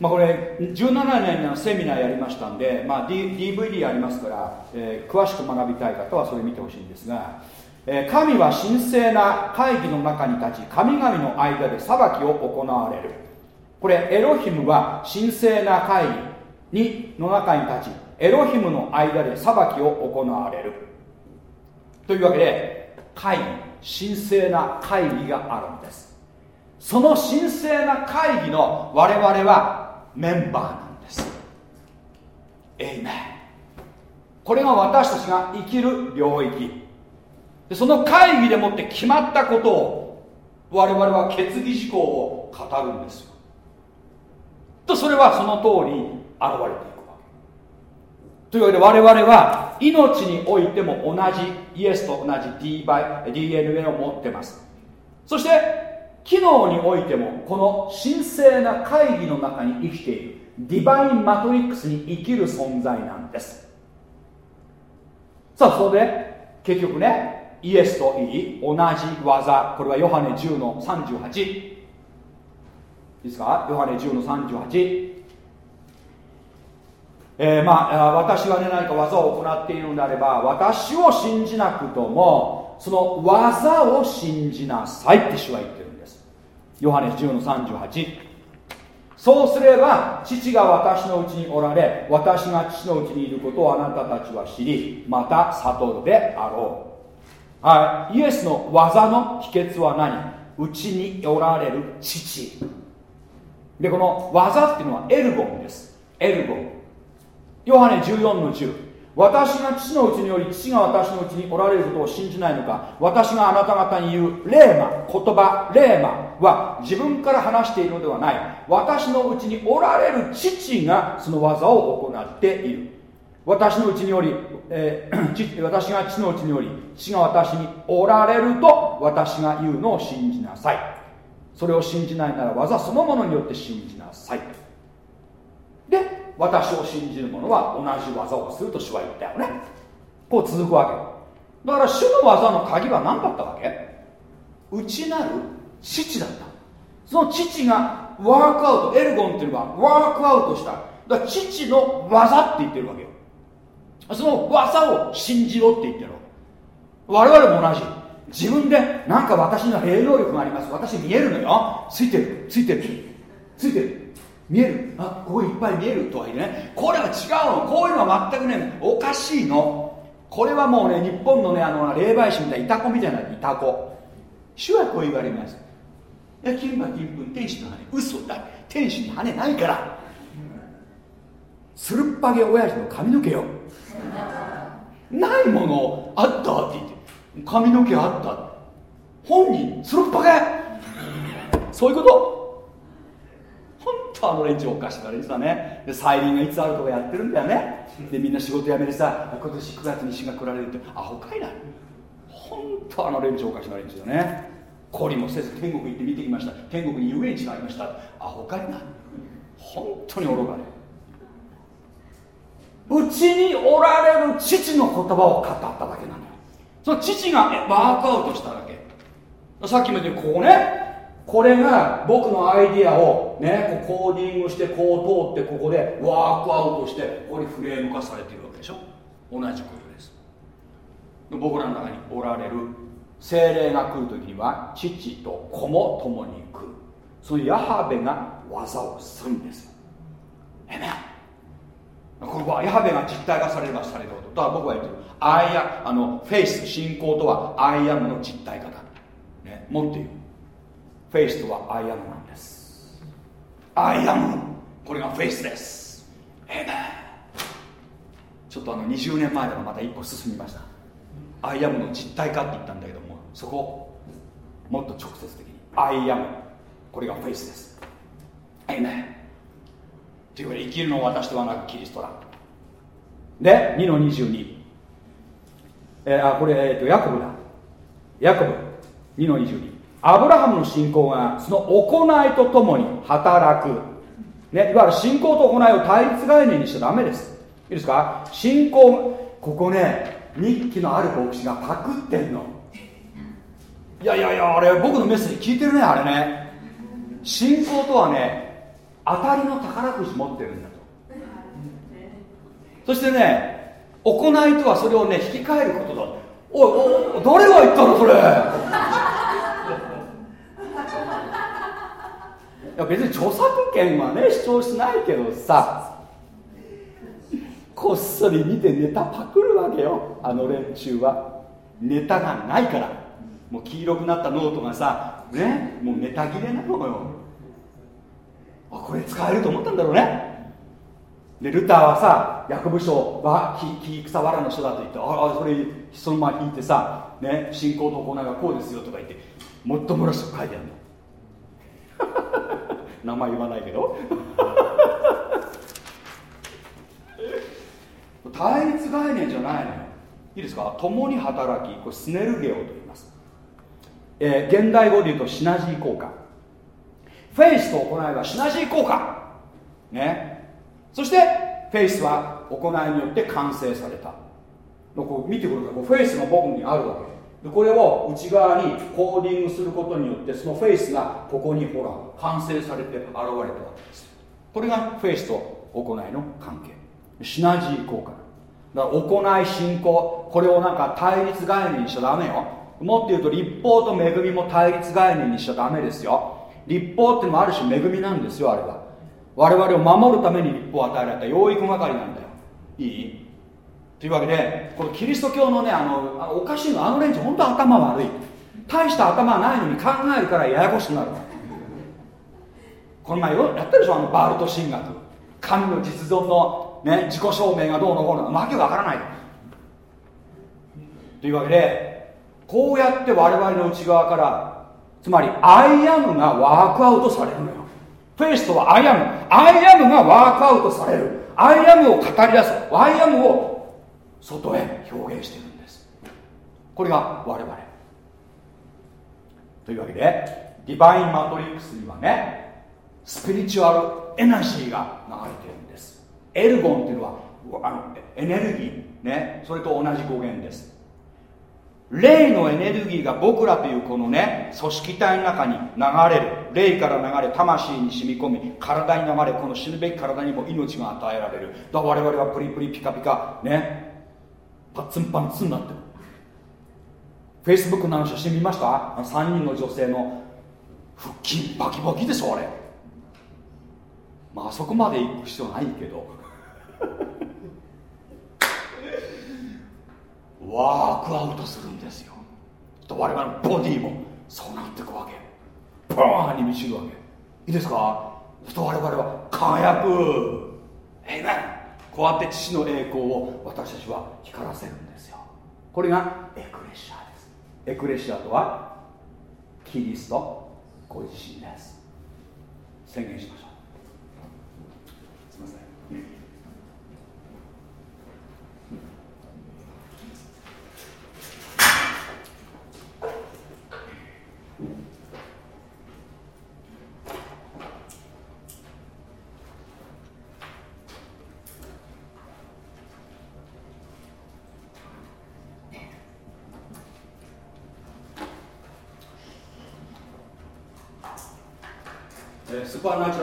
まあこれ17年のセミナーやりましたんで、まあ、D、DVD ありますから、えー、詳しく学びたい方はそれ見てほしいんですが、えー、神は神聖な会議の中に立ち神々の間で裁きを行われる。これエロヒムは神聖な会議にの中に立ちエロヒムの間で裁きを行われる。というわけで会議神聖な会議があるんです。その神聖な会議の我々はメンバーなんです。エイメン。これが私たちが生きる領域。でその会議でもって決まったことを我々は決議事項を語るんですよ。とそれはその通り現れていくわけというわけで我々は命においても同じイエスと同じ DNA を持ってます。そして機能においてもこの神聖な会議の中に生きているディバインマトリックスに生きる存在なんです。さあそれで結局ねイエスといい同じ技これはヨハネ10の38いいですか？ヨハネ10の38えー、まあ、私はね何か技を行っているのであれば私を信じなくともその技を信じなさいって主は言ってるんです。ヨハネ10の38そうすれば父が私のうちにおられ私が父のうちにいることをあなたたちは知りまた悟るであろう。はい。イエスの技の秘訣は何？うちにおられる父。でこの技っていうのはエルゴンです。エルゴン。ヨハネ14の10私が父のうちにより父が私のうちにおられることを信じないのか。私があなた方に言うレーマ言葉レーマは自分から話しているのではない。私のうちにおられる父がその技を行っている。私のうちにより、えー、[CLEARS THROAT] 私が父のうちにより父が私におられると私が言うのを信じなさい。それを信じないなら技そのものによって信じなさい。私を信じる者は同じ技をすると主は言ったよね。こう続くわけ。だから主の技の鍵は何だったわけ？内なる父だった。その父がワークアウトエルゴンっていうのはワークアウトした。だから父の技って言ってるわけよ。その技を信じろって言ってる我々も同じ。自分でなんか私には霊能力があります。私見えるのよ。ついてるついてるついてる。見える。あここいっぱい見えるとはいえねこれは違うの。こういうのは全くねおかしいの。これはもうね日本のねあの霊媒師みたいなイタコみたいないタコ主はこう言われますいや金馬金粉天使の羽。嘘だ。天使に羽ないから。つるっぱげ親父の髪の毛よ。ないもの。あった？って言って。髪の毛あった。本人つるっぱげ。そういうこと。とあの連中おかしな連中だね。で再臨がいつあるとかやってるんだよね。でみんな仕事辞めてさ今年9月に死が来られるって。アホかい。な本当あの連中おかしな連中だね。懲りもせず天国行って見てきました。天国に遊園地がありました。アホかい。な本当に愚かねうちにおられる父の言葉を語っただけなのよ。その父がワークアウトしただけ。さっきも言ったようにここねこれが僕のアイディアをねコーディングしてこう通ってここでワークアウトしてここにフレーム化されているわけでしょ？同じことです。僕らの中におられる精霊が来る時には父と子も共に来るそのヤハベが技をするんです。えめこれはヤハウェが実体化されればされるほど。だから僕は言ってる。アイアあのフェイス信仰とはアイアムの実体化だ、ね、もっと言うフェイスとはアイアムなんです。 I am。これが faith です。えめちょっとあの20年前でもまた一歩進みました。 I am の実体化って言ったんだけどもそこもっと直接的に。 I am。これがフェイスです。えめというわけで生きるのは私ではなくキリストだ。で2の22えー、あこれ、えーと、ヤコブだ。ヤコブ。2の22アブラハムの信仰がその行いとともに働く、ね、いわゆる信仰と行いを対立概念にしちゃダメです。いいですか？信仰ここね日記のある牧師がパクってんの。いやいやいやあれ僕のメッセージ聞いてるねあれね。信仰とはね当たりの宝くじ持ってるんだと。そしてね行いとはそれをね引き換えることだ。おいお誰が言ったのそれ？や別に著作権はね主張しないけどさこっそり見てネタパクるわけよ。あの連中は。ネタがないから。もう黄色くなったノートがさねもうネタ切れなのよ。あこれ使えると思ったんだろうね。でルターはさ役部省は木草わらの人だと言ってああそれそのまま引いてさ、ね、信仰と行いがこうですよとか言ってもっともらしく書いてあるの。名前言わないけど。[LAUGHS] 対立概念じゃないのよ。いいですか？共に働きこれσυνεργέωと言います、えー、現代語で言うとシナジー効果。フェイスと行いはシナジー効果。ね。そしてフェイスは行いによって完成された。こう見てください。フェイスが僕にあるわけ。でこれを内側にコーディングすることによってそのフェイスがここにほら完成されて現れたわけです。これがフェイスと行いの関係。シナジー効果。だから行い信仰。これをなんか対立概念にしちゃダメよ。もっと言うと立法と恵みも対立概念にしちゃダメですよ。立法っていうのもある種恵みなんですよあれは。我々を守るために立法を与えられた養育係なんだよ。いい？というわけでこのキリスト教のねあのおかしいのあの連中本当頭悪い。大した頭ないのに考えるからややこしくなる。この前よやったでしょあのバールト神学。神の実存の、ね、自己証明がどうのこうの。わけわからない。というわけでこうやって我々の内側からつまり I am が work out されるのよ。 Faith とは I am。I am が work out される。 I am を語り出す。 I am を外へ表現しているんです。これが我々。というわけでディバインマトリックスにはねスピリチュアルエナジーが流れてるんです。エルゴンっていうのはあのエネルギーねそれと同じ語源です。霊のエネルギーが僕らというこのね組織体の中に流れる。霊から流れ魂に染み込み体に流れこの死ぬべき体にも命が与えられる。だ我々はプリプリピカピカねパッツンパンツンになってる。フェイスブックの写真見ました？あの3人の女性の。腹筋バキバキでしょあれ。まあそこまで行く必要ないけど。[LAUGHS] ワークアウトするんですよ。と我々のボディも。そうなっていくわけ。バーンに満ちるわけ。いいですか？と我々は輝くえいめこうやって父の栄光を私たちは光らせるんですよ。これがエクレシアです。エクレシアとはキリストご自身です。宣言しましょう。for not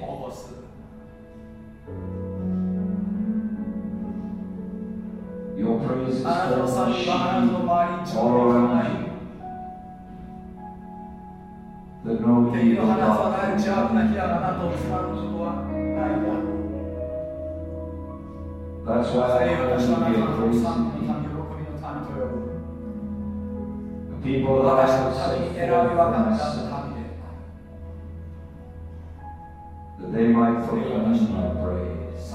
摩诃斯。Your praise is for The glory of God. That's why I only give praise. The people that I have saved from that they might proclaim my praise.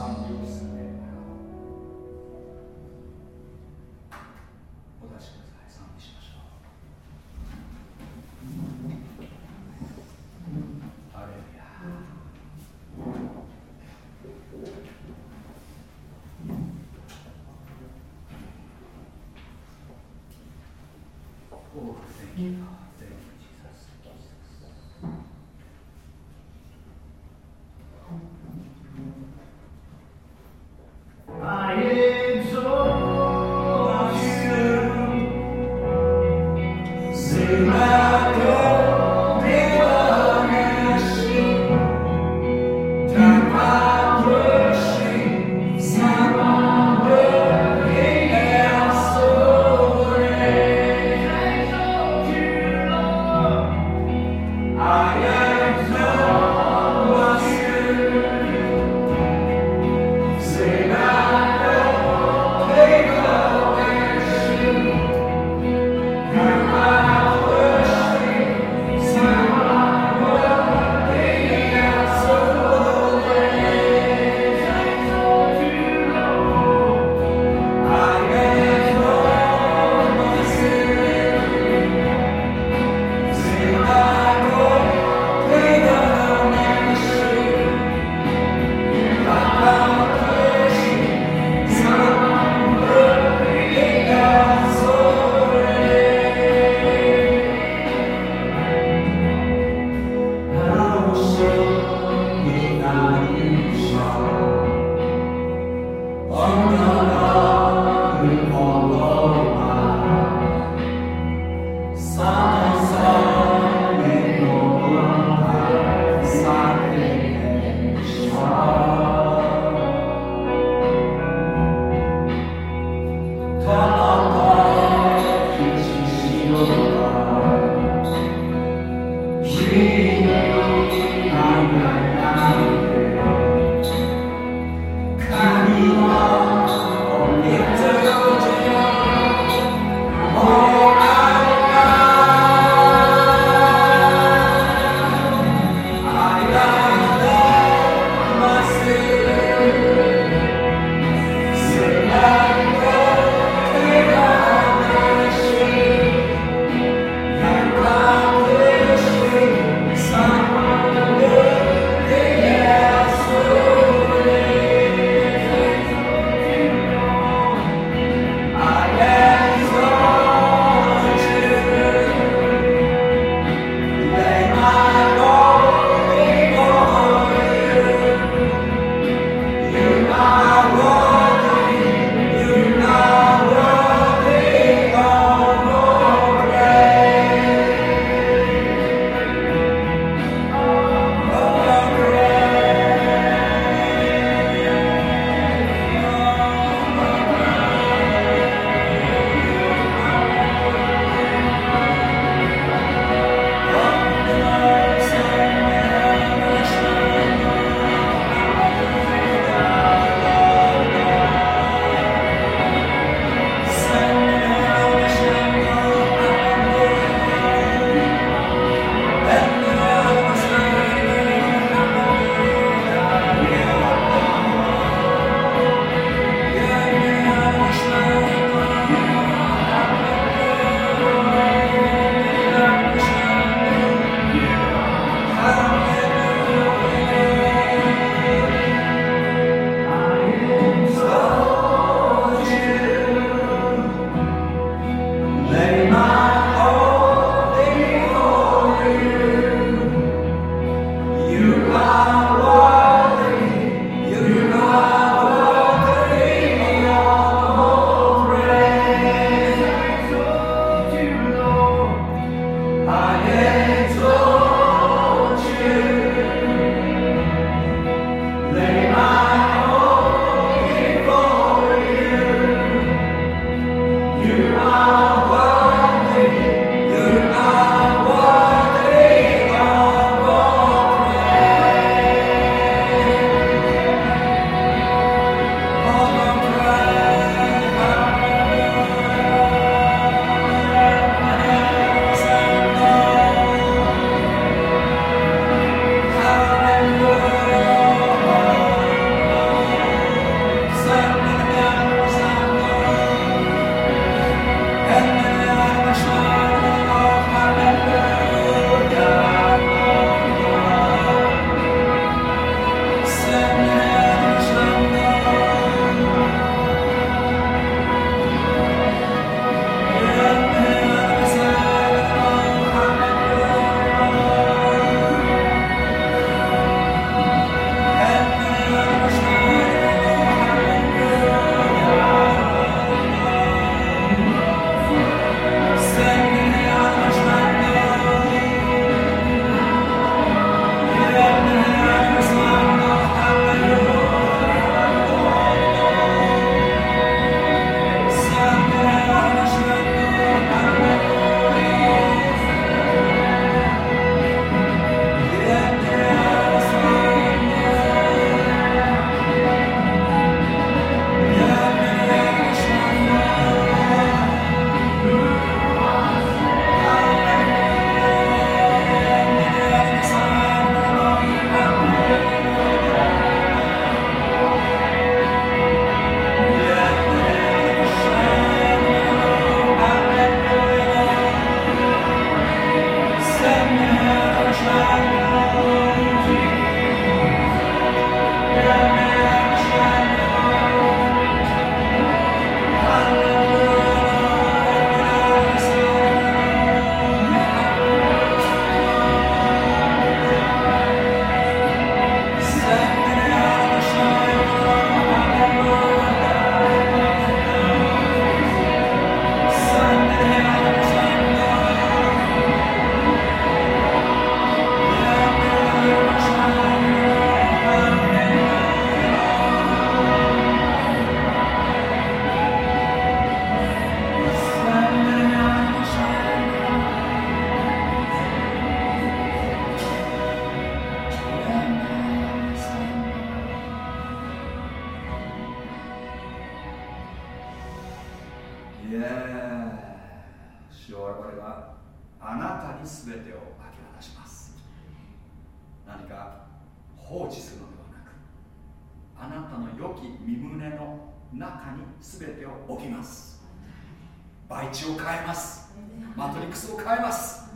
を変えます。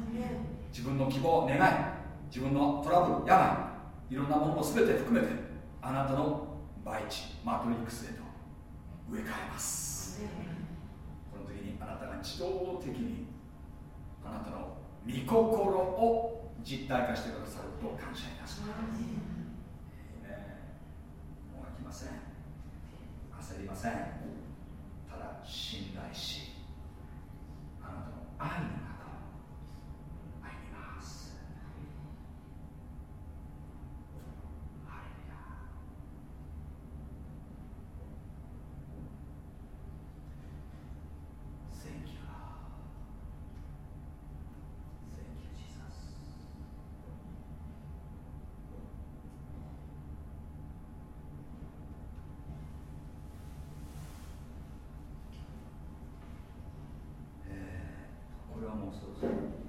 自分の希望願い自分のトラブル病いろんなものも全て含めてあなたの培地マトリックスへと植え替えます。この時にあなたが自動的にあなたの御心を実体化してくださることを感謝いたします。もう飽きません。焦りません。ただ信頼しあなたの愛の中を歩みますハレルヤ Thank you. Thank you, Jesus. えーこれはもうそろそろ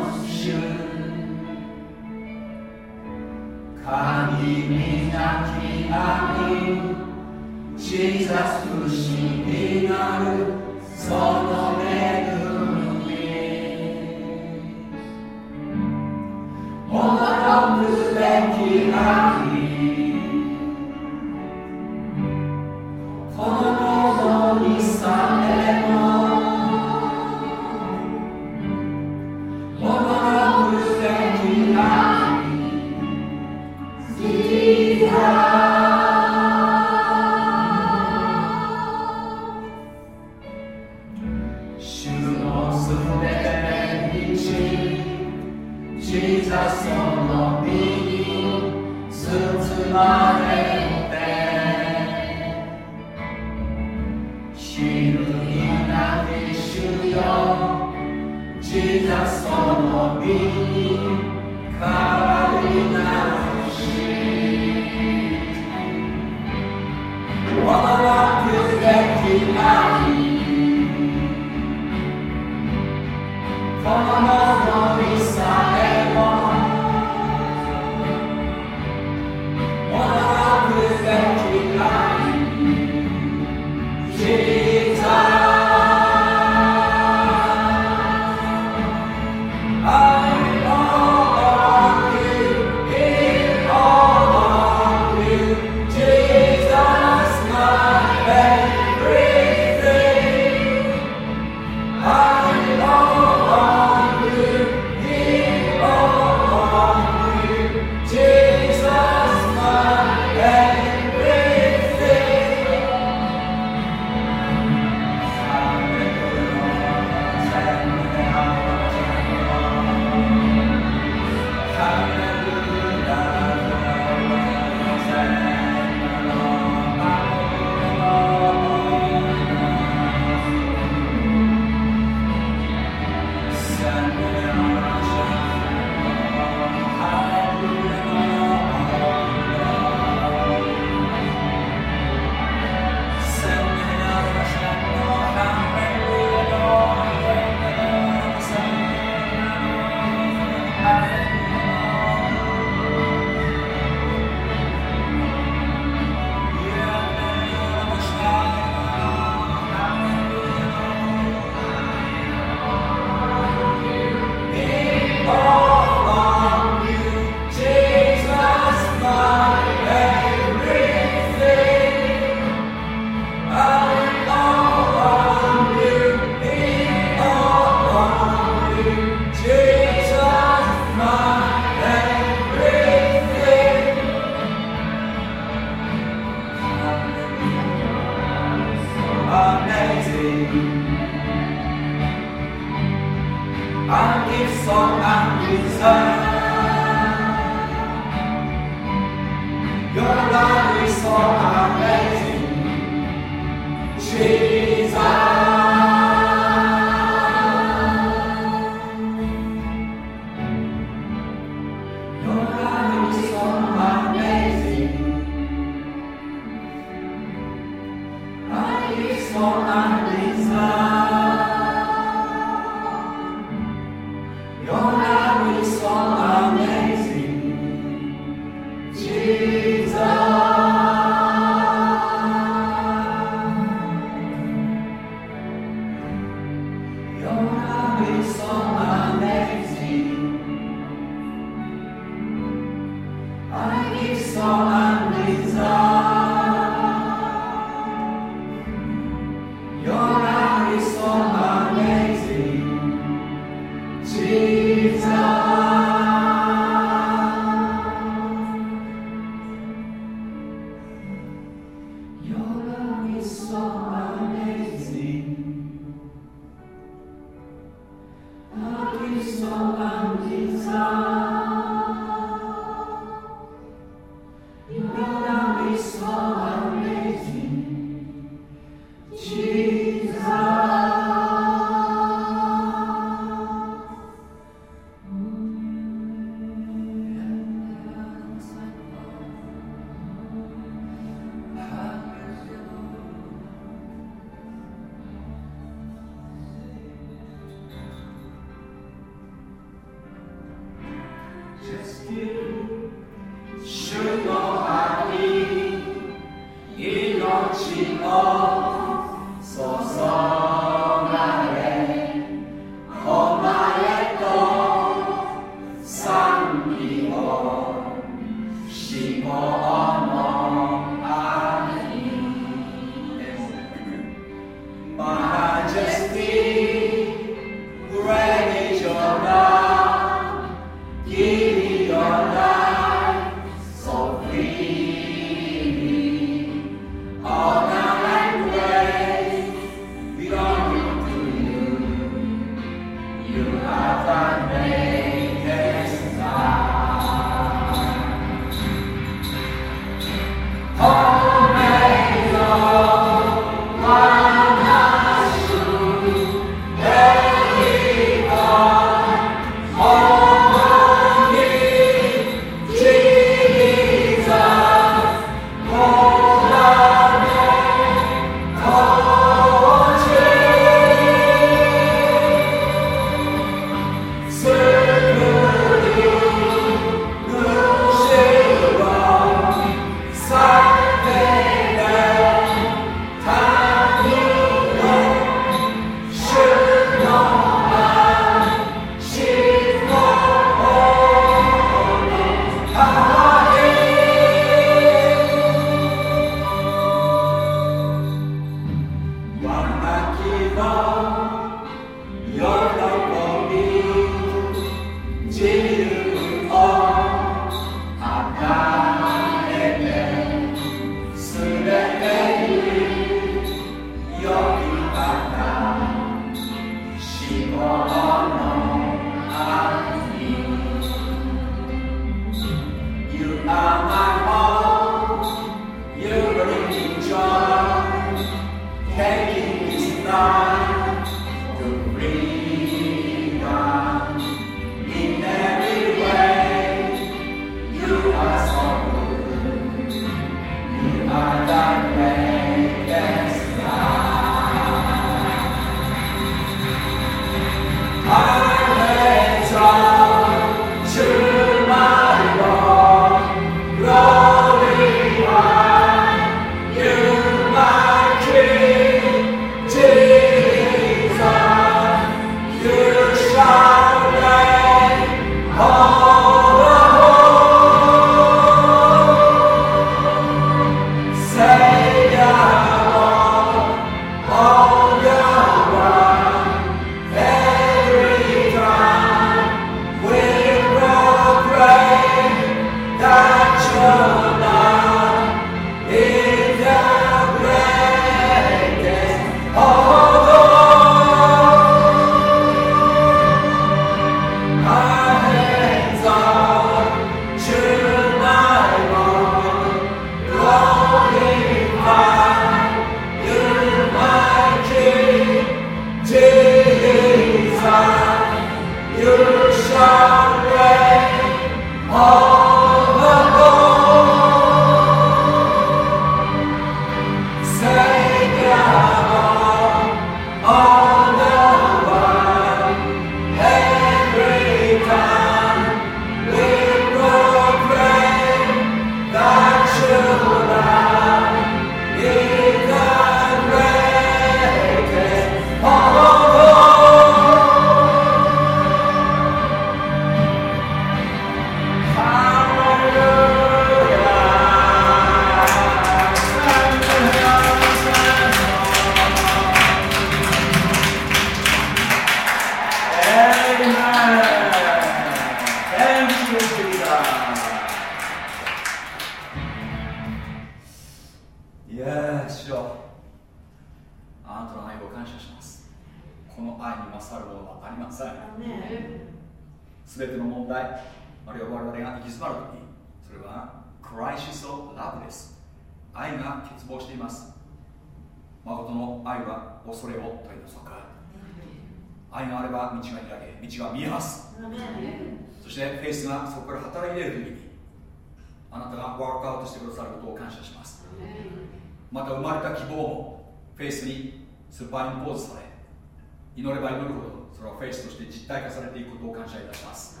されていくことを感謝いたします。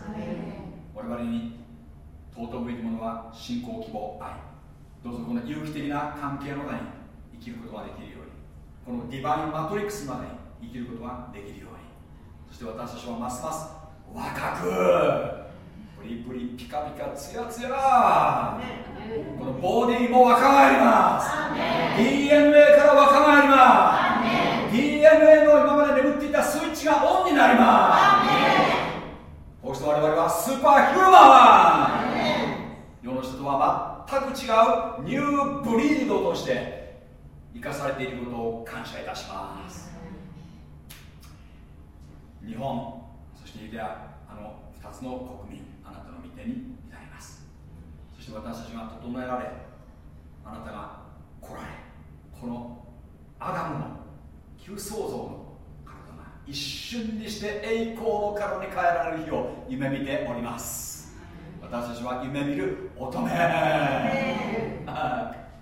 我々に尊ぶべきものは信仰希望愛。どうぞこの有機的な関係の中に生きることができるように。このディバインマトリックスまで生きることができるように。そして私たちはますます若くプリプリピカピカツヤツヤ。このボディも若返ります。DNA から若返ります。DNA の今まで眠っていたスイッチがオンになりますこうして我々はスーパーヒューマン。世の人とは全く違うニューブリードとして生かされていることを感謝いたします。日本そしてユダヤあの2つの国民あなたの御手になります。そして私たちが整えられあなたが来られこのアダムの旧創造の一瞬にして栄光の体に変えられる日を夢見ております。私たちは夢見る乙女。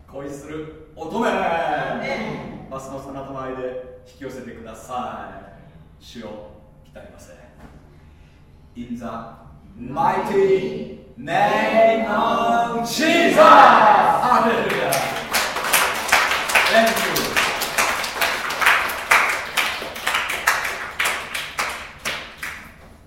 恋する乙女。ますますあなたの愛で引き寄せてください。主よ来りません。In the mighty name of Jesus!